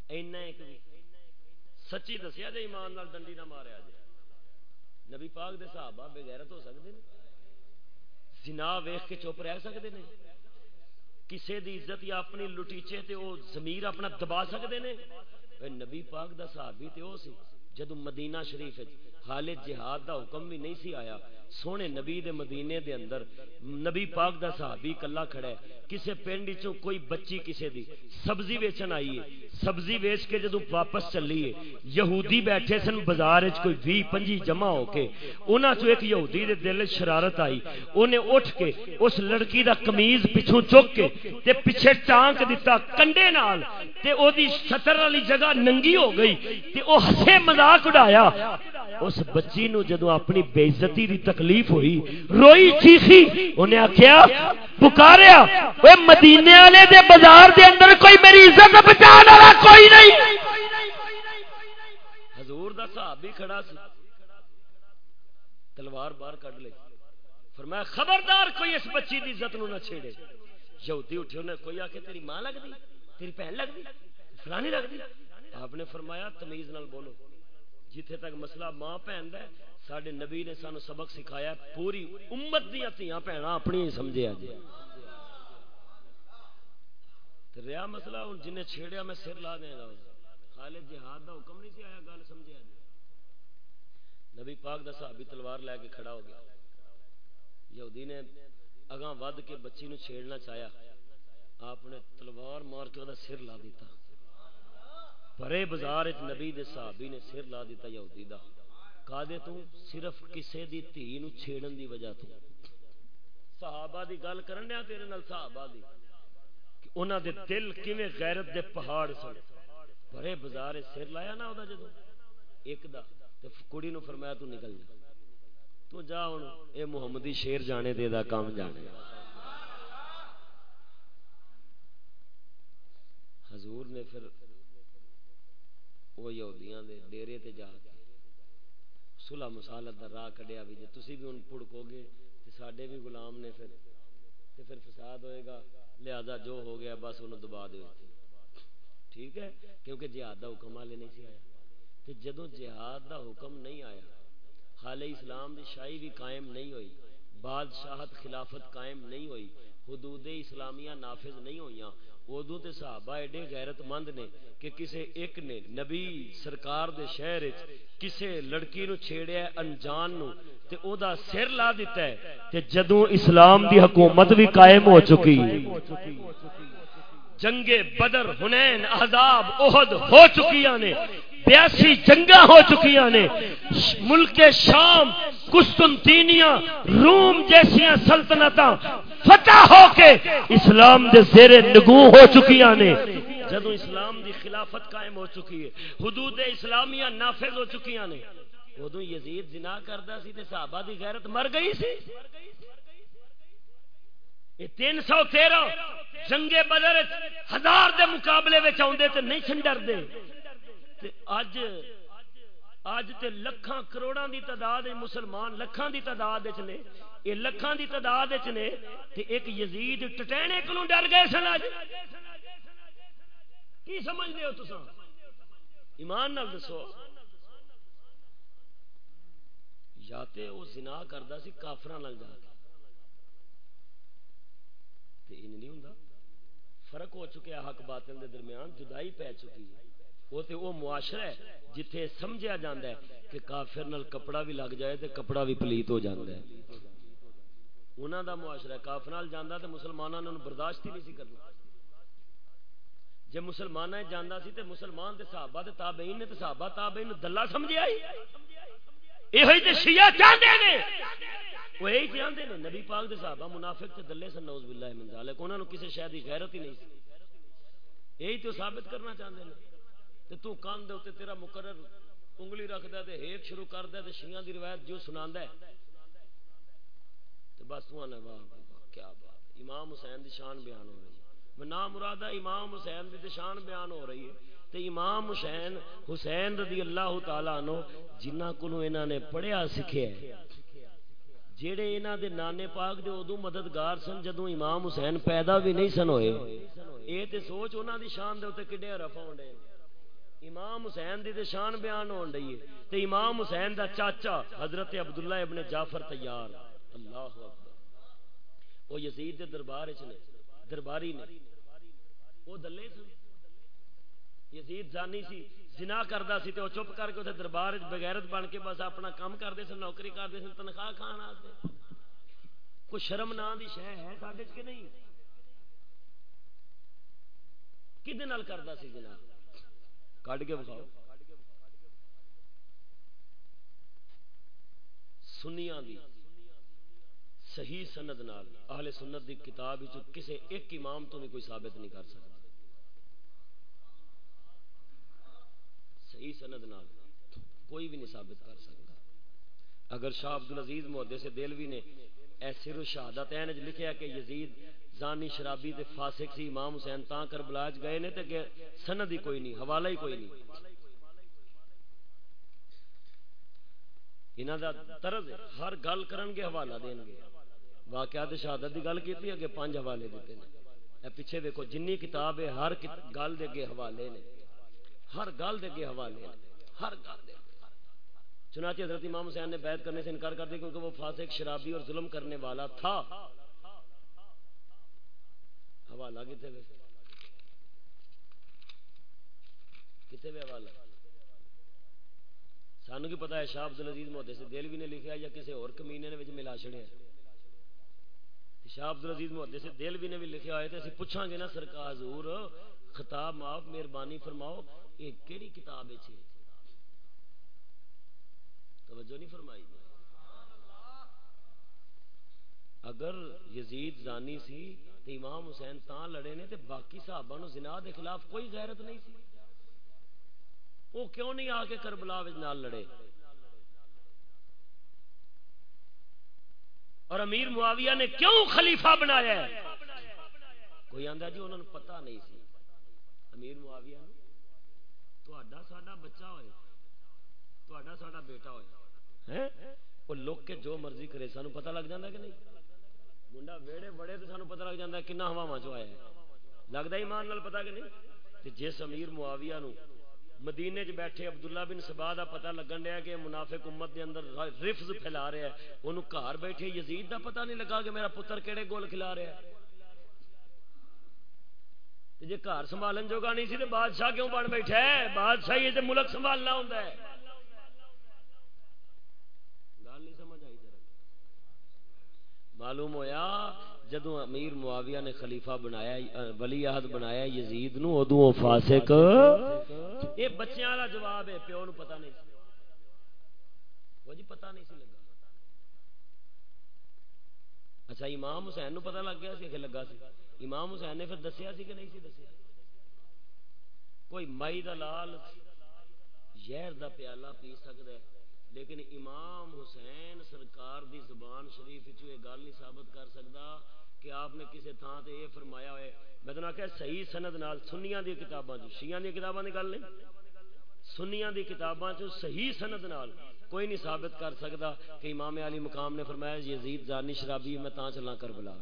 اینا ایک بھی۔ سچی دسیا جے ایمان نال ڈنڈی نہ ماریا جے۔ نبی پاک دے صحابہ بے غیرت ہو سکدے نے؟ زنا ویخ کے چپ رہ سکتے ہیں کسے دی عزت یا اپنی لٹیچے تے او ضمیر اپنا دبا سکتے ہیں نبی پاک دا صحابی تے او سی جدو مدینہ شریف حال جہاد دا حکم بھی نہیں سی آیا سونے نبی دے مدینے دے اندر نبی پاک دا صحابی کلا کھڑا ہے۔ کسے پنڈ چوں کوئی بچی کسے دی۔ سبزی ویچن آئی ہے۔ سبزی ویچ کے جدو واپس چلی ہے۔ یہودی بیٹھے سن بازار وچ کوئی 20 25 جمع ہو کے۔ انہاں چوں ایک یہودی دے دل شرارت آئی۔ اونے اٹھ کے اس لڑکی دا قمیض پچھوں چک کے تے پیچھے ٹانک دتا کنڈے نال تے او دی ستر والی جگہ ننگی ہو گئی تے او ہسے مذاق اڑایا۔ اس بچی نو جدو اپنی بے عزتی دی تک تکلیف ہوئی، روئی چیخی، انہیں آخیا پکاریا وہ مدینے والے دے بازار دے اندر کوئی میری عزت بچا والا کوئی نہیں۔ حضور دا صاحب بھی کھڑا سی۔ تلوار باہر کڈ لے۔ فرمایا، خبردار کوئی اس بچی دی عزت نو نہ چھیڑے۔ یہودی اٹھے، انہیں کوئی آ کے تیری ماں لگ دی تیری بہن لگ دی فلانی لگ دی آپ نے فرمایا، تمیز نال بولو، جتھے تک مسئلہ ماں بہن ہے سڈے نبی نے سانو سبق سکھایا پوری امت دیا تیاں بھن اپنی سمجھے جی رہا مسئلہ ہوں جنہیں چھیڑیا میں سر لا دیا خالد جہاد دا حکم نہیں سی آیا، گل سمجھے جی نبی پاک دا صحابی تلوار لے کے کھڑا ہو گیا۔ یہودی نے اگاں ود کے بچی نو چھیڑنا چاہیا۔ آپ نے تلوار مار کے وہ سر لا دیتا۔ پرے بازار نبی دے صحابی نے سر لا دیتا یہودی دا۔ کا دے تو صرف کسے دی تھی نو چھیڑن دی وجہ تو۔ صحابہ دی گل کرن دیا تیرے نال صحابہ دی کہ انہاں دے دل کیویں غیرت دے پہاڑ سن۔ پرے بازار سر لایا نا او دا جدو ایک دا تے کڑی نو فرمایا تو نکل جا۔ تو جا ہن، اے محمدی شیر جانے دے دا کام جانے۔ حضور نے پھر وہ یہودیاں دے ڈیرے تے جا کے صلح مسالت دا راہ کڈیا بھی۔ جے تسی بھی ان پڑکو گے تے ساڈے بھی غلام نے پھر تے پھر فساد ہوئے گا۔ لہذا جو ہو گیا بس انہوں دبا دیو ٹھیک ہے؟ کیونکہ جہاد دا حکم والے نہیں سی آیا۔ تے جدوں جہاد دا حکم نہیں آیا حال اسلام دی شاہی بھی قائم نہیں ہوئی، بادشاہت خلافت قائم نہیں ہوئی، حدود اسلامیہ نافذ نہیں ہوئیاں ادو تے صحابہ ایڈے غیرت مند نے کہ کسے ایک نے نبی سرکار دے شہر کسے لڑکی نو چھیڑیا انجان نو، تے او دا سر لا دیتا ہے، تے جدوں اسلام دی حکومت بھی قائم ہو چکی۔ جنگ بدر حنین احزاب احد ہو چکیاں نے، بیاسی جنگا ہو چکی نے۔ ملک شام کستنتینیا روم جیسی سلطنت فتح ہو کے اسلام دے زیر نگو ہو چکی نے۔ جدو اسلام دی خلافت قائم ہو چکی ہے، حدود اسلامیہ نافذ ہو چکی نے۔ ادو یزید زنا کرتا سی تے صحابہ دی غیرت مر گئی سی۔ تین سو تیرہ جنگے بدر ہزار دے مقابلے آدھے تے نہیں سن ڈرتے اج اج تے لکھاں کروڑاں دی تعداد مسلمان لکھاں دی تعداد وچ نے اے لکھاں دی تعداد وچ نے تے ایک یزید ٹٹینے کولوں ڈر گئے سن اج کی سمجھدے ہو تساں؟ ایمان نال دسو۔ یا تے او زنا کردا سی، کافراں نال جا کے۔ تے ان نہیں ہوندا؟ فرق ہو چکا حق باطل دے درمیان جدائی پی چکی ہے۔ وہ تو وہ معاشرہ ہے جتھے سمجھا جاتا ہے کہ کافر نال کپڑا بھی لگ جائے تو کپڑا بھی پلیت ہو جاتا ہے۔ انہوں دا معاشرہ ہے، کافر نال جانا تو مسلمانوں نے برداشت ہی نہیں سی کرنا جی مسلمان جانا سی تو مسلمان دے صحابہ دے تابعین نے تو صحابہ تابعین نے دلہ سمجھے آئی یہ تے شیعہ چاہتے ہیں وہ یہی چاہتے ہیں نبی پاک دے صحابہ منافق تے دلے سن نوز باللہ من ذالک انہوں نے کسی شاید غیرت ہی نہیں سی۔ یہی تو ثابت کرنا چاہتے ہیں تے تو کان دے تے تیرا مقرر انگلی رکھ دے تے ہیک شروع کر تے شیعہ دی روایت جو سناندا ہے۔ تے بس تو نے واہ کیا بات۔ امام حسین دی شان بیان ہو رہی ہے۔ نام مراد امام حسین دی شان بیان ہو رہی ہے۔ تے امام حسین حسین رضی اللہ تعالی عنہ جنہ کولو انہاں نے پڑھیا سکھیا ہے۔ جیڑے انہاں دے نانے پاک دے اودوں مددگار سن، جدوں امام حسین پیدا بھی نہیں سن ہوئے، اے تے سوچ انہاں دی شان دے اوتے کڈے رفع ہونڈے امام حسین دی تے شان بیان ہون رہی ہے۔ تے امام حسین دا چاچا حضرت عبداللہ ابن جعفر تیار۔ اللہ اکبر۔ وہ یزید دے دربار وچ نے، درباری نے۔ وہ دلے سن۔ یزید زانی سی، زنا کردا سی تے او چپ کر کے اوتھے دربار وچ بغیرت بن کے بس اپنا کام کردے سن، نوکری کردے سن، تنخواہ کھان واسطے۔ کوئی شرم نام دی شے ہے ساڈے وچ کہ نہیں؟ کدے نال کردا سی زنا؟ کڈ کے بخاؤ سنیاں دی صحیح سند نال اہل سنت دی کتاب کسے ایک امام تو بھی کوئی ثابت نہیں کر سکتا۔ صحیح سند نال کوئی بھی نہیں ثابت کر سکتا۔ اگر شاہ عبد العزیز محدے سے دلوی نے ایسے رو شہادت لکھیا کہ یزید زانی شرابی تے فاسق سی، امام حسین تاں کر بلاج گئے نے تے کہ سند ہی کوئی نہیں، حوالہ ہی کوئی نہیں۔ انہاں دا طرز ہر گل کرن گے، حوالہ دین گے۔ واقعات شہادت دی گل کیتی اگے پانچ حوالے دیتے ہیں۔ اے پیچھے دیکھو، جنی کتاب ہے، ہر گل دے اگے حوالے نے۔ ہر گل دے اگے حوالے نے۔ ہر گل دے چنانچہ حضرت امام حسین نے بیعت کرنے سے انکار کر دیا کیونکہ وہ فاسق، شرابی اور ظلم کرنے والا تھا۔ حوالہ کتنے وے؟ کتنے وے حوالہ؟ سانو کی پتا ہے شاہ عبد العزیز محدث سے دل بھی نے لکھا یا کسی اور کمینے نے ملا چڑیا شاہ عبد العزیز محدث سے دل بھی نے بھی لکھا ہوئے تو اسی پوچھاں گے نا سرکار حضور، خطاب معاف، مہربانی فرماؤ، یہ کیڑی کتاب ہے توجہ نہیں فرمائی؟ اگر یزید زانی سی تو امام حسین تاں لڑے نے تے باقی صحابہ نو زنا دے خلاف کوئی غیرت نہیں سی۔ وہ کیوں نہیں آ کے کربلا نال لڑے؟ اور امیر معاویہ نے کیوں خلیفہ بنایا ہے؟ کوئی آندا جی انہوں نے پتہ نہیں سی۔ امیر معاویہ نے تہاڈا ساڈا بچہ ہوئے، تہاڈا ساڈا بیٹا ہوئے۔ ہیں؟ وہ لوگ کے جو مرضی کرے، سانو پتہ لگ جاندا کہ نہیں؟ منڈا ویڑے بڑے تو سانو پتہ لگ جاندا کنا ہواواں چ آیا ہے لگدا ایمان نال پتہ کہ نہیں تے جس امیر معاویہ نو مدینے چ بیٹھے عبداللہ بن سبا کا پتا لگن دیا کہ منافق امت دے اندر رفز پھیلا رہا ہے انہوں گھر بیٹھے یزید دا پتہ نہیں لگا کہ میرا پتر کہڑے گول کھلا رہا ہے جی گھر سنبھالن جوگا نہیں سی تو بادشاہ کیوں بن بیٹھا ہے بادشاہ یہ ملک سنبھالنا ہوں گل نہیں سمجھ آئی معلوم ہویا جدو امیر معاویہ نے خلیفہ بنایا، ولی عہد بنایا، یزید نو ادو فاسق۔ یہ بچیاں والا جواب ہے، پیو نو پتہ نہیں وہ جی پتہ نہیں سی لگا۔ اچھا امام حسین نو پتہ لگ گیا سی کہ لگا سی۔ امام حسین نے پھر دسیا سی کہ نہیں سی دسیا؟ کوئی مائی دا لال زہر دا پیالہ پی سکتا ہے لیکن امام حسین سرکار دی زبان شریف یہ گل نہیں ثابت کر سکتا کہ آپ نے کسی تھان سے یہ فرمایا ہوئے۔ میں تو آخیا صحیح سند نال سنیاں دی کتاباں چ شیاں دی کتاباں دی گل نہیں۔ سنیاں دی کتاباں چ صحیح سند نال کوئی نہیں ثابت کر سکتا کہ امام علی مقام نے فرمایا یزید زانی شرابی میں تاں چلا کر بلا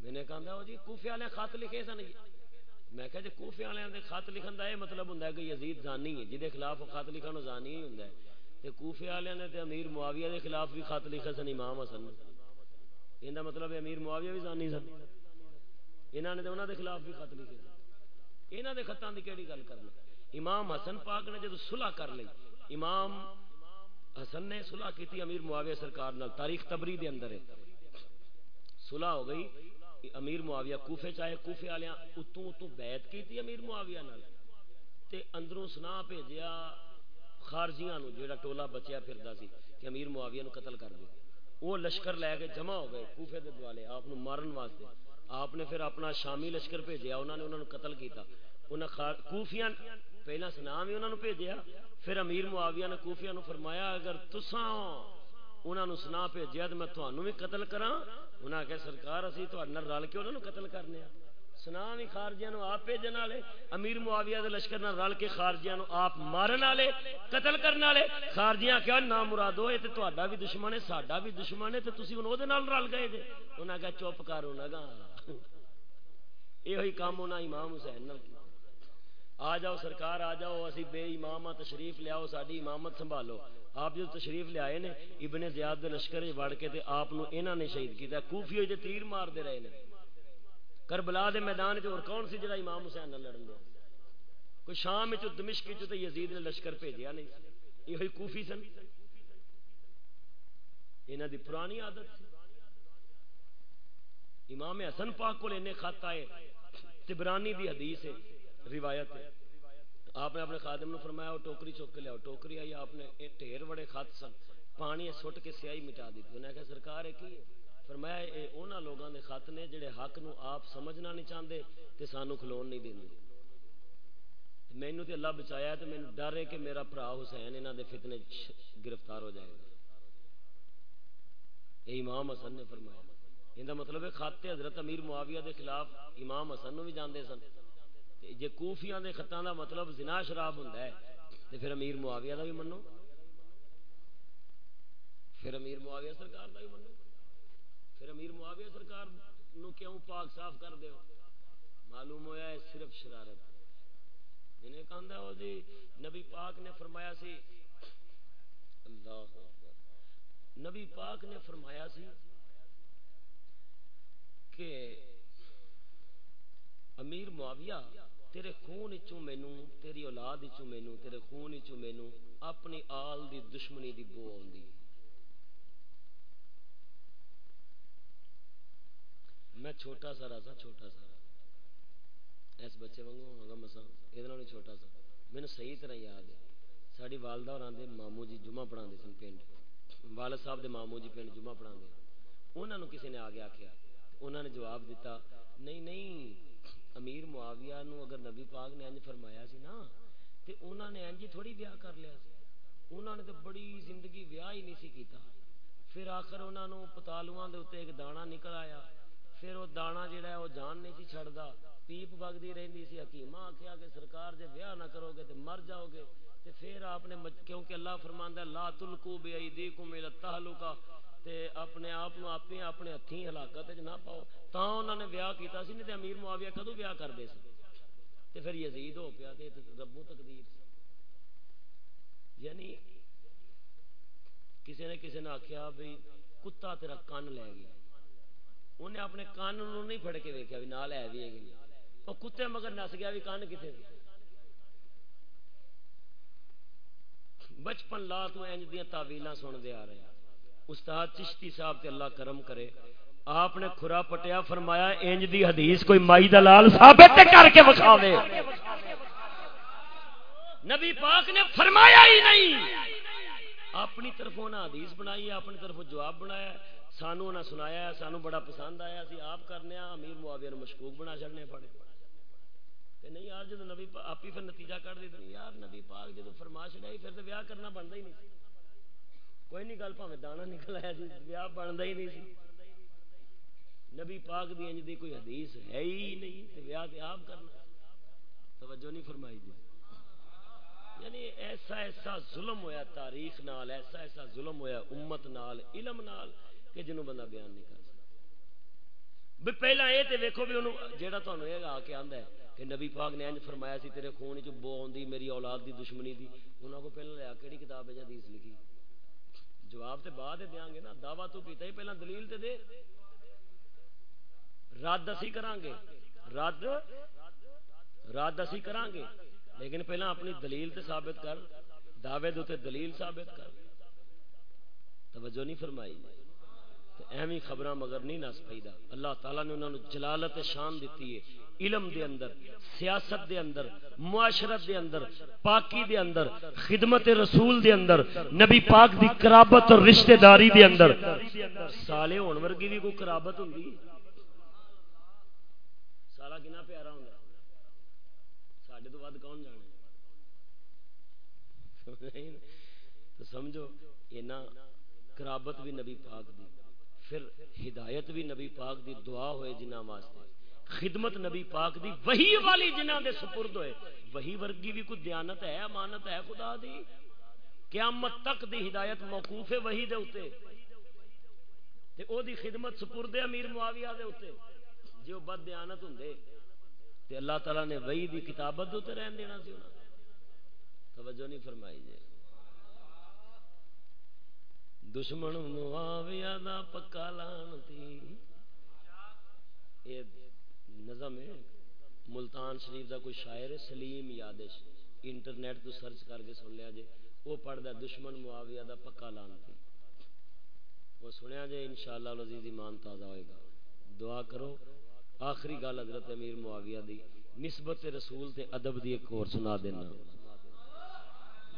میں نے کہا جی کوفے والے خط لکھے سن جی۔ میں کہا جی کوفے والے خط لکھن کا یہ مطلب ہوں کہ یزید زانی ہے جہد خلاف خط لکھن زانی ہی ہوں کوفے والے نے امیر معاویہ دے خلاف بھی خط لکھے سن، امام حسن یہ مطلب امیر معاویہ بھی جانی سن۔ یہاں نے انہوں دے خلاف بھی خط لکھے۔ یہاں دے خطان کی کہڑی گل کرنا امام حسن پاک نے جب صلح کر لی، امام حسن نے صلح کی امیر معاویہ سرکار نال، تاریخ تبری دے اندر ہے۔ صلح ہو گئی۔ امیر معاویہ کوفے چاہے کوفے والے اتوں اتوں بیعت کی امیر معاویہ نال۔ تے اندروں سنا بھیجیا خارجیاں نو جیڑا ٹولا بچیا پھردا سی، کہ امیر معاویہ نو قتل کر دے۔ وہ لشکر لے کے جمع ہو گئے کوفے دے دوالے، آپ نو مارن واسطے۔ آپ نے پھر اپنا شامی لشکر بھیجیا انہوں نے انہوں نے قتل کیتا۔ انہاں خار... کوفیاں، پہلا سنام ہی انہوں نے بھیجیا، پھر امیر معاویہ نے کوفیاں نو فرمایا، اگر تساں انہوں نے سنا بھیجیا تو میں تھانوں بھی قتل کراں انہاں کہ سرکار، اسی تہاڈے رل کے انہوں نے قتل کرنے ہیں سنا بھی خارجیا آپ بھیجن والے، امیر معاویہ دے لشکر نہ رل کے خارجیا آپ مارن والے، قتل کرنے والے۔ خارجیاں کیا نہ مرادو یہ تو بھی دشمن ہے، ساڈا بھی دشمن ہے تو تھی وہ رل گئے جی انہیں کہا چپ کرو نہ گا یہ ہوئی کام ہونا امام حسین آ جاؤ سرکار، آ جاؤ، اسی بے امام تشریف لیاؤ ساری امامت سنبھالو۔ آپ جو تشریف لیا نے، ابن زیاد لشکر وڑ کے آپ نے شہید کیا کوفی ہوئی تیر مار دے رہے ہیں کربلا دے میدان چ اور کون سی جڑا امام حسین نہ لڑن دیا؟ کوئی شام چ دمشق چ تو یزید نے لشکر بھیجیا نہیں۔ یہ کوفی سن۔ یہاں دی پرانی عادت سی امام حسن پاک کو لینے خط آئے، تبرانی دی حدیث ہے، روایت ہے۔ آپ نے اپنے خادم نے فرمایا وہ ٹوکری چوک کے لیا ٹوکری آئی، آپ نے ڈھیر بڑے خط سن، پانی سٹ کے سیائی مٹا دی۔ انہیں کہا، سرکار ہے کی فرمایا، اے انہاں لوگاں دے خط نے جڑے حق نو آپ سمجھنا نہیں چاہندے تے سانو کھلون نہیں دیندے مینوں تے اللہ بچایا تے مینوں ڈر ہے کہ میرا بھرا حسین انہاں دے فتنے گرفتار ہو جائے گا۔ یہ امام حسن نے فرمایا یہ مطلب ہے خط حضرت امیر معاویہ دے خلاف امام حسن نو بھی جاندے سن۔ جے کوفیاں دے خطاں دا مطلب زنا شراب ہوندا ہے، تے پھر امیر معاویہ دا بھی منو۔ پھر امیر معاویہ سرکار دا بھی منو۔ پھر امیر معاویہ سرکار نو کیوں پاک صاف کر دیو؟ معلوم ہویا ہے صرف شرارت۔ انہیں کہندا ہو جی نبی پاک نے فرمایا سی، اللہ نبی پاک نے فرمایا سی کہ امیر معاویہ تیرے خون چوں مینو تیری اولاد چوں مینو تیرے خون چوں مینو اپنی آل دی دشمنی دی بو آندی میں چھوٹا سا رہا چھوٹا سا۔ اس بچے وانگو ہوں گا مسا یہ چھوٹا سا۔ مینو صحیح طرح یاد ہے۔ ساری والدہ اور آدھے مامو جی جمعہ پڑھا سن پنڈ۔ والد صاحب دے مامو جی پنڈ جمعہ پڑھا انہوں نے کسی نے آگے آخیا انہوں نے جواب دیتا نہیں نہیں۔ امیر معاویہ نو اگر نبی پاک نے انج فرمایا سی نا، تے انہوں نے انج تھوڑی بیاہ کر لیا سی۔ انہوں نے تو بڑی زندگی بیاہ ہی نہیں سی کیتا۔ پھر آخر انہوں نے پتالواں دے اتنے ایک دانا نکل آیا۔ پھر وہ دانا جڑا ہے وہ جان نہیں سی چھڑدا۔ پیپ بگدی رہندی سی حکیمہ آکھیا کہ سرکار جے بیاہ نہ کرو گے تے مر جاؤ گے تے پھر آپ نے مج... کیونکہ اللہ فرماندا ہے، لا تلقوا بیئیدیکم الی التہلکہ۔ تے اپنے آپ نو اپنے اپنے ہتھیں ہلاکت وچ نہ پاؤ۔ تاں انہوں نے بیاہ کیتا سی، نہیں تے امیر معاویہ کدوں بیاہ کر دے سی؟ تے پھر یزید ہو پیا تے ربو تقدیر یعنی کسی نے کسی نے آخیا بھائی کتا تیرا کن لے گیا۔ انہیں اپنے کن نو نہیں پھڑ کے ویکیا بھی نال ہے بھی ہے وہ کتے مگر نس گیا بھی کن کتنے بچپن لا تو انج دیا تعویلاں سن دے آ رہے ہیں۔ استاد چشتی صاحب تے اللہ کرم کرے، آپ نے کھرا پٹیا فرمایا، انج دی حدیث کوئی مائی دلال ثابت کر کے بکھاوے نبی پاک نے فرمایا ہی نہیں۔ اپنی طرفوں نہ حدیث بنائی ہے اپنی طرف جواب بنایا۔ سانو نہ سنایا، سانو بڑا پسند آیا۔ سی آپ کرنے امیر معاویہ نے مشکوک بنا چڑنے پڑے۔ تے نہیں یار جب نبی آپ ہی پھر نتیجہ کر دے یار نبی پاک جب فرما چڑھائی پھر تو ویاہ کرنا بنتا ہی نہیں۔ کوئی نہیں گل پہ دانا نکل آیا جی ویاہ بنتا ہی نہیں سی۔ نبی پاک دی انج دی کوئی حدیث ہے ہی نہیں تے ویاہ تے آپ کرنا۔ توجہ نہیں فرمائی دی۔ یعنی ایسا ایسا ظلم ہویا تاریخ نال، ایسا ایسا ظلم ہویا امت نال، علم نال کہ جنوں بندہ بیان نہیں کر سکتا۔ بھی پہلا یہ تے ویکھو بھی انہوں، جیڑا تانوں یہ آ کے آندا ہے کہ نبی پاک نے انج فرمایا سی، تیرے خون وچ بو اوندی میری اولاد دی دشمنی دی۔ انہاں کو پہلا لیا کیڑی کتاب ہے جی حدیث لکھی؟ جواب تے بعد دیاں گے نا، دعویٰ تو کیتا ہی پہلا دلیل تے دے۔ رد اسی کران گے۔ رد رد اسی کران گے۔ لیکن پہلا اپنی دلیل تے ثابت کر، دعوے دے دلیل ثابت کر۔ توجہ نہیں فرمائی۔ ایویں خبراں مگر نہیں نس پیدا۔ اللہ تعالیٰ نے انہوں نے جلالت شان دیتی ہے۔ علم دے اندر، سیاست دے اندر، معاشرت دے اندر، پاکی دے اندر، خدمت رسول دے اندر، نبی پاک دی قرابت اور رشتہ داری دے اندر۔ سالے ہون ورگی بھی کوئی قرابت ہوندی؟ سالا کنا پیارا ہوندا ساڈے تو ود کون جانے؟ تو سمجھو، اینا قرابت بھی نبی پاک دی، پھر ہدایت بھی نبی پاک دی، دعا ہوئے جنہ واسطے۔ خدمت نبی پاک دی، وہی والی جنہ دے سپرد ہوئے۔ وہی ورگی بھی کوئی دیانت ہے، امانت ہے خدا دی؟ قیامت تک دی ہدایت موقوف ہے وہی دے اتے تے او دی خدمت سپرد امیر معاویہ دے اتے جو بد دیانت ہوں دے تے اللہ تعالیٰ نے وہی دی کتابت دے اتے رہن دینا سی انہوں توجہ نہیں فرمائی جی۔ جائے دشمن معاویہ دا پکا لانتی نظم ہے۔ ملتان شریف دا کوئی شاعر ہے، سلیم یادش۔ انٹرنیٹ تو سرچ کر کے سن لیا جے۔ وہ پڑھتا دشمن معاویہ دا پکا لانتی وہ سنیا جائے انشاءاللہ العزیز ایمان تازہ ہوئے گا۔ دعا کرو۔ آخری گل حضرت امیر معاویہ دی۔ نسبت رسول تے ادب دی ایک اور سنا دینا۔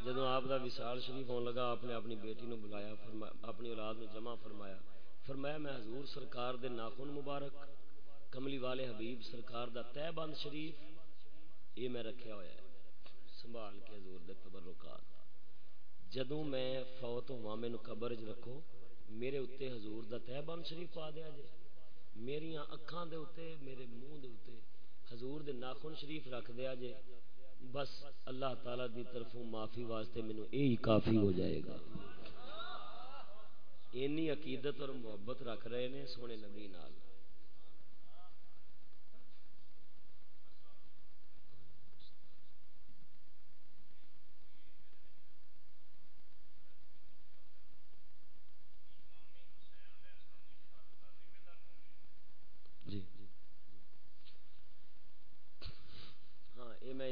جدو آپ دا وصال شریف ہون لگا، آپ نے اپنی بیٹی نو بلایا اپنی اولاد نو جمع فرمایا۔ فرمایا، میں حضور سرکار دے ناخن مبارک۔ کملی والے حبیب سرکار دا تہ بند شریف، یہ میں رکھیا ہوا ہے۔ سنبھال کے حضور دے تبرکات۔ جدوں میں فوت ہوا مینو قبر چ رکھو، میرے اتنے حضور دا تہ بند شریف پا دیا جے۔ میری اکھاں دے اتنے میرے منہ دے اتنے حضور دے ناخن شریف رکھ دیا جے۔ بس اللہ تعالی دی طرفوں معافی واسطے مینو یہی کافی ہو جائے گا۔ اینی عقیدت اور محبت رکھ رہے نے سونے نبی نال۔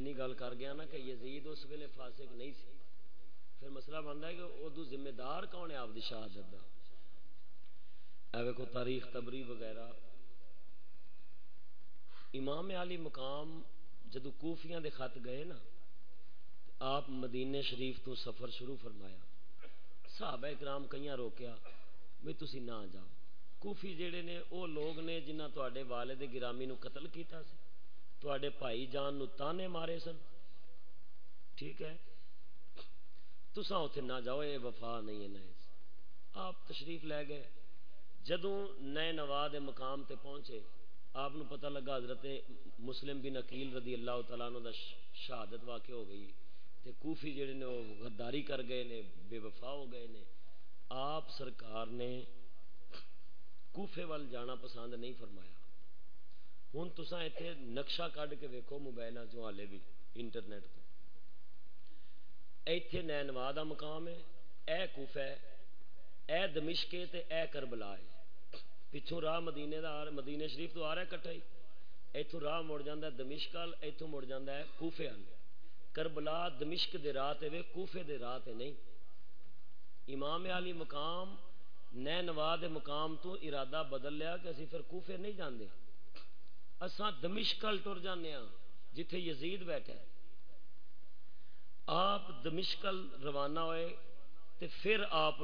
میں گل کر گیا نا کہ یزید اس ویلے فاسق نہیں سی۔ پھر مسئلہ بنتا ہے کہ ادو ذمہ دار کون ہے آپ کی شہادت کا تاریخ، تبری وغیرہ۔ امام علی مقام جدو کوفیاں دے خط گئے نا، آپ مدینے شریف تو سفر شروع فرمایا۔ صحابہ اکرام کئی روکیا بھی تسی نہ جاؤ۔ کوفی جڑے نے وہ لوگ نے جنہ تے والد گرامی نو قتل کیتا سی۔ تے بھائی جان تانے مارے سن ٹھیک ہے تسا اتنے نہ جاؤ یہ وفا نہیں ہے آپ تشریف لے گئے جدوں نئے نوا مقام تے پہنچے آپ پتہ لگا حضرت مسلم بن عقیل رضی اللہ تعالیٰ عنہ دا شہادت واقع ہو گئی تے کوفی جڑے نے وہ غداری کر گئے نے بے وفا ہو گئے نے آپ سرکار نے کوفے وال جانا پسند نہیں فرمایا ہوں تسا اتنے نقشہ کھ کے ویکو موبائل چالے بھی انٹرنیٹ تو۔ ایتھے نینوا دا مقام ہے، اے کوف ہے اے دمشکے تے اے کربلا ہے۔ پچھوں راہ مدینے دا مدینے شریف تو آ رہا ہے کٹھا ہی ایتھوں راہ مڑ جاندہ ہے دمشق ال ایتھوں مڑ جاندہ ہے کوفے ال کربلا دمشق دے راہ تے وے، کوفے دے راہ تے نہیں۔ امام علی مقام، نینوا دے مقام تو ارادہ بدل لیا کہ اسی پھر کوفے نہیں جاندے۔ اساں دمشکل ٹر جانے ہاں جتھے یزید بیٹھے آپ دمشکل روانہ ہوئے، تے پھر آپ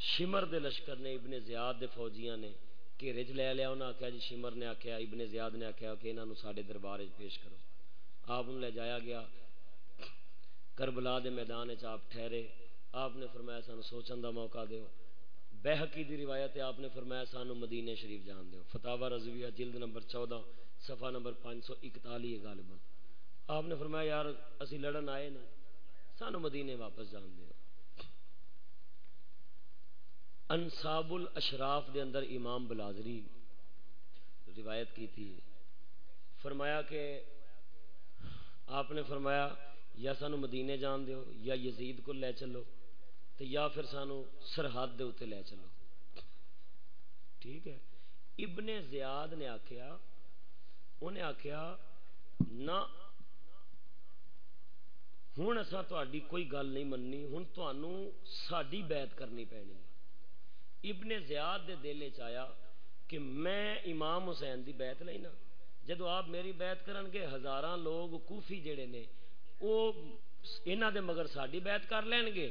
شمر دے لشکر نے، ابن زیاد دے فوجیاں نے گھیرے چ لے لیا۔ انہیں آخیا جی شمر نے آخیا ابن زیاد نے آخیا کہ انہوں سارے دربار پیش کرو۔ آپ لے جایا گیا۔ کربلا دے میدان آپ ٹھہرے۔ آپ نے فرمایا سانو سوچن دا موقع دیو۔ بحقی دی روایت ہے، آپ نے فرمایا سانو مدینے شریف جان دیو۔ فتح رضویہ جلد نمبر چودہ، صفحہ نمبر پانچ سو اکتالی غالباً۔ آپ نے فرمایا، یار، اسی لڑن آئے نہیں سانو مدینے واپس جان دیو۔ انصاب الاشراف دے اندر امام بلازری روایت کی تھی۔ فرمایا کہ آپ نے فرمایا، یا سانو مدینے جان دیو، یا یزید کو لے چلو۔ تو یا پھر سانو سرحد دے اتنے لے چلو۔ ٹھیک ہے۔ ابن زیاد نے آخیا انہیں آخیا نہ ہوں اصا تھی کوئی گل نہیں مننی ہوں ساری بیعت کرنی پینی۔ ابن زیاد دے دل چیا کہ میں امام حسین دی بیعت لینا جدو آپ میری بیعت کرن گے، ہزاراں لوگ کوفی جڑے نے وہ انہوں دے مگر ساری بیعت کر لین گے۔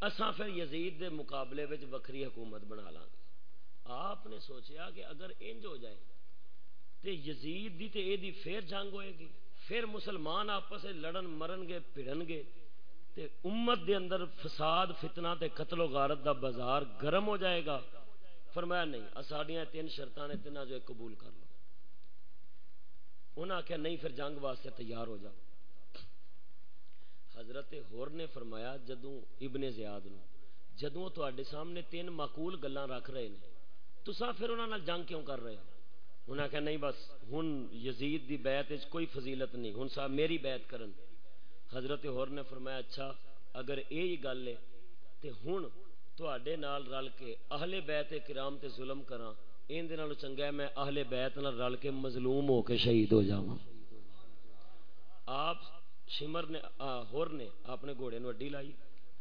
اساں پھر یزید دے مقابلے وچ وکری حکومت بنا لاں آپ نے سوچیا کہ اگر انج ہو جائے تے یزید دی تے اے دی پھر جنگ ہوئے گی، پھر مسلمان آپس لڑن مرن گے پھڑن گے، تے امت دے اندر فساد، فتنہ تے قتل و غارت دا بازار گرم ہو جائے گا۔ فرمایا نہیں، اساڈیاں تین شرطاں نے تینا جو قبول کر لو۔ انہاں کہا نہیں، پھر جنگ واسطے تیار ہو جاؤ۔ حضرت ہور نے فرمایا، جدوں ابن زیاد نو، جدوں تے سامنے تین معقول گلاں رکھ رہے ہیں تسا پھر انہوں نے جنگ کیوں کر رہے ہو؟ انہیں کہا، نہیں بس، ہن یزید دی بیعت اس کوئی فضیلت نہیں، ہن صاحب میری بیعت کرن حضرت ہور نے فرمایا اچھا اگر یہی گل ہے، تے ہن تواڈے نال رل کے اہل بیت کرام تے ظلم کراں، ان چنگا ہے، میں اہل بیت نال رل کے مظلوم ہو کے شہید ہو جاواں۔ آپ شمر نے ہور نے اپنے گھوڑے نو اڈی لائی۔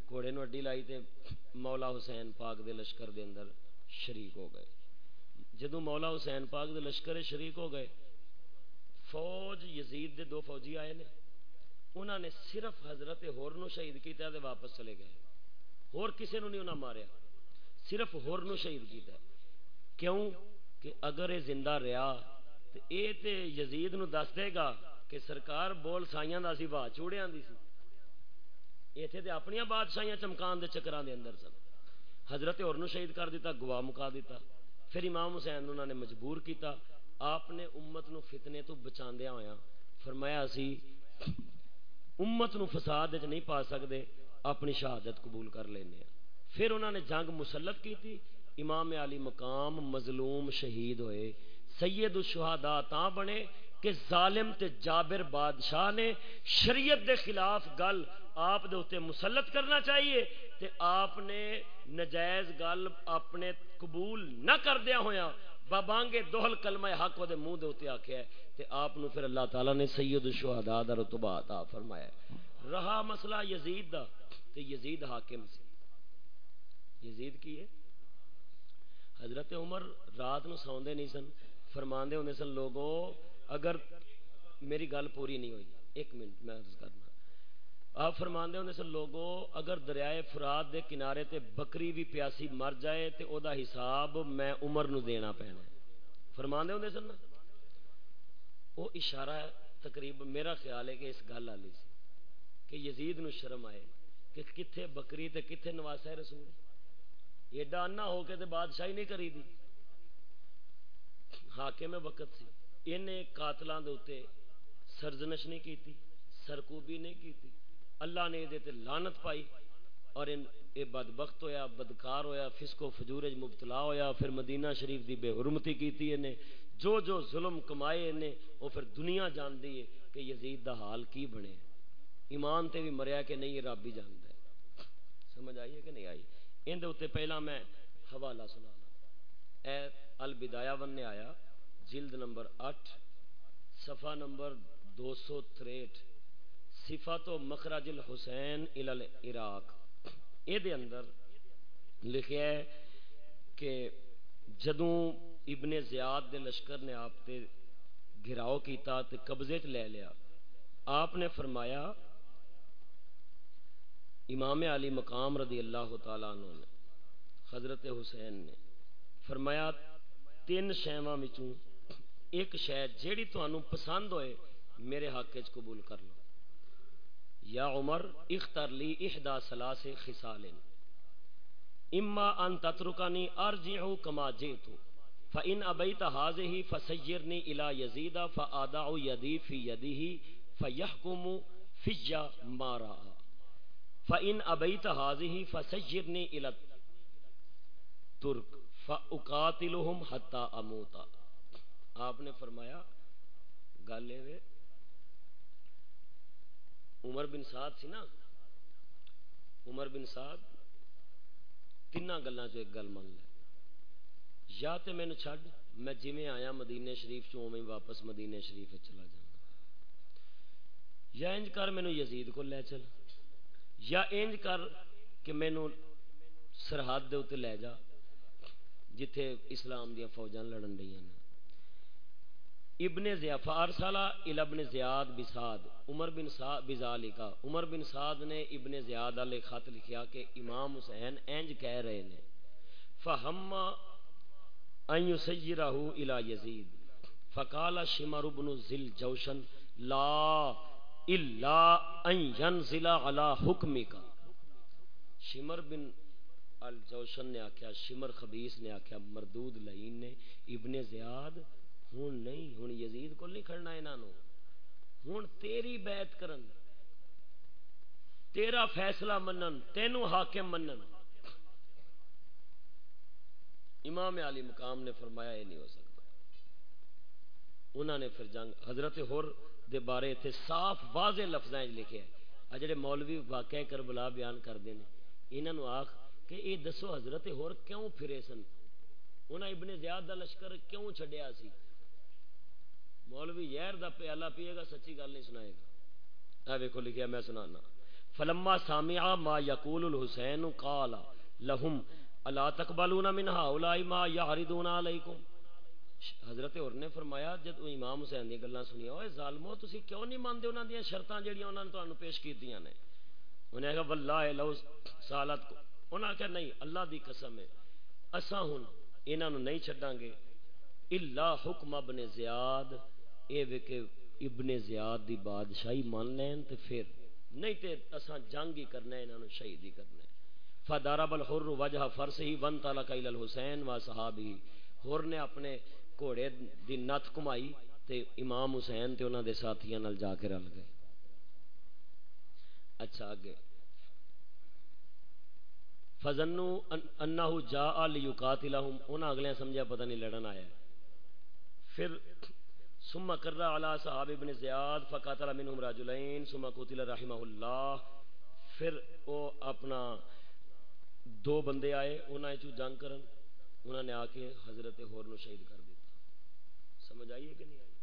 گھوڑے نو اڈی لائی تے مولا حسین پاک دے لشکر دے اندر شریک ہو گئے۔ جدو مولا حسین پاک دے لشکر شریک ہو گئے، فوج یزید دے دو فوجی آئے نے۔ انہوں نے صرف حضرت ہور نو شہید کیتا تے واپس چلے گئے۔ ہور کسے نو نہیں انہاں ماریا، صرف ہور نو شہید کیتا۔ کیوں؟ کہ اگر یہ زندہ رہا تو اے تے یزید نو دس دے گا کہ سرکار بول سائیاں دا سی واہ چوڑیاں دی سی۔ ایتھے تے اپنی بادشاہیاں چمکان دے چکراں دے اندر سن۔ حضرت اور نو شہید کر دیتا، گواہ مکا دیتا۔ پھر امام حسین انہوں نے مجبور کیتا، آپ نے امت نو فتنے تو بچاندیا ہویا فرمایا سی، امت نو فساد نہیں پا سکتے اپنی شہادت قبول کر لینے پھر انہوں نے جنگ مسلط کی تھی امام علی مقام مظلوم شہید ہوئے۔ سید الشہداء تا بنے کہ ظالم تے جابر بادشاہ نے شریعت دے خلاف گل آپ دے اتے مسلط کرنا چاہیے تے آپ نے نجائز گل اپنے قبول نہ کر دیا ہویا۔ بابانگے دوہل کلمہ حق دے منہ دے اتے آکھیا ہے تے آپ نو پھر اللہ تعالیٰ نے سید الشہداء دا رتبہ عطا فرمایا رہا مسئلہ یزید دا تے یزید حاکم سی یزید کی ہے؟ حضرت عمر رات نو سوندے نہیں سن، فرماندے ہوندے سن، لوگو اگر میری گل پوری نہیں ہوئی، ایک منٹ میں عرض کرنا آپ فرماندے ہوندے سن، لوگو، اگر دریائے فرات دے کنارے تے بکری بھی پیاسی مر جائے تے او دا حساب میں عمر نو دینا پینا فرماندے ہوندے سن وہ اشارہ تقریب میرا خیال ہے کہ اس گل والی سی، کہ یزید نو شرم آئے کہ کتھے بکری تے کتھے نواسا ہے رسول۔ ایڈا انا ہو کے تے بادشاہی نہیں کری دی حاکم وقت سی۔ انہیں قاتلاں دے اوتے سرزنش نہیں کیتی، سرکوبی نہیں کیتی۔ اللہ نے دے تے لعنت پائی اور ان اے بدبخت ہویا، بدکار ہویا، فسق و مبتلا ہویا، پھر مدینہ شریف دی بے حرمتی کیتی انہیں جو جو ظلم کمائے انہیں وہ پھر دنیا جانتی ہے کہ یزید دا حال کی بنے۔ ایمان تے بھی مریا کہ نہیں رب بھی جاندا ہے۔ سمجھ آئی ہے کہ نہیں آئی؟ ان دے اوتے پہلا میں حوالہ سنانا۔ اے البدایہ ون نے آیا۔ جلد نمبر 8 صفحہ نمبر 263 صفات و مخرج الحسین العراق۔ اے دے اندر لکھیا ہے کہ جدوں ابن زیاد دے لشکر نے آپ تے گھراؤ کیتا تے قبضے چ لے لیا، آپ نے فرمایا، امام علی مقام رضی اللہ تعالیٰ عنہ نے، حضرت حسین نے فرمایا، تین شہواں وچوں ایک شہ جیڑی تانوں پسند ہوئے، میرے حق وچ قبول کر لو۔ یا عمر، اختر لی احدا ثلاث خصال اما ان تترکانی ارجع کما جئتو فان ابیت هذه فسيرني الى يزيد فادع يدي في يده فيحكم في ما راى فان ابيت هذه فسيرني الى ترک فاقاتلهم حتى اموت آپ نے فرمایا، گل اے عمر بن سعد سی نا؟ عمر بن سعد تین گلوں چ ایک گل من لے۔ یا تے مینو چھڈ، میں جویں آیا مدینے شریف چوں میں واپس مدینے شریف چلا جانا یا انج کر مینو یزید کو لے چل۔ یا انج کر کہ مینو سرحد دے اتنے لے جا، جتھے اسلام دیا فوجاں لڑن رہی ہیں ابن زیاد فارسالہ ابن زیاد بساد عمر بن بزالی کا عمر بن سعد نے ابن زیاد علیہ خط لکھیا کہ امام حسین اینج کہہ رہے ہیں فہما ان یسیرہ الى یزید فقال شمر بن ذل جوشن لا الا ان ينزل على حکمک شمر بن الجوشن نے آکھیا، شمر خبیث نے آکھیا، مردود لعین نے ابن زیاد ہوں نہیں، ہوں یزید کو نہیں کھڑنا انہاں نو۔ ہوں تیری بیعت کرن، تیرا فیصلہ منن تینو حاکم منن۔ امام علی مقام نے فرمایا، یہ نہیں ہو سکتا۔ انہوں نے پھر جنگ، حضرت ہور دے بارے تھے صاف واضح لفظ لکھے ہیں جڑے مولوی واقع کربلا بیان کرتے ہیں انہوں نے آخ کہ یہ دسو حضرت ہور کیوں پھرے سن؟ انہیں ابن زیاد دا لشکر کیوں چھڈیا سی؟ مولوی یار دا پیالہ پیے گا، سچی گل نہیں سنائے گا۔ اے ویکھو لکھیا، میں سنانا۔ فلما سامع ما یقول الحسین قال لهم الا تقبلون من هؤلاء ما يعرضون عليكم حضرت اور نے فرمایا، جب امام حسین دی گلاں سنیا اوے ظالمو، تسی کیوں نہیں مانتے انہاں دی شرطاں جڑیاں انہاں نے تانوں پیش کیتیاں نے؟ انہیں کہا، واللہ لو سالت کو۔ انہاں کہا، نہیں، اللہ دی قسم ہے۔ اساں ہن انہاں نو نہیں چھڈاں گے۔ الا حکم ابن زیاد اے وے کہ ابن زیاد دی بادشاہی مان لین تے پھر نہیں تے اساں جنگ ہی کرنا ہے، انہاں نو شہید ہی کرنا ہے۔ فضرب الحر وجہ فرس ہی ون تلک الى الحسین و صحابی حر نے اپنے گھوڑے دی نت کمائی تے امام حسین تے انہاں دے ساتھیاں نال جا کے رل گئے۔ اچھا اگے فزنو انہ جاء لیقاتلہم انہاں اگلے سمجھا پتہ نہیں لڑن آیا۔ پھر ثم کرا علی صحاب ابن زیاد فقاتل منهم رجلین ثم قتل رحمہ اللہ پھر او اپنا دو بندے آئے، انہاں چوں جنگ کرن انہوں نے آ کے حضرت ہور نو شہید کر سمجھ آئیے کہ نہیں آئی؟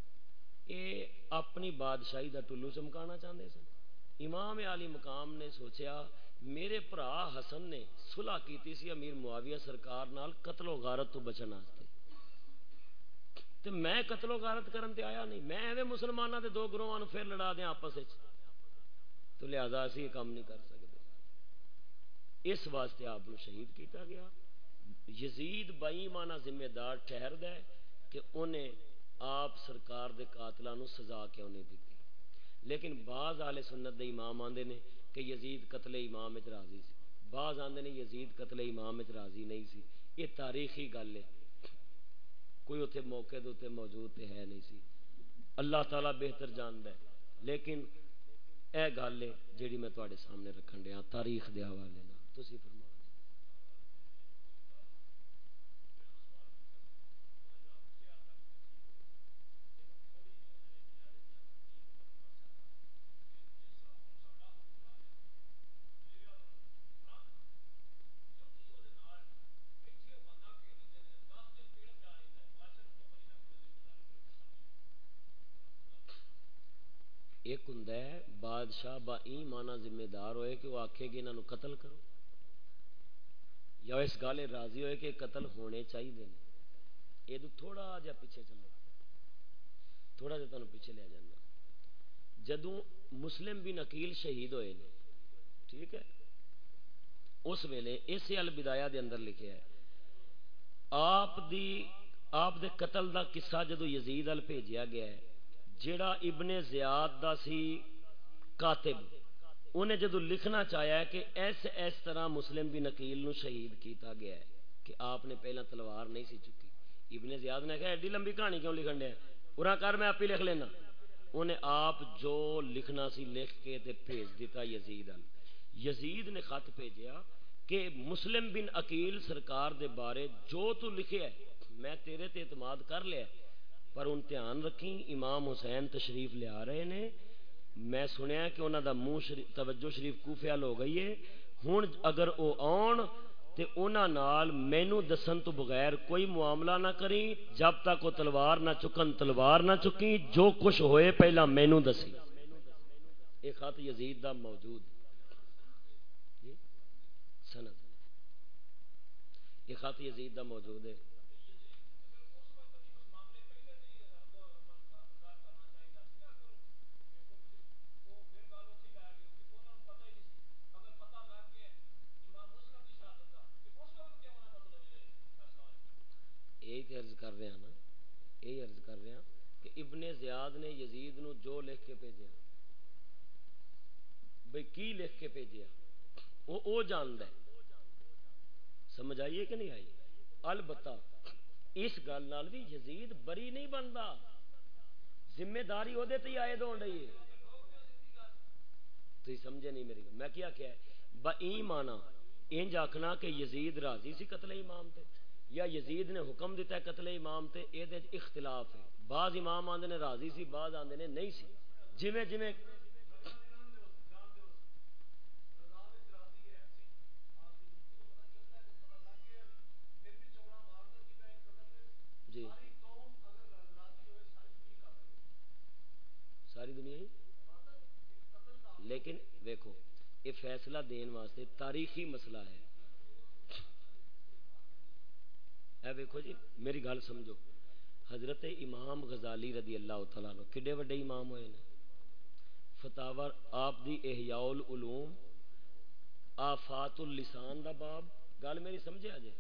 اے اپنی بادشاہی دا ٹلو چمکانا چاہتے سن۔ امام علی مقام نے سوچیا، میرے برا حسن نے صلح کیتی سی، امیر معاویہ سرکار نال قتل و غارت تو بچن واسطے۔ تے میں قتل و غارت کرن تے آیا نہیں۔ میں ایویں مسلماناں دے دو گروہاں پھر لڑا دیاں آپس وچ۔ تو لہذا اسی یہ کام نہیں کر سکتے۔ اس واسطے آپ شہید کیتا گیا۔ یزید بائی مانا ذمہ دار ٹھہر دے کہ انہیں آپ سرکار دے قاتلہ نو سزا کیوں نہیں دیتی۔ لیکن بعض آل سنت دے امام آندے نے کہ یزید قتل امام اچ راضی سی۔ بعض آندے نے یزید قتل امام اچ راضی نہیں سی۔ یہ تاریخی گل ہے۔ کوئی اتنے موقع دے موجود تے ہے نہیں سی۔ اللہ تعالیٰ بہتر جانتا ہے۔ لیکن اے گل ہے جیڑی میں تے سامنے رکھن دیا تاریخ دے حوالے نال، تسی فرما ایک ہوں بادشاہ با ای مانا ذمہ دار ہوئے کہ وہ آکھے گی انہوں قتل کرو۔ یا اس گالے راضی ہوئے کہ قتل ہونے چاہیے یہ تو تھوڑا جا پیچھے چلو۔ تھوڑا جا تمہیں پیچھے لے جانا۔ جدو مسلم بھی نکیل شہید ہوئے نے، ٹھیک ہے؟ اس ویلے اس البدایا دے اندر لکھے ہے، آپ دی، آپ دے قتل دا قصہ جدو یزید ال بھیجیا گیا ہے جڑا ابن زیاد دا سی کاتب انہیں جدو لکھنا چاہیا ہے کہ ایس ایس طرح مسلم بھی نکیل نو شہید کیتا گیا ہے کہ آپ نے پہلا تلوار نہیں سی چکی۔ ابن زیاد نے کہا، ایڈی لمبی کہانی کیوں لکھن دیا؟ پورا کر میں آپ ہی لکھ لینا۔ انہیں آپ جو لکھنا سی لکھ کے تے بھیج دیتا یزید ال۔ یزید نے خط بھیجیا کہ مسلم بن عقیل سرکار دے بارے جو تو لکھے ہے، میں تیرے تے اعتماد کر لیا پر ان دھیان رکھیں۔ امام حسین تشریف لیا رہے نے۔ میں سنیا کہ انہوں دا منہ شریف توجہ شریف کوفیال ہو گئی ہے۔ ہوں اگر وہ آن تے انہاں نال مینو دسن تو بغیر کوئی معاملہ نہ کریں، جب تک وہ تلوار نہ چکن، تلوار نہ چکی جو کچھ ہوئے پہلا مینو دسی۔ یہ خط یزید دا موجود۔ سند۔ یہ خط یزید دا موجود ہے۔ یہی تو عرض کر رہے ہیں نا، یہی عرض کر رہے ہیں کہ ابن زیاد نے یزید نو جو لکھ کے بھیجا بھائی کی لکھ کے بھیجا وہ او جاند ہے۔ سمجھ آئیے کہ نہیں آئی؟ البتہ اس گل نال بھی یزید بری نہیں بنتا ذمہ داری وہ آئے دو رہی ہے۔ تھی سمجھے نہیں میری میں کیا کیا ہے؟ با این مانا انج آخنا کہ یزید راضی سی قتل امام تے۔ یا یزید نے حکم دیتا ہے قتل امام تے اے دے اختلاف ہے۔ بعض امام آندے نے راضی سی، بعض آندے نے نہیں سی۔ جویں جویں جی۔ ساری دنیا ہی؟ لیکن دیکھو یہ فیصلہ دین واسطے تاریخی مسئلہ ہے۔ اے دیکھو جی میری گل سمجھو۔ حضرت امام غزالی رضی اللہ تعالیٰ نو کڈے وڈے امام ہوئے نے؟ فتاور آپ دی احیاء العلوم آفات اللسان دا باب۔ گل میری سمجھے آجے؟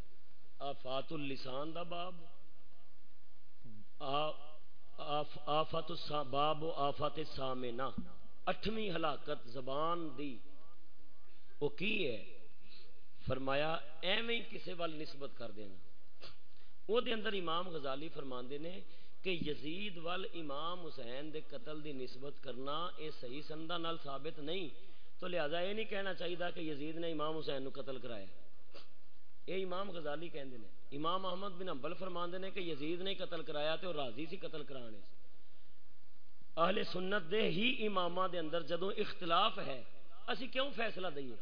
آفات اللسان دا باب آفات باب و آفات سامنا اٹھویں ہلاکت زبان دی۔ وہ کی ہے؟ فرمایا، ایویں کسے وال نسبت کر دینا۔ وہ دے اندر امام غزالی فرماندے نے کہ یزید وال امام حسین دے قتل دی نسبت کرنا اے صحیح سندہ نال ثابت نہیں تو لہذا یہ نہیں کہنا چاہیے کہ یزید نے امام حسین نو قتل کرایا یہ امام غزالی کہندے نے امام احمد بن حنبل فرماندے نے کہ یزید نے قتل کرایا تے راضی سی قتل کرانے اہل سنت دے ہی امامہ دے اندر جدوں اختلاف ہے اسی کیوں فیصلہ دئیے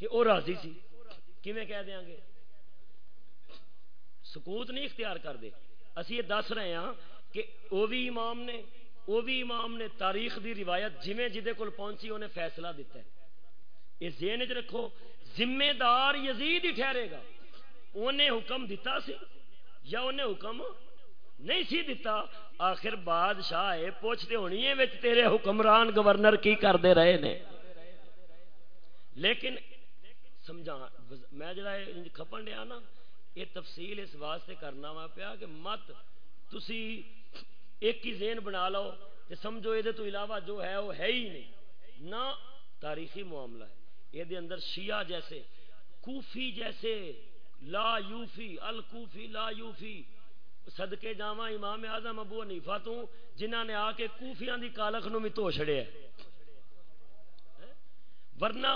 کہ او راضی سی کیویں کہہ دیاں گے سکوت نہیں اختیار کر دے اسی یہ دس رہے ہیں کہ وہ بھی امام نے وہ بھی امام نے تاریخ دی روایت جویں جدے کول پہنچی انہیں فیصلہ دیتا ہے۔ یہ ذہن چ رکھو ذمہ دار یزید ہی ٹھہرے گا۔ انہیں حکم دیتا سی یا انہیں حکم نہیں سی دیتا آخر بادشاہ ہے پوچھتے ہونی ہے تیرے حکمران گورنر کی کرتے رہے نے۔ لیکن سمجھا، میں جڑا کھپن دیا نا یہ تفصیل اس واسطے کرنا وا پیا کہ مت تسی ایک ہی ذہن بنا لو کہ سمجھو یہ تو علاوہ جو ہے وہ ہے ہی نہیں۔ نہ تاریخی معاملہ ہے۔ یہ اندر شیعہ جیسے، کوفی جیسے، لا یوفی، الکوفی، لا یوفی، صدقے جاواں امام اعظم ابو حنیفہ تو جنہاں نے آ کے کوفیاں دی کالخ نو بھی تو چھڑیا ورنہ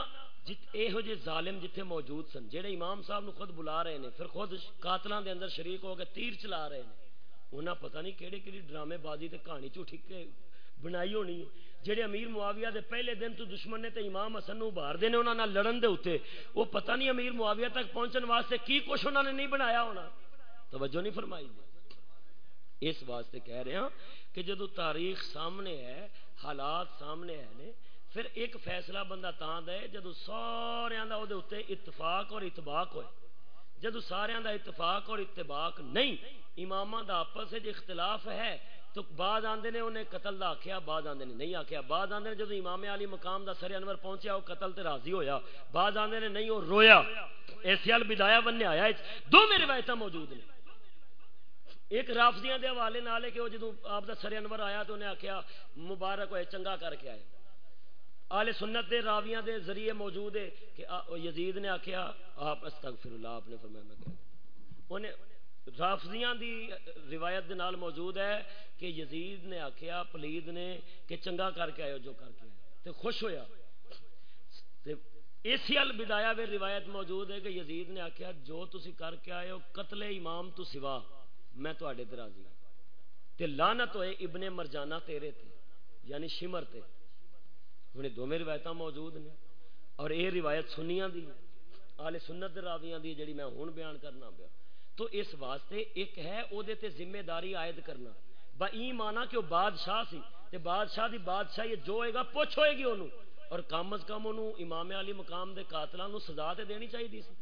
جت ہو جے ظالم جتھے موجود سن جڑے امام صاحب نو خود بلا رہے نے، پھر خود قاتلاں دے اندر شریک ہو کے تیر چلا رہے نے۔ انہاں پتہ نہیں کیڑے کیڑی ڈرامے بازی تے کہانی جھوٹی کے بنائی ہونی جڑے امیر معاویہ دے پہلے دن تو دشمن نے تے امام حسن نو باہر دے نے انہاں نال لڑن دے اوتے وہ پتہ نہیں امیر معاویہ تک پہنچن واسطے کی کچھ انہاں نے نہیں بنایا ہونا۔ توجہ نہیں فرمائی دی۔ اس واسطے کہہ رہے ہیں کہ جدو تاریخ سامنے ہے، حالات سامنے ہے نے پھر ایک فیصلہ بندہ تاں دے، جدو سارے دا دے اتفاق اور اتباق ہوئے۔ جدو سارے دا اتفاق اور اتباق نہیں امام دا آپس اختلاف ہے، تو بعد آندے نے انہیں قتل دا آکھیا بعد آندے نے نہیں آکھیا۔ بعد آندے نے جدو امام علی مقام دا سر انور پہنچیا وہ قتل تے راضی ہویا۔ بعد آندے نے نہیں وہ رویا۔ ایسے ال بدایا بننے آیا دو میرے روایتاں موجود نے۔ ایک رافضیاں دے حوالے نال ہے کہ وہ جدو آپ دا سر انور آیا تو انہیں آکھیا، مبارک ہوئے، چنگا کر کے آئے۔ آل سنت دے، راویاں دے ذریعے موجود ہے کہ یزید نے آکھیا، آپ استغفر اللہ آپ نے فرمایا، میں کہ انہیں رافضیاں دی روایت دے نال موجود ہے کہ یزید نے آکھیا، پلید نے کہ چنگا کر کے آئے جو کر کے آئے تے خوش ہویا۔ تے اسی ال بدایا وے روایت موجود ہے کہ یزید نے آکھیا، جو تسی کر کے آئے ہو، قتل امام تو سوا، میں تواڈے تے راضی ہوں تے لعنت ہوئے ابن مرجانہ تیرے تے یعنی شمر تے۔ انہیں دو میں روایتاں موجود نے اور یہ روایت سنیاں دی آل سنت راویاں دی جڑی میں ہون بیان کرنا پیا۔ تو اس واسطے ایک ہے او دے تے ذمہ داری عائد کرنا۔ با ای مانا کہ وہ بادشاہ سی۔ تے بادشاہ دی بادشاہی جو ہوئے گا پوچھ ہوئے گی انہوں اور کم از کم انہوں امام علی مقام دے قاتلان نو سزا تے دینی چاہیے دی سی۔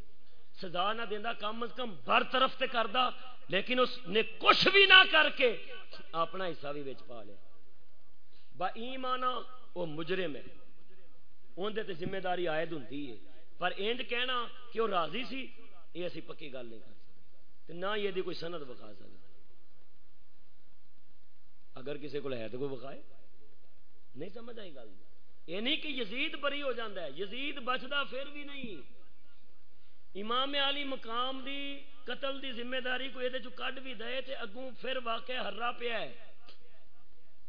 سزا نہ دیندا کم از کم بر طرف تے کردا، لیکن اس نے کچھ بھی نہ کر کے اپنا حصہ بھی وچ پا لیا۔ با ای مانا وہ مجرم ہے۔ اندر تے ذمہ داری عائد ہوتی ہے۔ پر اینج کہنا کہ وہ راضی سی، یہ اسی پکی گل نہیں کر سکتے۔ نہ یہ کوئی سند بکھا سکتے اگر کسی کو ہے تو کوئی بکھائے نہیں سمجھ آئی گل۔ یہ نہیں کہ یزید بری ہو جاتا ہے۔ یزید بچتا پھر بھی نہیں۔ امام علی مقام دی، قتل دی ذمہ داری کو یہ کڈ بھی دے تے اگوں پھر واقع ہرا پیا ہے۔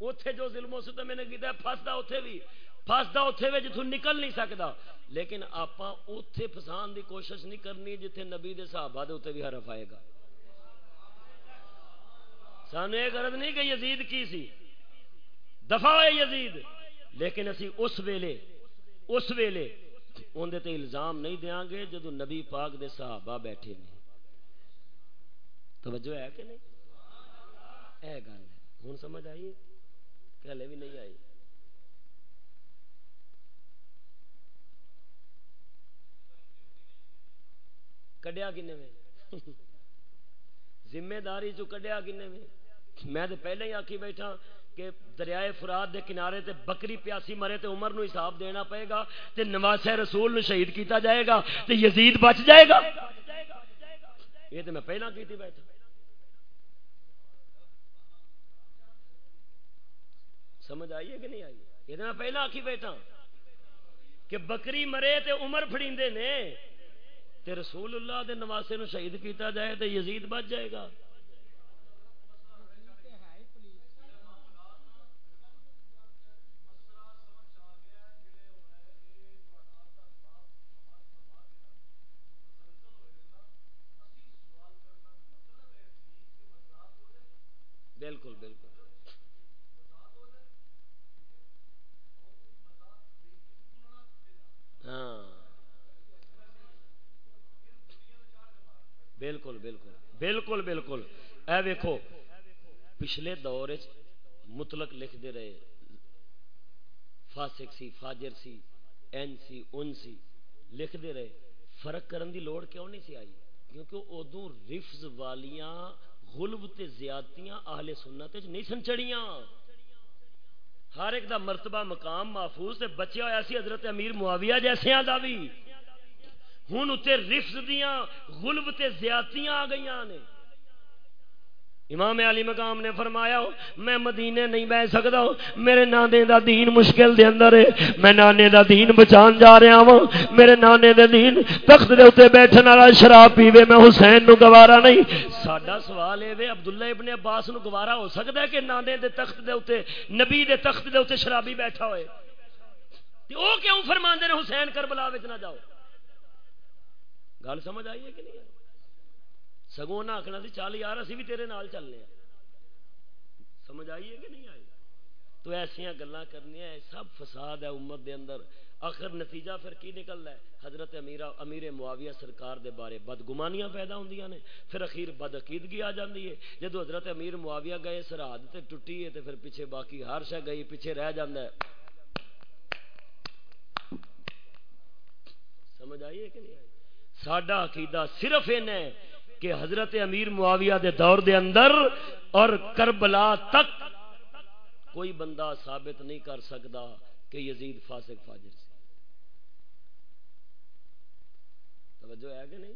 اتنے جو ظلم و ستم نے کیا فستا اتنے بھی۔ فستا اتنے بھی جتوں نکل نہیں سکتا۔ لیکن آپ اتنے فسان کی کوشش نہیں کرنی جتنے نبی دے صحابہ دے اتنے بھی حرف آئے گا۔ سانو یہ غرض نہیں کہ یزید کی سی؟ دفاع یزید۔ لیکن اسی اس ویلے اس ویلے اندر تے الزام نہیں دیاں گے جدو نبی پاک دے صحابہ بیٹھے نے۔ توجہ ہے کہ نہیں؟ اے گل ہے۔ ہوں سمجھ آئی؟ ہے کہ ہلے بھی نہیں آئی۔ کڈیا کنے میں؟ ذمہ داری چ کڈیا کنے میں؟ میں تو پہلے ہی آکی بیٹھا کہ دریائے فراد دے کنارے تے بکری پیاسی مرے تے عمر نو حساب دینا پئے گا تے نواز رسول نو شہید کیتا جائے گا تے یزید بچ جائے گا۔ یہ تو میں پہلا کیتی بیٹھا۔ سمجھ آئیے کہ نہیں آئی یہ پہلا آخی بیٹھا کہ بکری مرے تے عمر فڑیندے نے تے رسول اللہ دے نواسے نو شہید کیتا جائے تے یزید بچ جائے گا بالکل بالکل ہاں بالکل بالکل بالکل۔ اے ویکھو، پچھلے دور مطلق لکھ دے رہے۔ فاسق سی، فاجر سی، این سی ان سی۔ لکھ دے رہے۔ فرق کرن دی لوڑ کیوں نہیں سی آئی؟ کیونکہ ادو رفز والیاں، غلب تے زیادتیاں اہل سنت نہیں سن چڑیاں ہر ایک دا مرتبہ مقام محفوظ تے بچیا ہوا سی حضرت امیر معاویہ جیسے دا بھی۔ ہوں اتنے رفز دیاں، غلب تے زیادتیاں آ گئی نے۔ امام علی مقام نے فرمایا، میں مدینے نہیں بہ سکتا، میرے نانے دا دین مشکل دے اندر ہے۔ میں نانے دا دین بچان جا رہا ہوں میرے نانے دے دین تخت دے اوتے بیٹھن والا شراب پیوے، میں حسین نو گوارا نہیں۔ ساڈا سوال ہے عبداللہ ابن عباس نو گوارا ہو سکتا ہے کہ نانے دے تخت دے اوتے نبی دے تخت دے اوتے شرابی بیٹھا ہوئے؟ تے او کیوں فرماندے نے حسین کربلا وچ نہ جاؤ؟ گل سمجھ آئی ہے کہ نہیں سگوں نہ آخنا سی، چل یار، اسی بھی تیرے نال چلنے ہیں۔ سمجھ آئی ہے کہ نہیں آئی؟ تو ایسا گلا کرنی سب فساد ہے امت دے اندر۔ آخر نتیجہ پھر کی نکلتا ہے؟ حضرت امیرا، امیر معاویہ سرکار دے بارے بدگمانیاں پیدا ہوندیاں نے۔ پھر اخیر بد عقیدگی آ جاندی ہے۔ جدو حضرت امیر معاویہ گئے، سرحد تے ٹوٹی ہے تے پھر پیچھے باقی ہر شہ گئی، پیچھے رہ جاندا ہے۔ سمجھ آئی ہے کہ نہیں آئی؟ ساڈا عقیدہ صرف ان ہے کہ حضرت امیر معاویہ دے دور دے اندر اور کربلا تک کوئی بندہ ثابت نہیں کر سکتا کہ یزید فاسق فاجر سے توجہ ہے کہ نہیں؟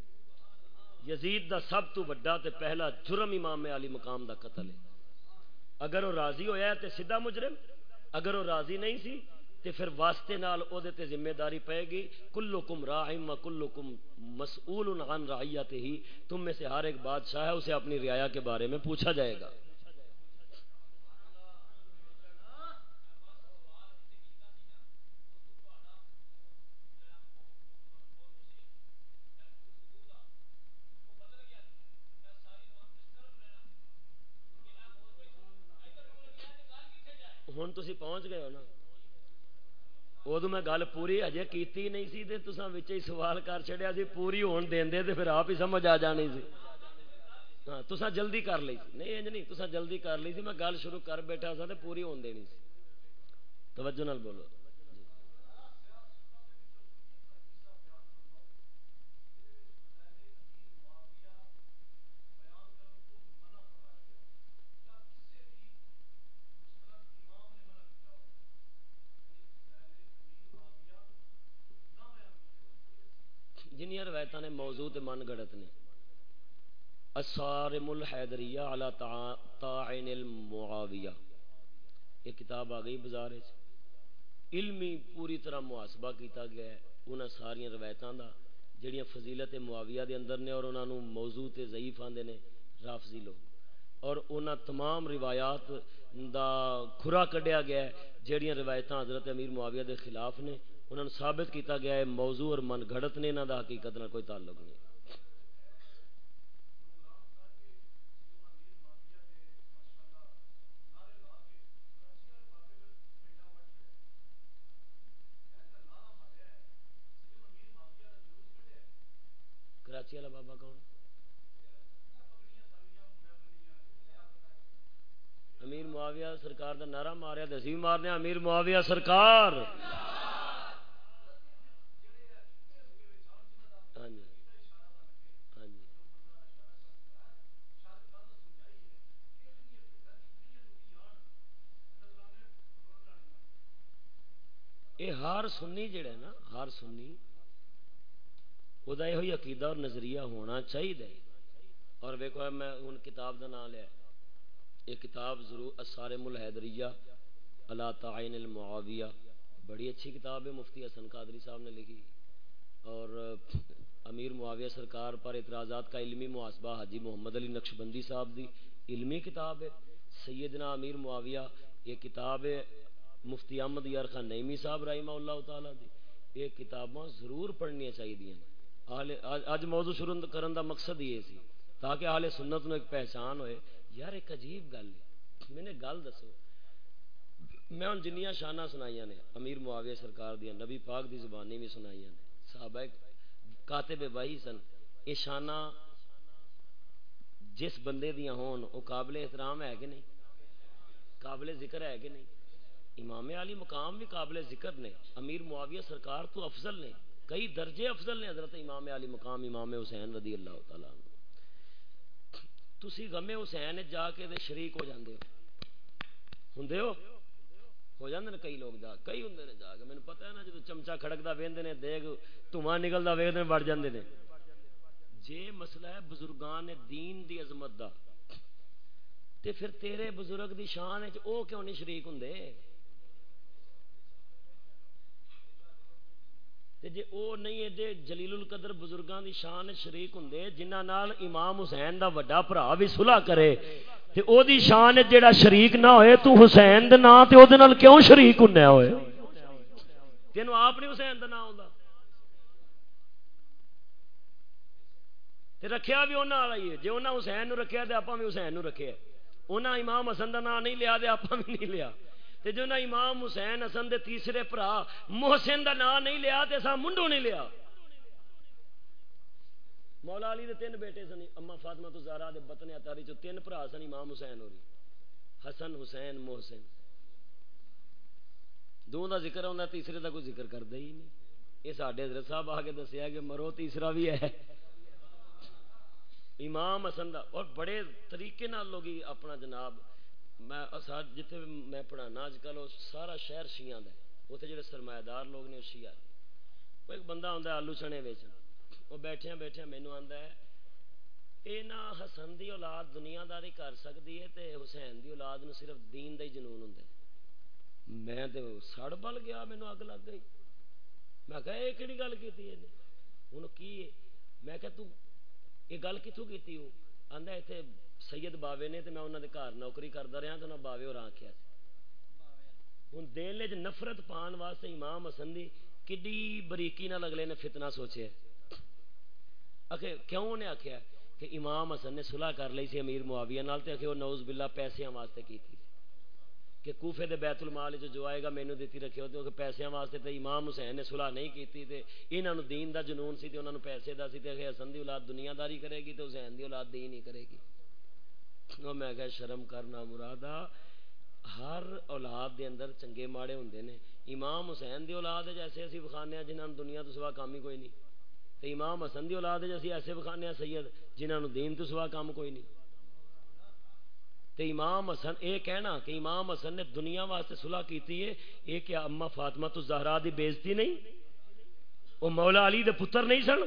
یزید دا سب تو بڑا تے پہلا جرم امام علی مقام دا قتل ہے۔ اگر وہ راضی ہویا ہے تے سیدھا مجرم، اگر وہ راضی نہیں سی تے پھر واسطے نال او دے تے ذمہ داری پائے گی۔ کلکم راہم و کلکم مسئول عن رعیت ہی تم میں سے ہر ایک بادشاہ ہے، اسے اپنی رعایا کے بارے میں پوچھا جائے گا۔ ہوں تھی پہنچ گئے ہو نا؟ ادو میں گل پوری اجے کیتی نہیں سی تے تساں وچ ہی سوال کر چھڑیا سی پوری ہون دین دے تے پھر آپ ہی سمجھ آ جانی سی ہاں تساں جلدی کر لی سی نہیں انج نہیں تساں جلدی کر لی سی میں گل شروع کر بیٹھا سا تے پوری ہون دینی سی توجہ نال بولو جنیا روایت نے موضوع من گڑت نے۔ اسارم الحیدریہ علی تعین المعاویہ۔ یہ کتاب آ گئی بازار علمی پوری طرح محاسبہ کیتا گیا ہے انہاں ساری روایتاں دا، جڑیاں فضیلت معاویہ دے اندر نے اور انہاں نو موضوع تے ضعیف آندے نے رافضی لوگ۔ اور انہاں تمام روایات دا کھرا کڈیا گیا ہے، جڑیاں روایتاں حضرت امیر معاویہ دے خلاف نے۔ انہوں نے ثابت کیتا گیا ہے موضوع اور من گھڑت نے انہوں دا حقیقت نہ کوئی تعلق نہیں۔ کراچی والا بابا کون؟ امیر معاویہ سرکار دا نعرہ ماریا تو اسی مارنے، امیر معاویہ سرکار ہاں جی ہاں جی یہ ہار سنی جڑا ہے نا ہار سنی وہ یہ عقیدہ اور نظریہ ہونا چاہیے اور ویکو میں ہوں کتاب کا نام لیا یہ کتاب ضرور اسارم الحیدریہ اللہ تعین المعاویہ۔ بڑی اچھی کتاب ہے، مفتی حسن قادری صاحب نے لکھی۔ اور امیر معاویہ سرکار پر اعتراضات کا علمی محاسبہ، حاجی محمد علی نقش بندی صاحب دی علمی کتاب ہے۔ سیدنا امیر معاویہ، یہ کتاب ہے مفتی احمد یار خان نعیمی صاحب رحمہ اللہ تعالی دی، یہ کتاباں ضرور پڑھنی چاہیے اج موضوع شروع کرن دا مقصد یہ سی، تاکہ اہل سنت نو ایک پہچان ہوئے۔ یار ایک عجیب گل ہے۔ میں نے گل دسو۔ میں ہوں جنیا شانہ سنائی نے، امیر معاویہ سرکار دیا نبی پاک دی زبانی بھی سنائی نے۔ صحابہ کاتب واہی سن، یہ شانہ جس بندے دیا ہون، وہ قابل احترام ہے کہ نہیں؟ قابل ذکر ہے کہ نہیں؟ امام علی مقام بھی قابل ذکر نے، امیر معاویہ سرکار تو افضل نے، کئی درجے افضل نے حضرت امام علی مقام، امام حسین رضی اللہ تعالیٰ تسی غمے حسین جا کے دے شریک ہو جاندے ہو۔ ہندے ہو؟ ہو جاندے نے کئی لوگ جا کئی ہندے نے جا کے۔ میں نے پتہ ہے نا جدو چمچا کھڑکدا ویندے نے دیکھ دھواں نکلدا ویندے نے بڑ جاندے نے۔ جے مسئلہ ہے بزرگان دین دی عظمت دا، تے پھر تیرے بزرگ دی شان وچ او کیوں نہیں شریک ہوندے؟ جی او نہیں ہے جلیل القدر بزرگاں دی شان شریک ہوں جنہ نال امام حسین دا وڈا بھرا بھی صلح کرے۔ تے او دی شان جیڑا شریک نہ ہوئے، تو حسین دے نام تے او دے نال کیوں شریک ہونیا ہوئے؟ تینوں آپ نہیں حسین دا نام ہوندا۔ تے رکھیا بھی انہاں والا ہی ہے۔ جے انہاں حسین نو رکھیا تے اپاں بھی حسین نو رکھیا۔ انہاں امام حسن دا نام نہیں لیا تے اپاں بھی نہیں لیا۔ تے جو نہ امام حسین حسن دے تیسرے پرا، محسن دا نام نہیں لیا تے سا منڈو نہیں لیا۔ مولا علی دے تین بیٹے سن اما فاطمہ تو زہرا دے بطن اتاری جو تین پرا سن امام حسین ہو رہی حسن، حسین، محسن۔ دو دا ذکر ہوندا، تیسرے دا کوئی ذکر کردا ہی نہیں۔ یہ ساڈے حضرت صاحب آ کے دسیا کہ مرو تیسرا بھی ہے۔ امام حسن دا اور بڑے طریقے نال لوگ اپنا جناب میں جتنے میں پڑھانا اج کل سارا شہر شیاں دا اتنے جڑے سرمایہ دار لوگ نے شیعہ۔ وہ ایک بندہ آتا آلو چنے ویچ وہ بیٹھے بیٹھے مینو آتا ہے یہ نہ حسن دی اولاد دنیا داری کر سکتی ہے تے حسین دی اولاد نو صرف دین دا ہی جنون ہوں میں تے سڑ بل گیا مینو اگ لگ گئی۔ میں کہا یہ کہڑی گل کی ہوں کی میں کہ تو یہ گل کتوں کی آدھا اتنے سید باوے نے تو میں انہوں نے گھر نوکری کرتا رہا تو باوے اور آخیا ہوں دل نفرت پان واسطے امام حسن دی کڈی بریکی نال اگلے نے فتنہ سوچے کیوں انہیں آخیا کہ امام حسن نے صلح کر لی سی امیر معاویہ نال تے وہ نوز باللہ پیسے واسطے کی تھی کہ کوفے دے بیت المال جو جو آئے گا مینو دیتی رکھے ہوتے کہ پیسے واسطے تے امام حسین نے صلح نہیں کیتی تے انہاں نو دین دا جنون سی تے انہاں نو پیسے دا سی تے کہ حسن دی اولاد دنیا داری کرے گی تے حسین دی اولاد دین ہی کرے گی۔ میں کہ شرم کرنا مرادا ہر اولاد دے اندر چنگے ماڑے ہوندے نے۔ امام حسین دی اولاد جیسے اسی بخانے جنہاں دنیا تو سوا کام ہی کوئی نہیں۔ تے امام حسن دی اولاد جیسے ایسے بخانے سید جنہاں نو دین تو سوا کام کوئی نہیں۔ تے امام حسن، اے کہنا کہ امام حسن نے دنیا واسطے صلح کیتی ہے، اے کیا اما فاطمہ تو زہرا دی بےزتی نہیں وہ مولا علی دے پتر نہیں سن؟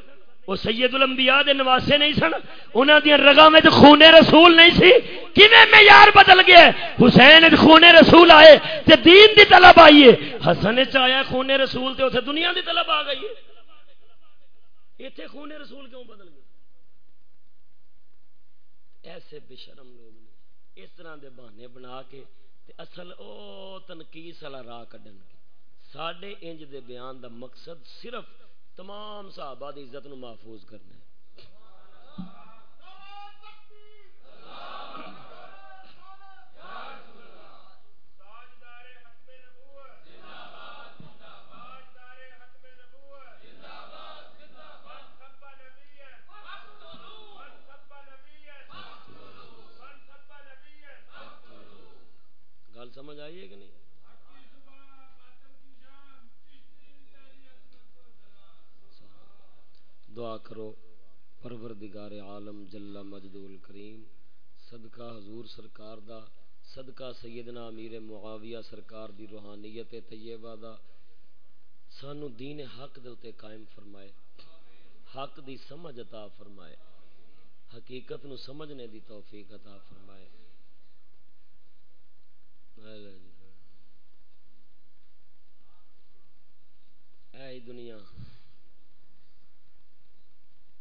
وہ سید الانبیاء دے نواسے نہیں سن، انہاں دی رگاں وچ خون رسول نہیں سی۔ کیویں معیار بدل گیا حسین وچ خون رسول آئے تے دین دی طلب آئی ہے۔ حسن وچ آیا خون رسول تے اوتھے دنیا دی طلب آ گئی ہے۔ ایتھے خون رسول کیوں بدل گئے؟ ایسے بے شرم لوگ نے اس طرح دے بہانے بنا کے تے اصل او تنقید والا راہ کڈن ساڈے انج دے بیان دا مقصد صرف تمام صحابہ دی عزت نو محفوظ کرنا ہے۔ سمجھ آئیے کہ نہیں؟ دعا کرو، پروردگار عالم جل مجد الکریم، صدقہ حضور سرکار دا، صدقہ سیدنا امیر معاویہ سرکار دی روحانیت طیبہ دا، سانو دین حق دے تے قائم فرمائے، حق دی سمجھ عطا فرمائے، حقیقت نو سمجھنے دی توفیق عطا فرمائے۔ اے دنیا۔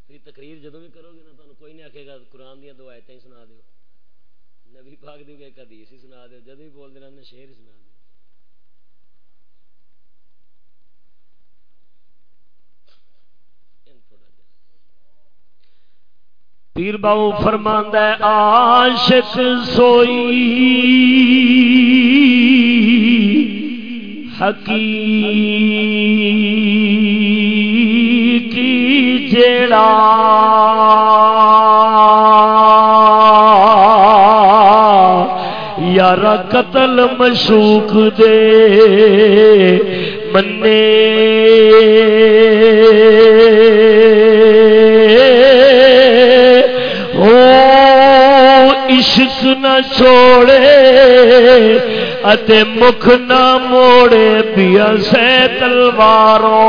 تیری تقریر جدو بھی کرو گے نا تمہیں کوئی نہیں آکے گا، قرآن دیا دو آیتیں ہی سنا دیو۔ نبی پاک دی ایک حدیث ہی سنا دیو جدو بھی بول دینا شیر ہی سنا دیو۔ پیر باؤ فرماندہ عاشق سوئی۔ حقیق حقیقی جڑا یار قتل مشوق دے منے او عشق نہ چھوڑے اتے مکھ نہ موڑے پیا سے تلواروں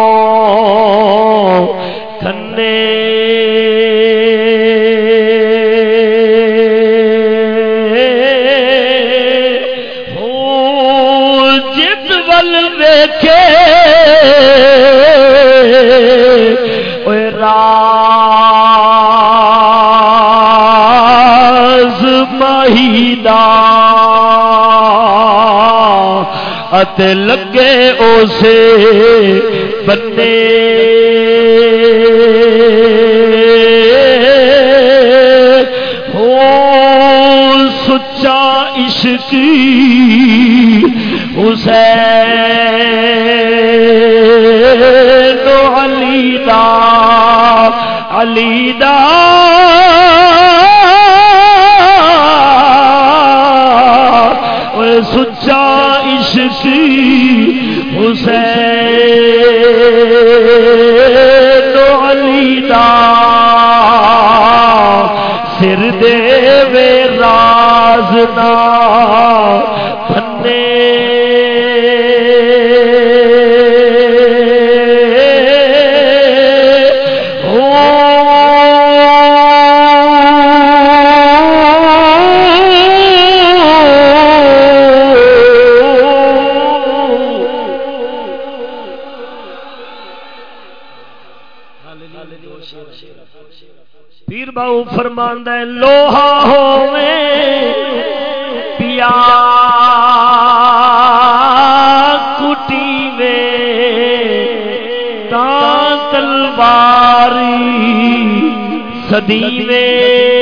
کھنے ات لگے اسے بنے ہو سچا عشقی اسے نو علی دا علی دا سچا عشقی حسین تو علی دا سر دے وے راز نا ساری صدی میں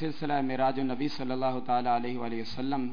سلسلہ بسلسلہ معراج النبی صلی اللہ تعالی علیہ وآلہ وسلم